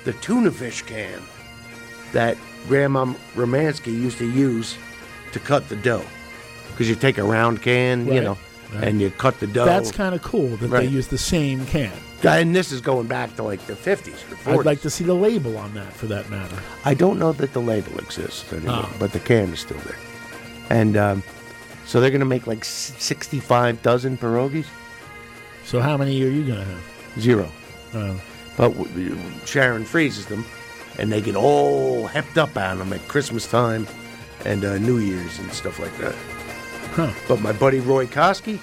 the tuna fish can that Grandma Romansky used to use to cut the dough. Because you take a round can, you know, Right. and you cut the dough. That's kind of cool that Right. they use the same can. And this is going back to like the 50s or 40s. I'd like to see the label on that, for that matter. I don't know that the label exists anymore, Ah. but the can is still there. And um, so they're going to make like 65 dozen pierogies? So how many are you gonna have? Zero. Oh. But w- Sharon freezes them, and they get all hepped up on them at Christmas time and uh, New Year's and stuff like that. Huh. But my buddy Roy Koski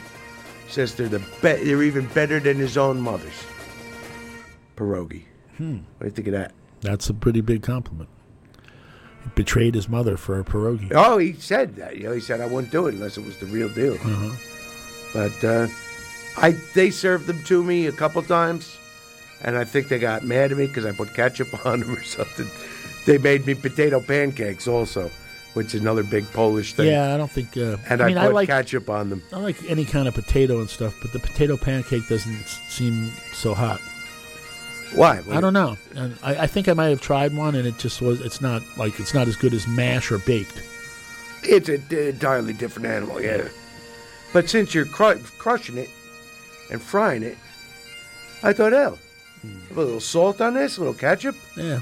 says they're the be- they're even better than his own mother's pierogi. Hmm. What do you think of that? That's a pretty big compliment. He betrayed his mother for a pierogi. Oh, he said that. You know, he said I wouldn't do it unless it was the real deal. Uh-huh. But uh, I they served them to me a couple times, and I think they got mad at me because I put ketchup on them or something. They made me potato pancakes also, which is another big Polish thing. Yeah, I don't think. Uh, And I I, put I like ketchup on them. I like any kind of potato and stuff, but the potato pancake doesn't seem so hot. Why? I don't know. And I, I think I might have tried one, and it just was. It's not like it's not as good as mash or baked. It's an entirely different animal, yeah. But since you're cru- crushing it and frying it, I thought, hell, a little salt on this, a little ketchup. Yeah.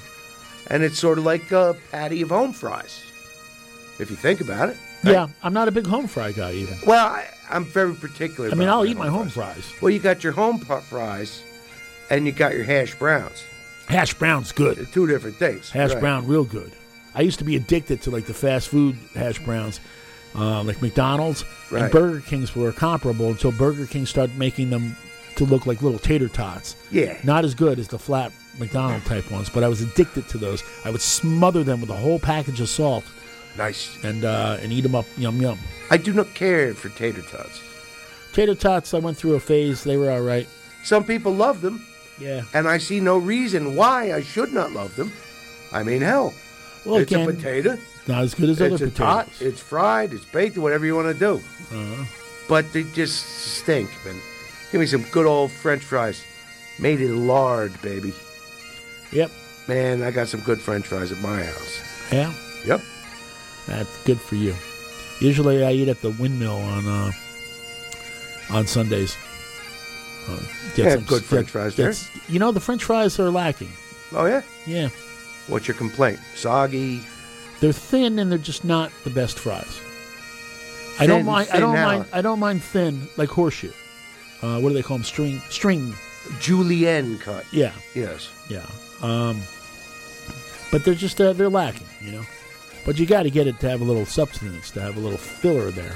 And it's sort of like a patty of home fries, if you think about it. Yeah, I'm not a big home fry guy even. Well, I, I'm very particular. I mean, I'll eat my home fries. Well, you got your home pot fries, and you got your hash browns. Hash brown's good. Two different things. Hash Right. brown, real good. I used to be addicted to like the fast food hash browns, uh, like McDonald's and Burger King's were comparable until Burger King started making them to look like little tater tots. Yeah. Not as good as the flat McDonald type ones, but I was addicted to those. I would smother them with a whole package of salt. Nice. And uh, and eat them up, yum yum. I do not care for tater tots. Tater tots, I went through a phase. They were all right. Some people love them. Yeah. And I see no reason why I should not love them. I mean, hell, Well, it's again, a potato. Not as good as it's other a potatoes. tot, it's fried, it's baked, whatever you want to do. Uh-huh. But they just stink, man. Give me some good old French fries, made in lard, baby. Yep. Man, I got some good French fries at my house. Yeah. Yep. That's good for you. Usually, I eat at the windmill on uh, on Sundays. Uh, They have good French fries there. You know, the French fries are lacking. Oh yeah. Yeah. What's your complaint? Soggy. They're thin and they're just not the best fries. I don't mind. I don't mind. I don't mind thin like horseshoe. Uh, what do they call them? String. String. julienne cut. Yeah. Yes. Yeah. Um, but they're just uh, they're lacking, you know. But you got to get it to have a little substance, to have a little filler there.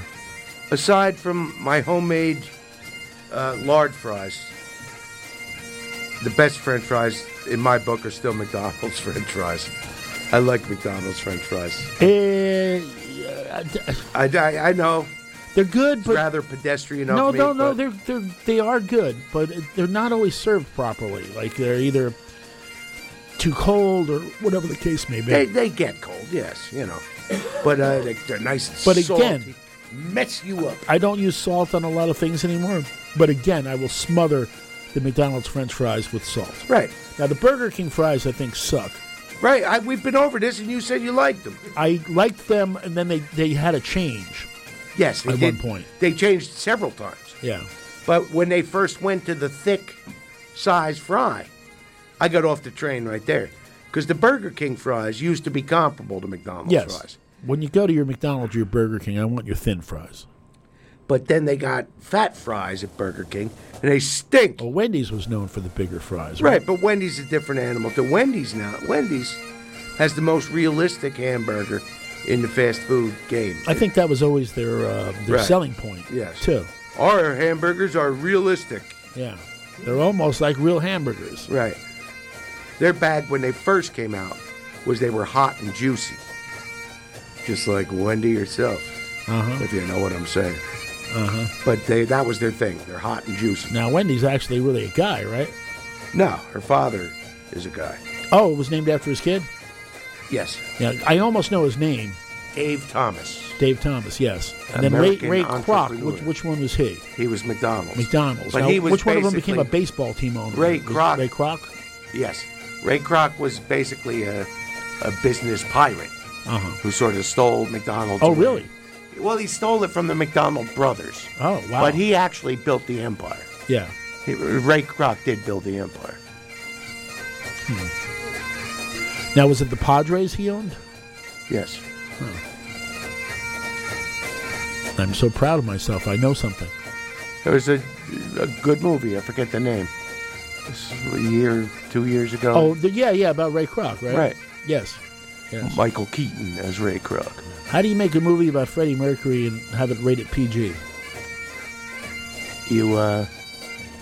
Aside from my homemade uh, lard fries, the best French fries in my book are still McDonald's French fries. I like McDonald's French fries. Eh, I, I, I know they're good, but rather pedestrian. no, me, no, no, they're they're they are good, but they're not always served properly. Like they're either too cold or whatever the case may be. They, they get cold, yes, you know, but uh, they, they're nice. And But salty. again- mess you up. I don't use salt on a lot of things anymore. But again, I will smother the McDonald's French fries with salt. Right. Now the Burger King fries, I think, suck. Right, I, we've been over this, and you said you liked them. I liked them, and then they they had a change. Yes, they at did. one point. They changed several times. Yeah. But when they first went to the thick size fry, I got off the train right there. Because the Burger King fries used to be comparable to McDonald's yes. fries. When you go to your McDonald's or your Burger King, I want your thin fries. But then they got fat fries at Burger King, and they stink. Well, Wendy's was known for the bigger fries. Right, but Wendy's a different animal. The Wendy's now, Wendy's has the most realistic hamburger in the fast food game. I think that was always their uh, their Right. selling point. Yes. Too. Our hamburgers are realistic. Yeah. They're almost like real hamburgers. Right. Their bad when they first came out was they were hot and juicy. Just like Wendy herself, Uh-huh. if you know what I'm saying. Uh-huh. But they that was their thing. They're hot and juicy. Now Wendy's actually really a guy, right? No, her father is a guy. Oh, it was named after his kid. Yes. Yeah, I almost know his name. Dave Thomas. Dave Thomas, yes. And then Ray, Ray Kroc, which, which one was he? He was McDonald's. McDonald's. But Now, he was which one of them became a baseball team owner? Ray Kroc. Ray Kroc? Yes. Ray Kroc was basically a, a business pirate Uh-huh. who sort of stole McDonald's. Oh, away. really? Well, he stole it from the McDonald brothers. Oh, wow. But he actually built the empire. Yeah. He, Ray Kroc did build the empire. Now, was it the Padres he owned? Yes. I'm so proud of myself. I know something. It was a, a good movie. I forget the name. A year, two years ago. Oh, the, yeah, yeah, about Ray Kroc, right? Right. Yes. yes. Michael Keaton as Ray Kroc. How do you make a movie about Freddie Mercury and have it rated PG? You uh,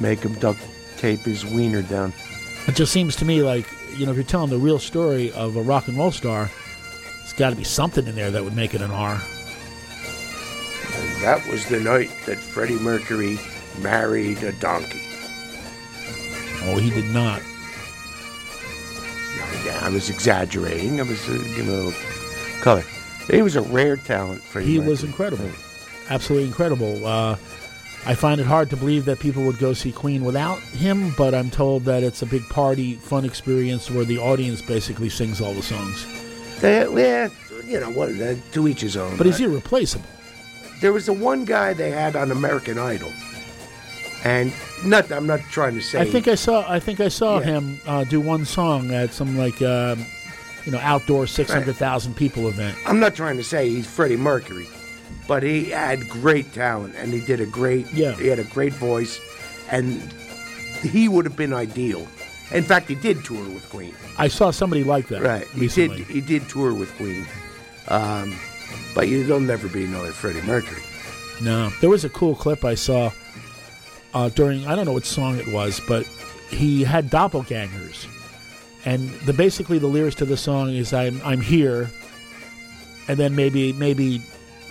make him duct tape his wiener down. It just seems to me like, you know, if you're telling the real story of a rock and roll star, there's got to be something in there that would make it an R. And that was the night that Freddie Mercury married a donkey. Oh, he did not. Yeah, I was exaggerating. I was uh, giving a little color. He was a rare talent. Freddie He Mercury. was incredible. Absolutely incredible. Uh, I find it hard to believe that people would go see Queen without him, but I'm told that it's a big party, fun experience where the audience basically sings all the songs. They, yeah, you know what? Uh, to each his own. But he's irreplaceable. There was the one guy they had on American Idol, and not. I'm not trying to say. I think I saw. I think I saw Yeah. him uh, do one song at some like um, you know outdoor six hundred thousand people event. I'm not trying to say he's Freddie Mercury, but he had great talent and he did a great. Yeah. He had a great voice, and he would have been ideal. In fact, he did tour with Queen. I saw somebody like that. Right. He did. He did tour with Queen, um, but you, there'll never be another Freddie Mercury. No, there was a cool clip I saw uh, during I don't know what song it was, but he had doppelgangers, and the basically the lyrics to the song is "I'm I'm here," and then maybe maybe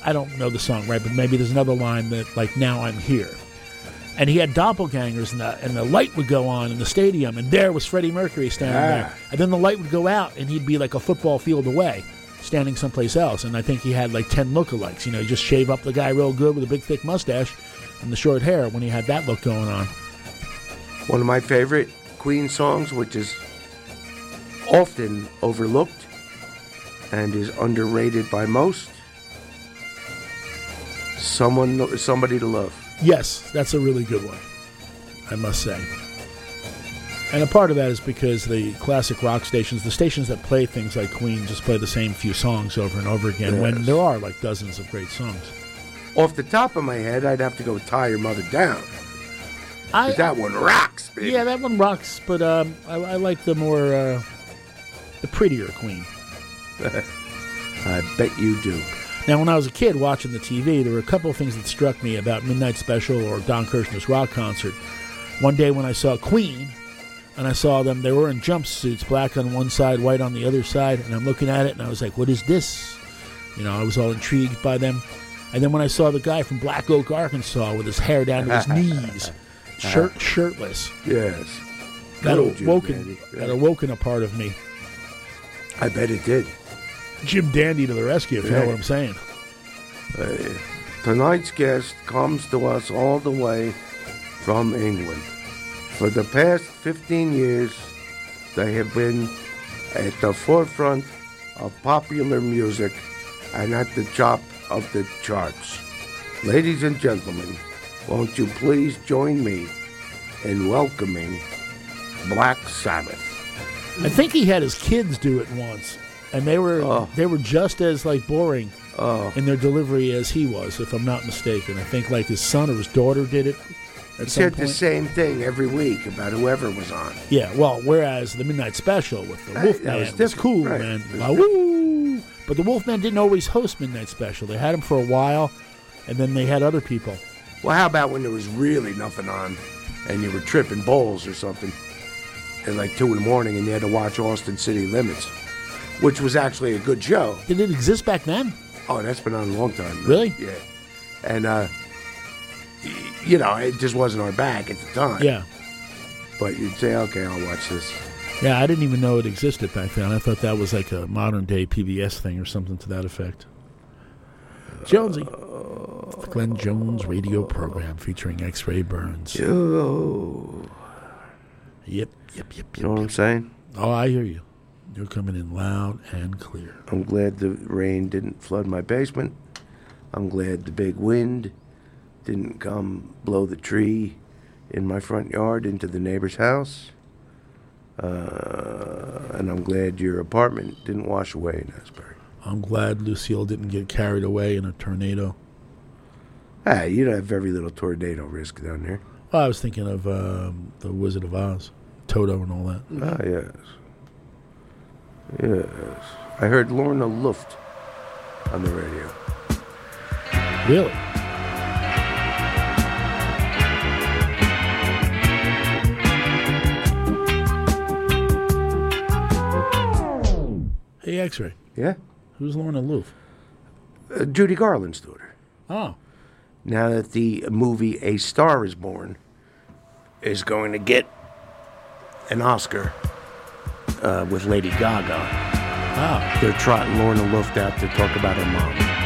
I don't know the song right, but maybe there's another line that like "Now I'm here," and he had doppelgangers, and the and the light would go on in the stadium, and there was Freddie Mercury standing there, Ah. and then the light would go out, and he'd be like a football field away. Standing someplace else, and I think he had like ten lookalikes. You know, you just shave up the guy real good with a big thick mustache and the short hair when he had that look going on. One of my favorite Queen songs, which is often overlooked and is underrated by most. Someone, somebody to love. Yes, that's a really good one, I must say. And a part of that is because the classic rock stations, the stations that play things like Queen, just play the same few songs over and over again when there are like dozens of great songs. Off the top of my head, I'd have to go "Tie Your Mother Down." I, that one rocks, baby. Yeah, that one rocks. But um, I, I like the more uh, the prettier Queen. I bet you do. Now, when I was a kid watching the TV, there were a couple of things that struck me about Midnight Special or Don Kirshner's rock concert. One day when I saw Queen, and I saw them, they were in jumpsuits, black on one side, white on the other side, and I'm looking at it, and I was like, "What is this?" You know, I was all intrigued by them. And then when I saw the guy from Black Oak, Arkansas, with his hair down to his knees, shirt shirtless, Yes. that Good old Jim awoken, that awoken a part of me. I bet it did. Jim Dandy to the rescue, if you know what I'm saying. Uh, tonight's guest comes to us all the way from England. For the past 15 years, they have been at the forefront of popular music and at the top of the charts. Ladies and gentlemen, won't you please join me in welcoming Black Sabbath? I think he had his kids do it once, and they were Oh. they were just as like boring oh. in their delivery as he was, if I'm not mistaken. I think like his son or his daughter did it at said the same thing every week about whoever was on. Yeah, well, whereas the Midnight Special with the Wolfman that was, was cool, right. man. Was woo! But the Wolfman didn't always host Midnight Special. They had him for a while, and then they had other people. Well, how about when there was really nothing on and you were tripping bowls or something at like 2 in the morning and you had to watch Austin City Limits, which was actually a good show. Did it exist back then? Oh, that's been on a long time. man. Really? Yeah. And, uh, you know, it just wasn't our bag at the time. Yeah. But you'd say, okay, I'll watch this. Yeah, I didn't even know it existed back then. I thought that was like a modern day PBS thing or something to that effect. Jonesy. The Glenn Jones radio program featuring X Ray Burns. Yo. Yep, yep, yep. You know what I'm saying? Oh, I hear you. You're coming in loud and clear. I'm glad the rain didn't flood my basement. I'm glad the big wind didn't come blow the tree in my front yard into the neighbor's house. Uh, and I'm glad your apartment didn't wash away in Asbury. I'm glad Lucille didn't get carried away in a tornado. Ah, you don't have very little tornado risk down there. Well, I was thinking of um, the Wizard of Oz, Toto, and all that. Ah, yes. Yes. I heard Lorna Luft on the radio. Really? Hey, X Ray. Yeah? Who's Lorna Luft? Uh, Judy Garland's daughter. Oh. Now that the movie A Star is Born is going to get an Oscar uh, with Lady Gaga. Wow. They're trotting Lorna Luft out to talk about her mom.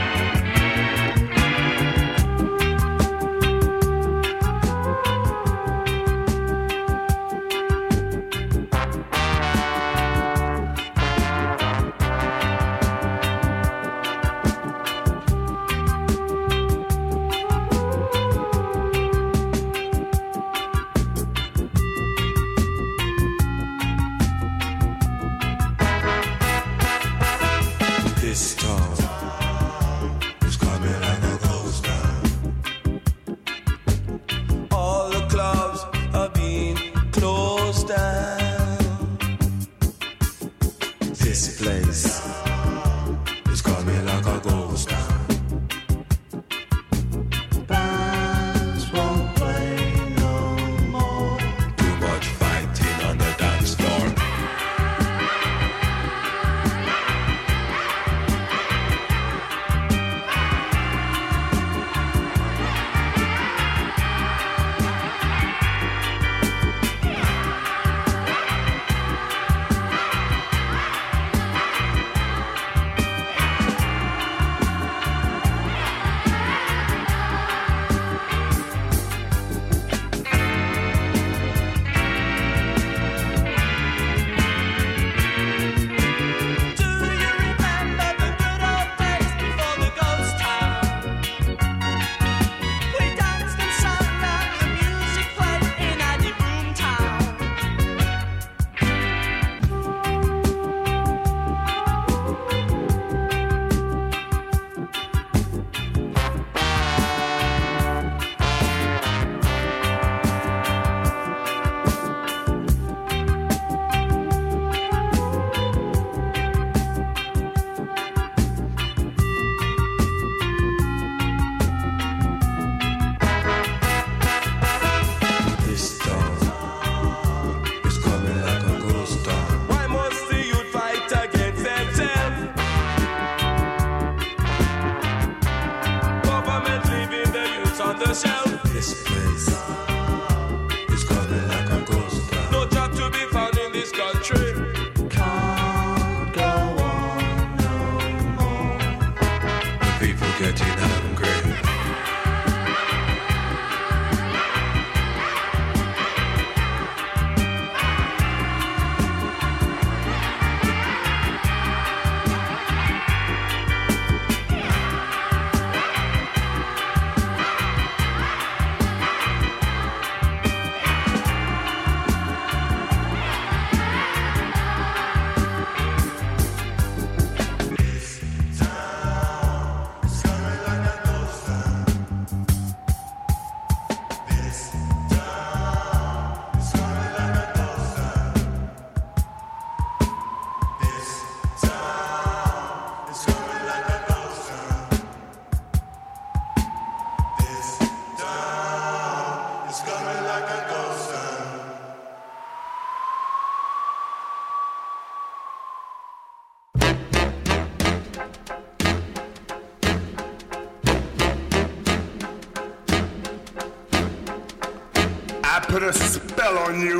spell on you.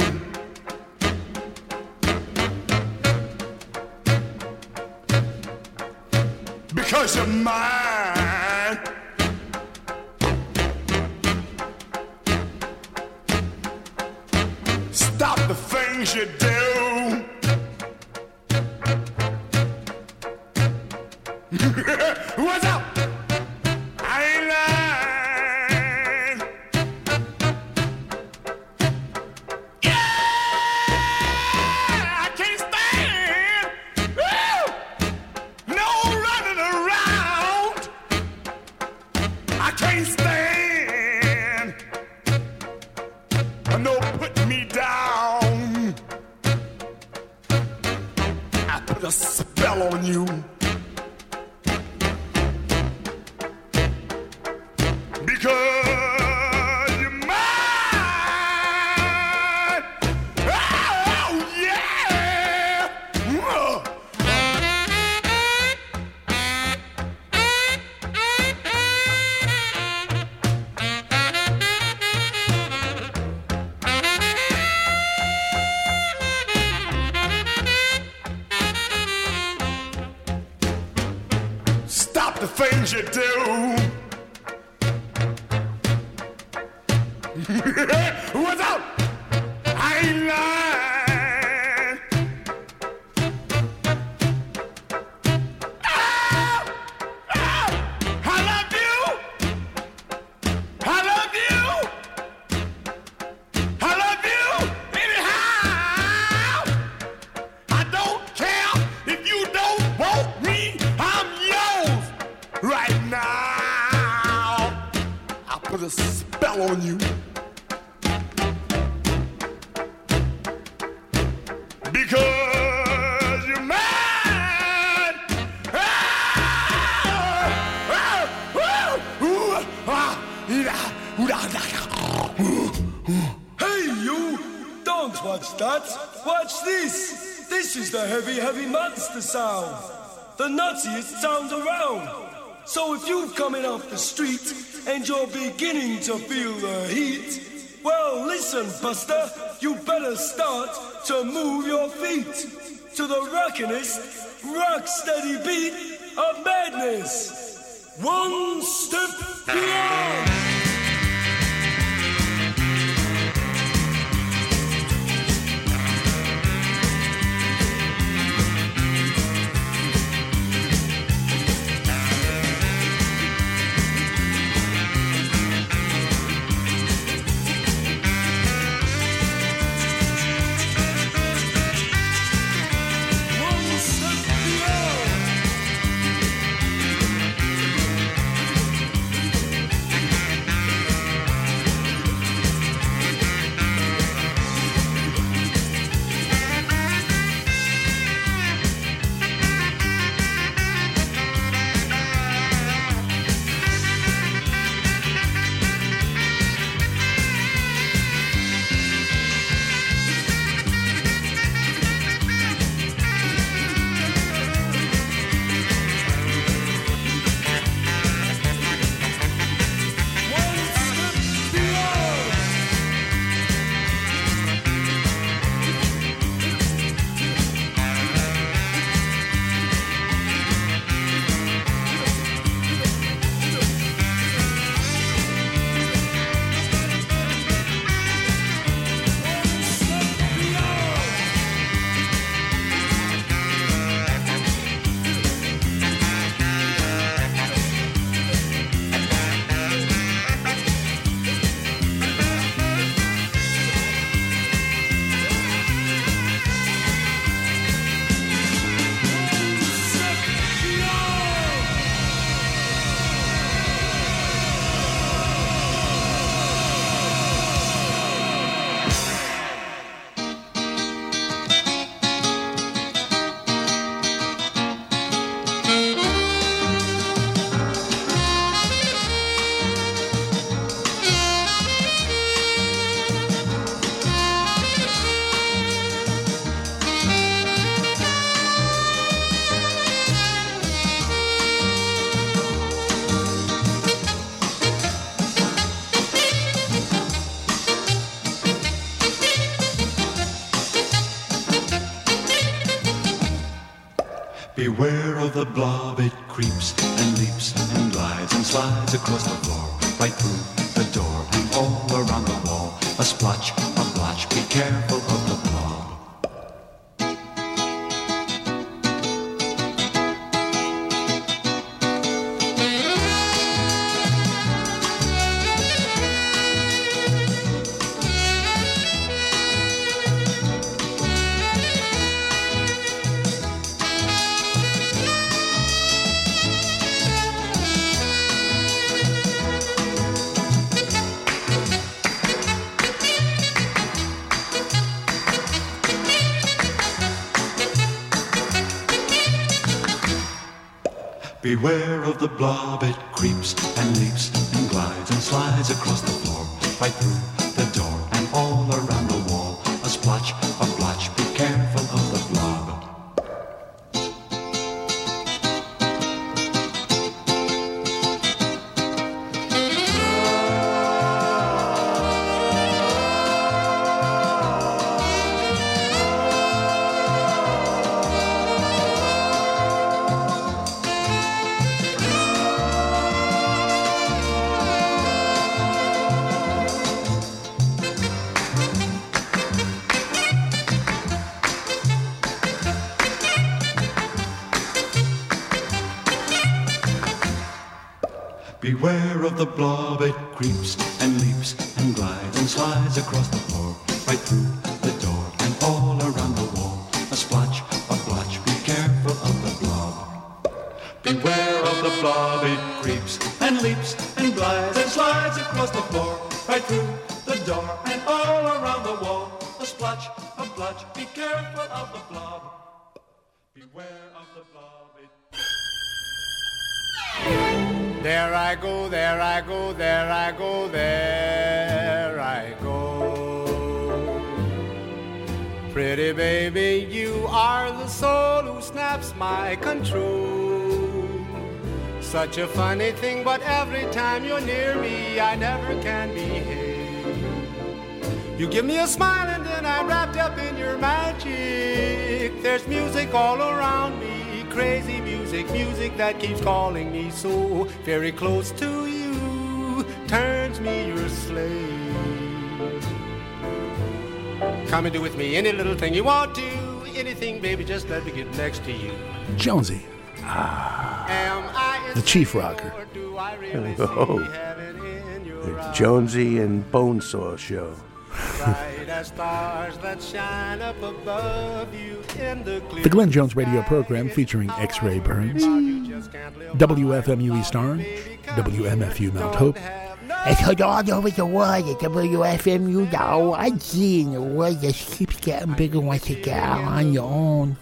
Because you're mine. Stop the things you did. It's towns around. So if you're coming off the street and you're beginning to feel the heat, well, listen, Buster, you better start to move your feet to the rockinest, rock steady beat of madness. One step beyond. The blob, it creeps Beware of the blob, it creeps and leaps and glides and slides across the floor, right through the door and all around the wall. A splotch, the blob, it creeps I go, there I go. Pretty baby, you are the soul who snaps my control. Such a funny thing, but every time you're near me, I never can behave. You give me a smile and then I'm wrapped up in your magic. There's music all around me, crazy music, music that keeps calling me so very close to you, turns me your slave. Come and do with me any little thing you want to, anything, baby, just let me get next to you. Jonesy, Am I the chief rocker. Oh, the Jonesy and Bonesaw show. as stars that shine up above you in the clear The Glenn Jones radio program featuring X Ray Burns, WFMU East Orange, WMFU Mount Hope, It's heard all over the world at WFMU now. I see in the world just keeps getting bigger once you get out on your own.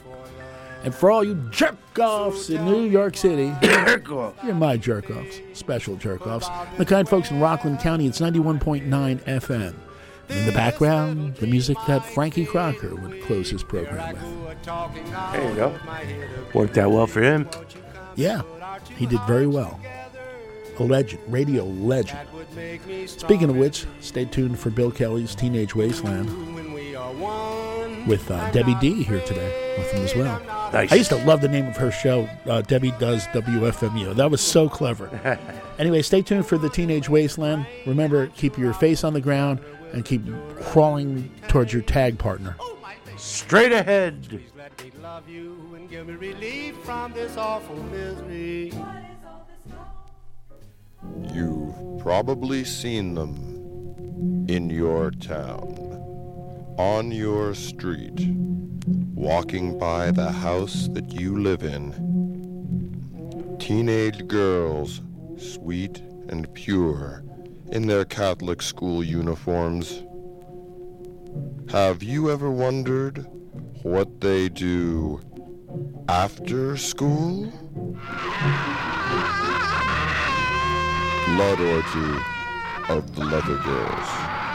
and for all you jerk offs in New York City, you're my jerk offs, special jerk offs. The kind folks in Rockland County, it's 91.9 FM. In the background, the music that Frankie Crocker would close his program with. There you go. Worked out well for him. Yeah, he did very well. A legend, radio legend. Speaking of which, stay tuned for Bill Kelly's Teenage Wasteland with uh, Debbie D here today with him as well. Nice. I used to love the name of her show, uh, Debbie Does WFMU. That was so clever. anyway, stay tuned for the Teenage Wasteland. Remember, keep your face on the ground and keep crawling towards your tag partner. Straight ahead. You've probably seen them in your town, on your street, walking by the house that you live in. Teenage girls, sweet and pure, in their Catholic school uniforms. Have you ever wondered what they do after school? Blood Orgy of the Leather Girls.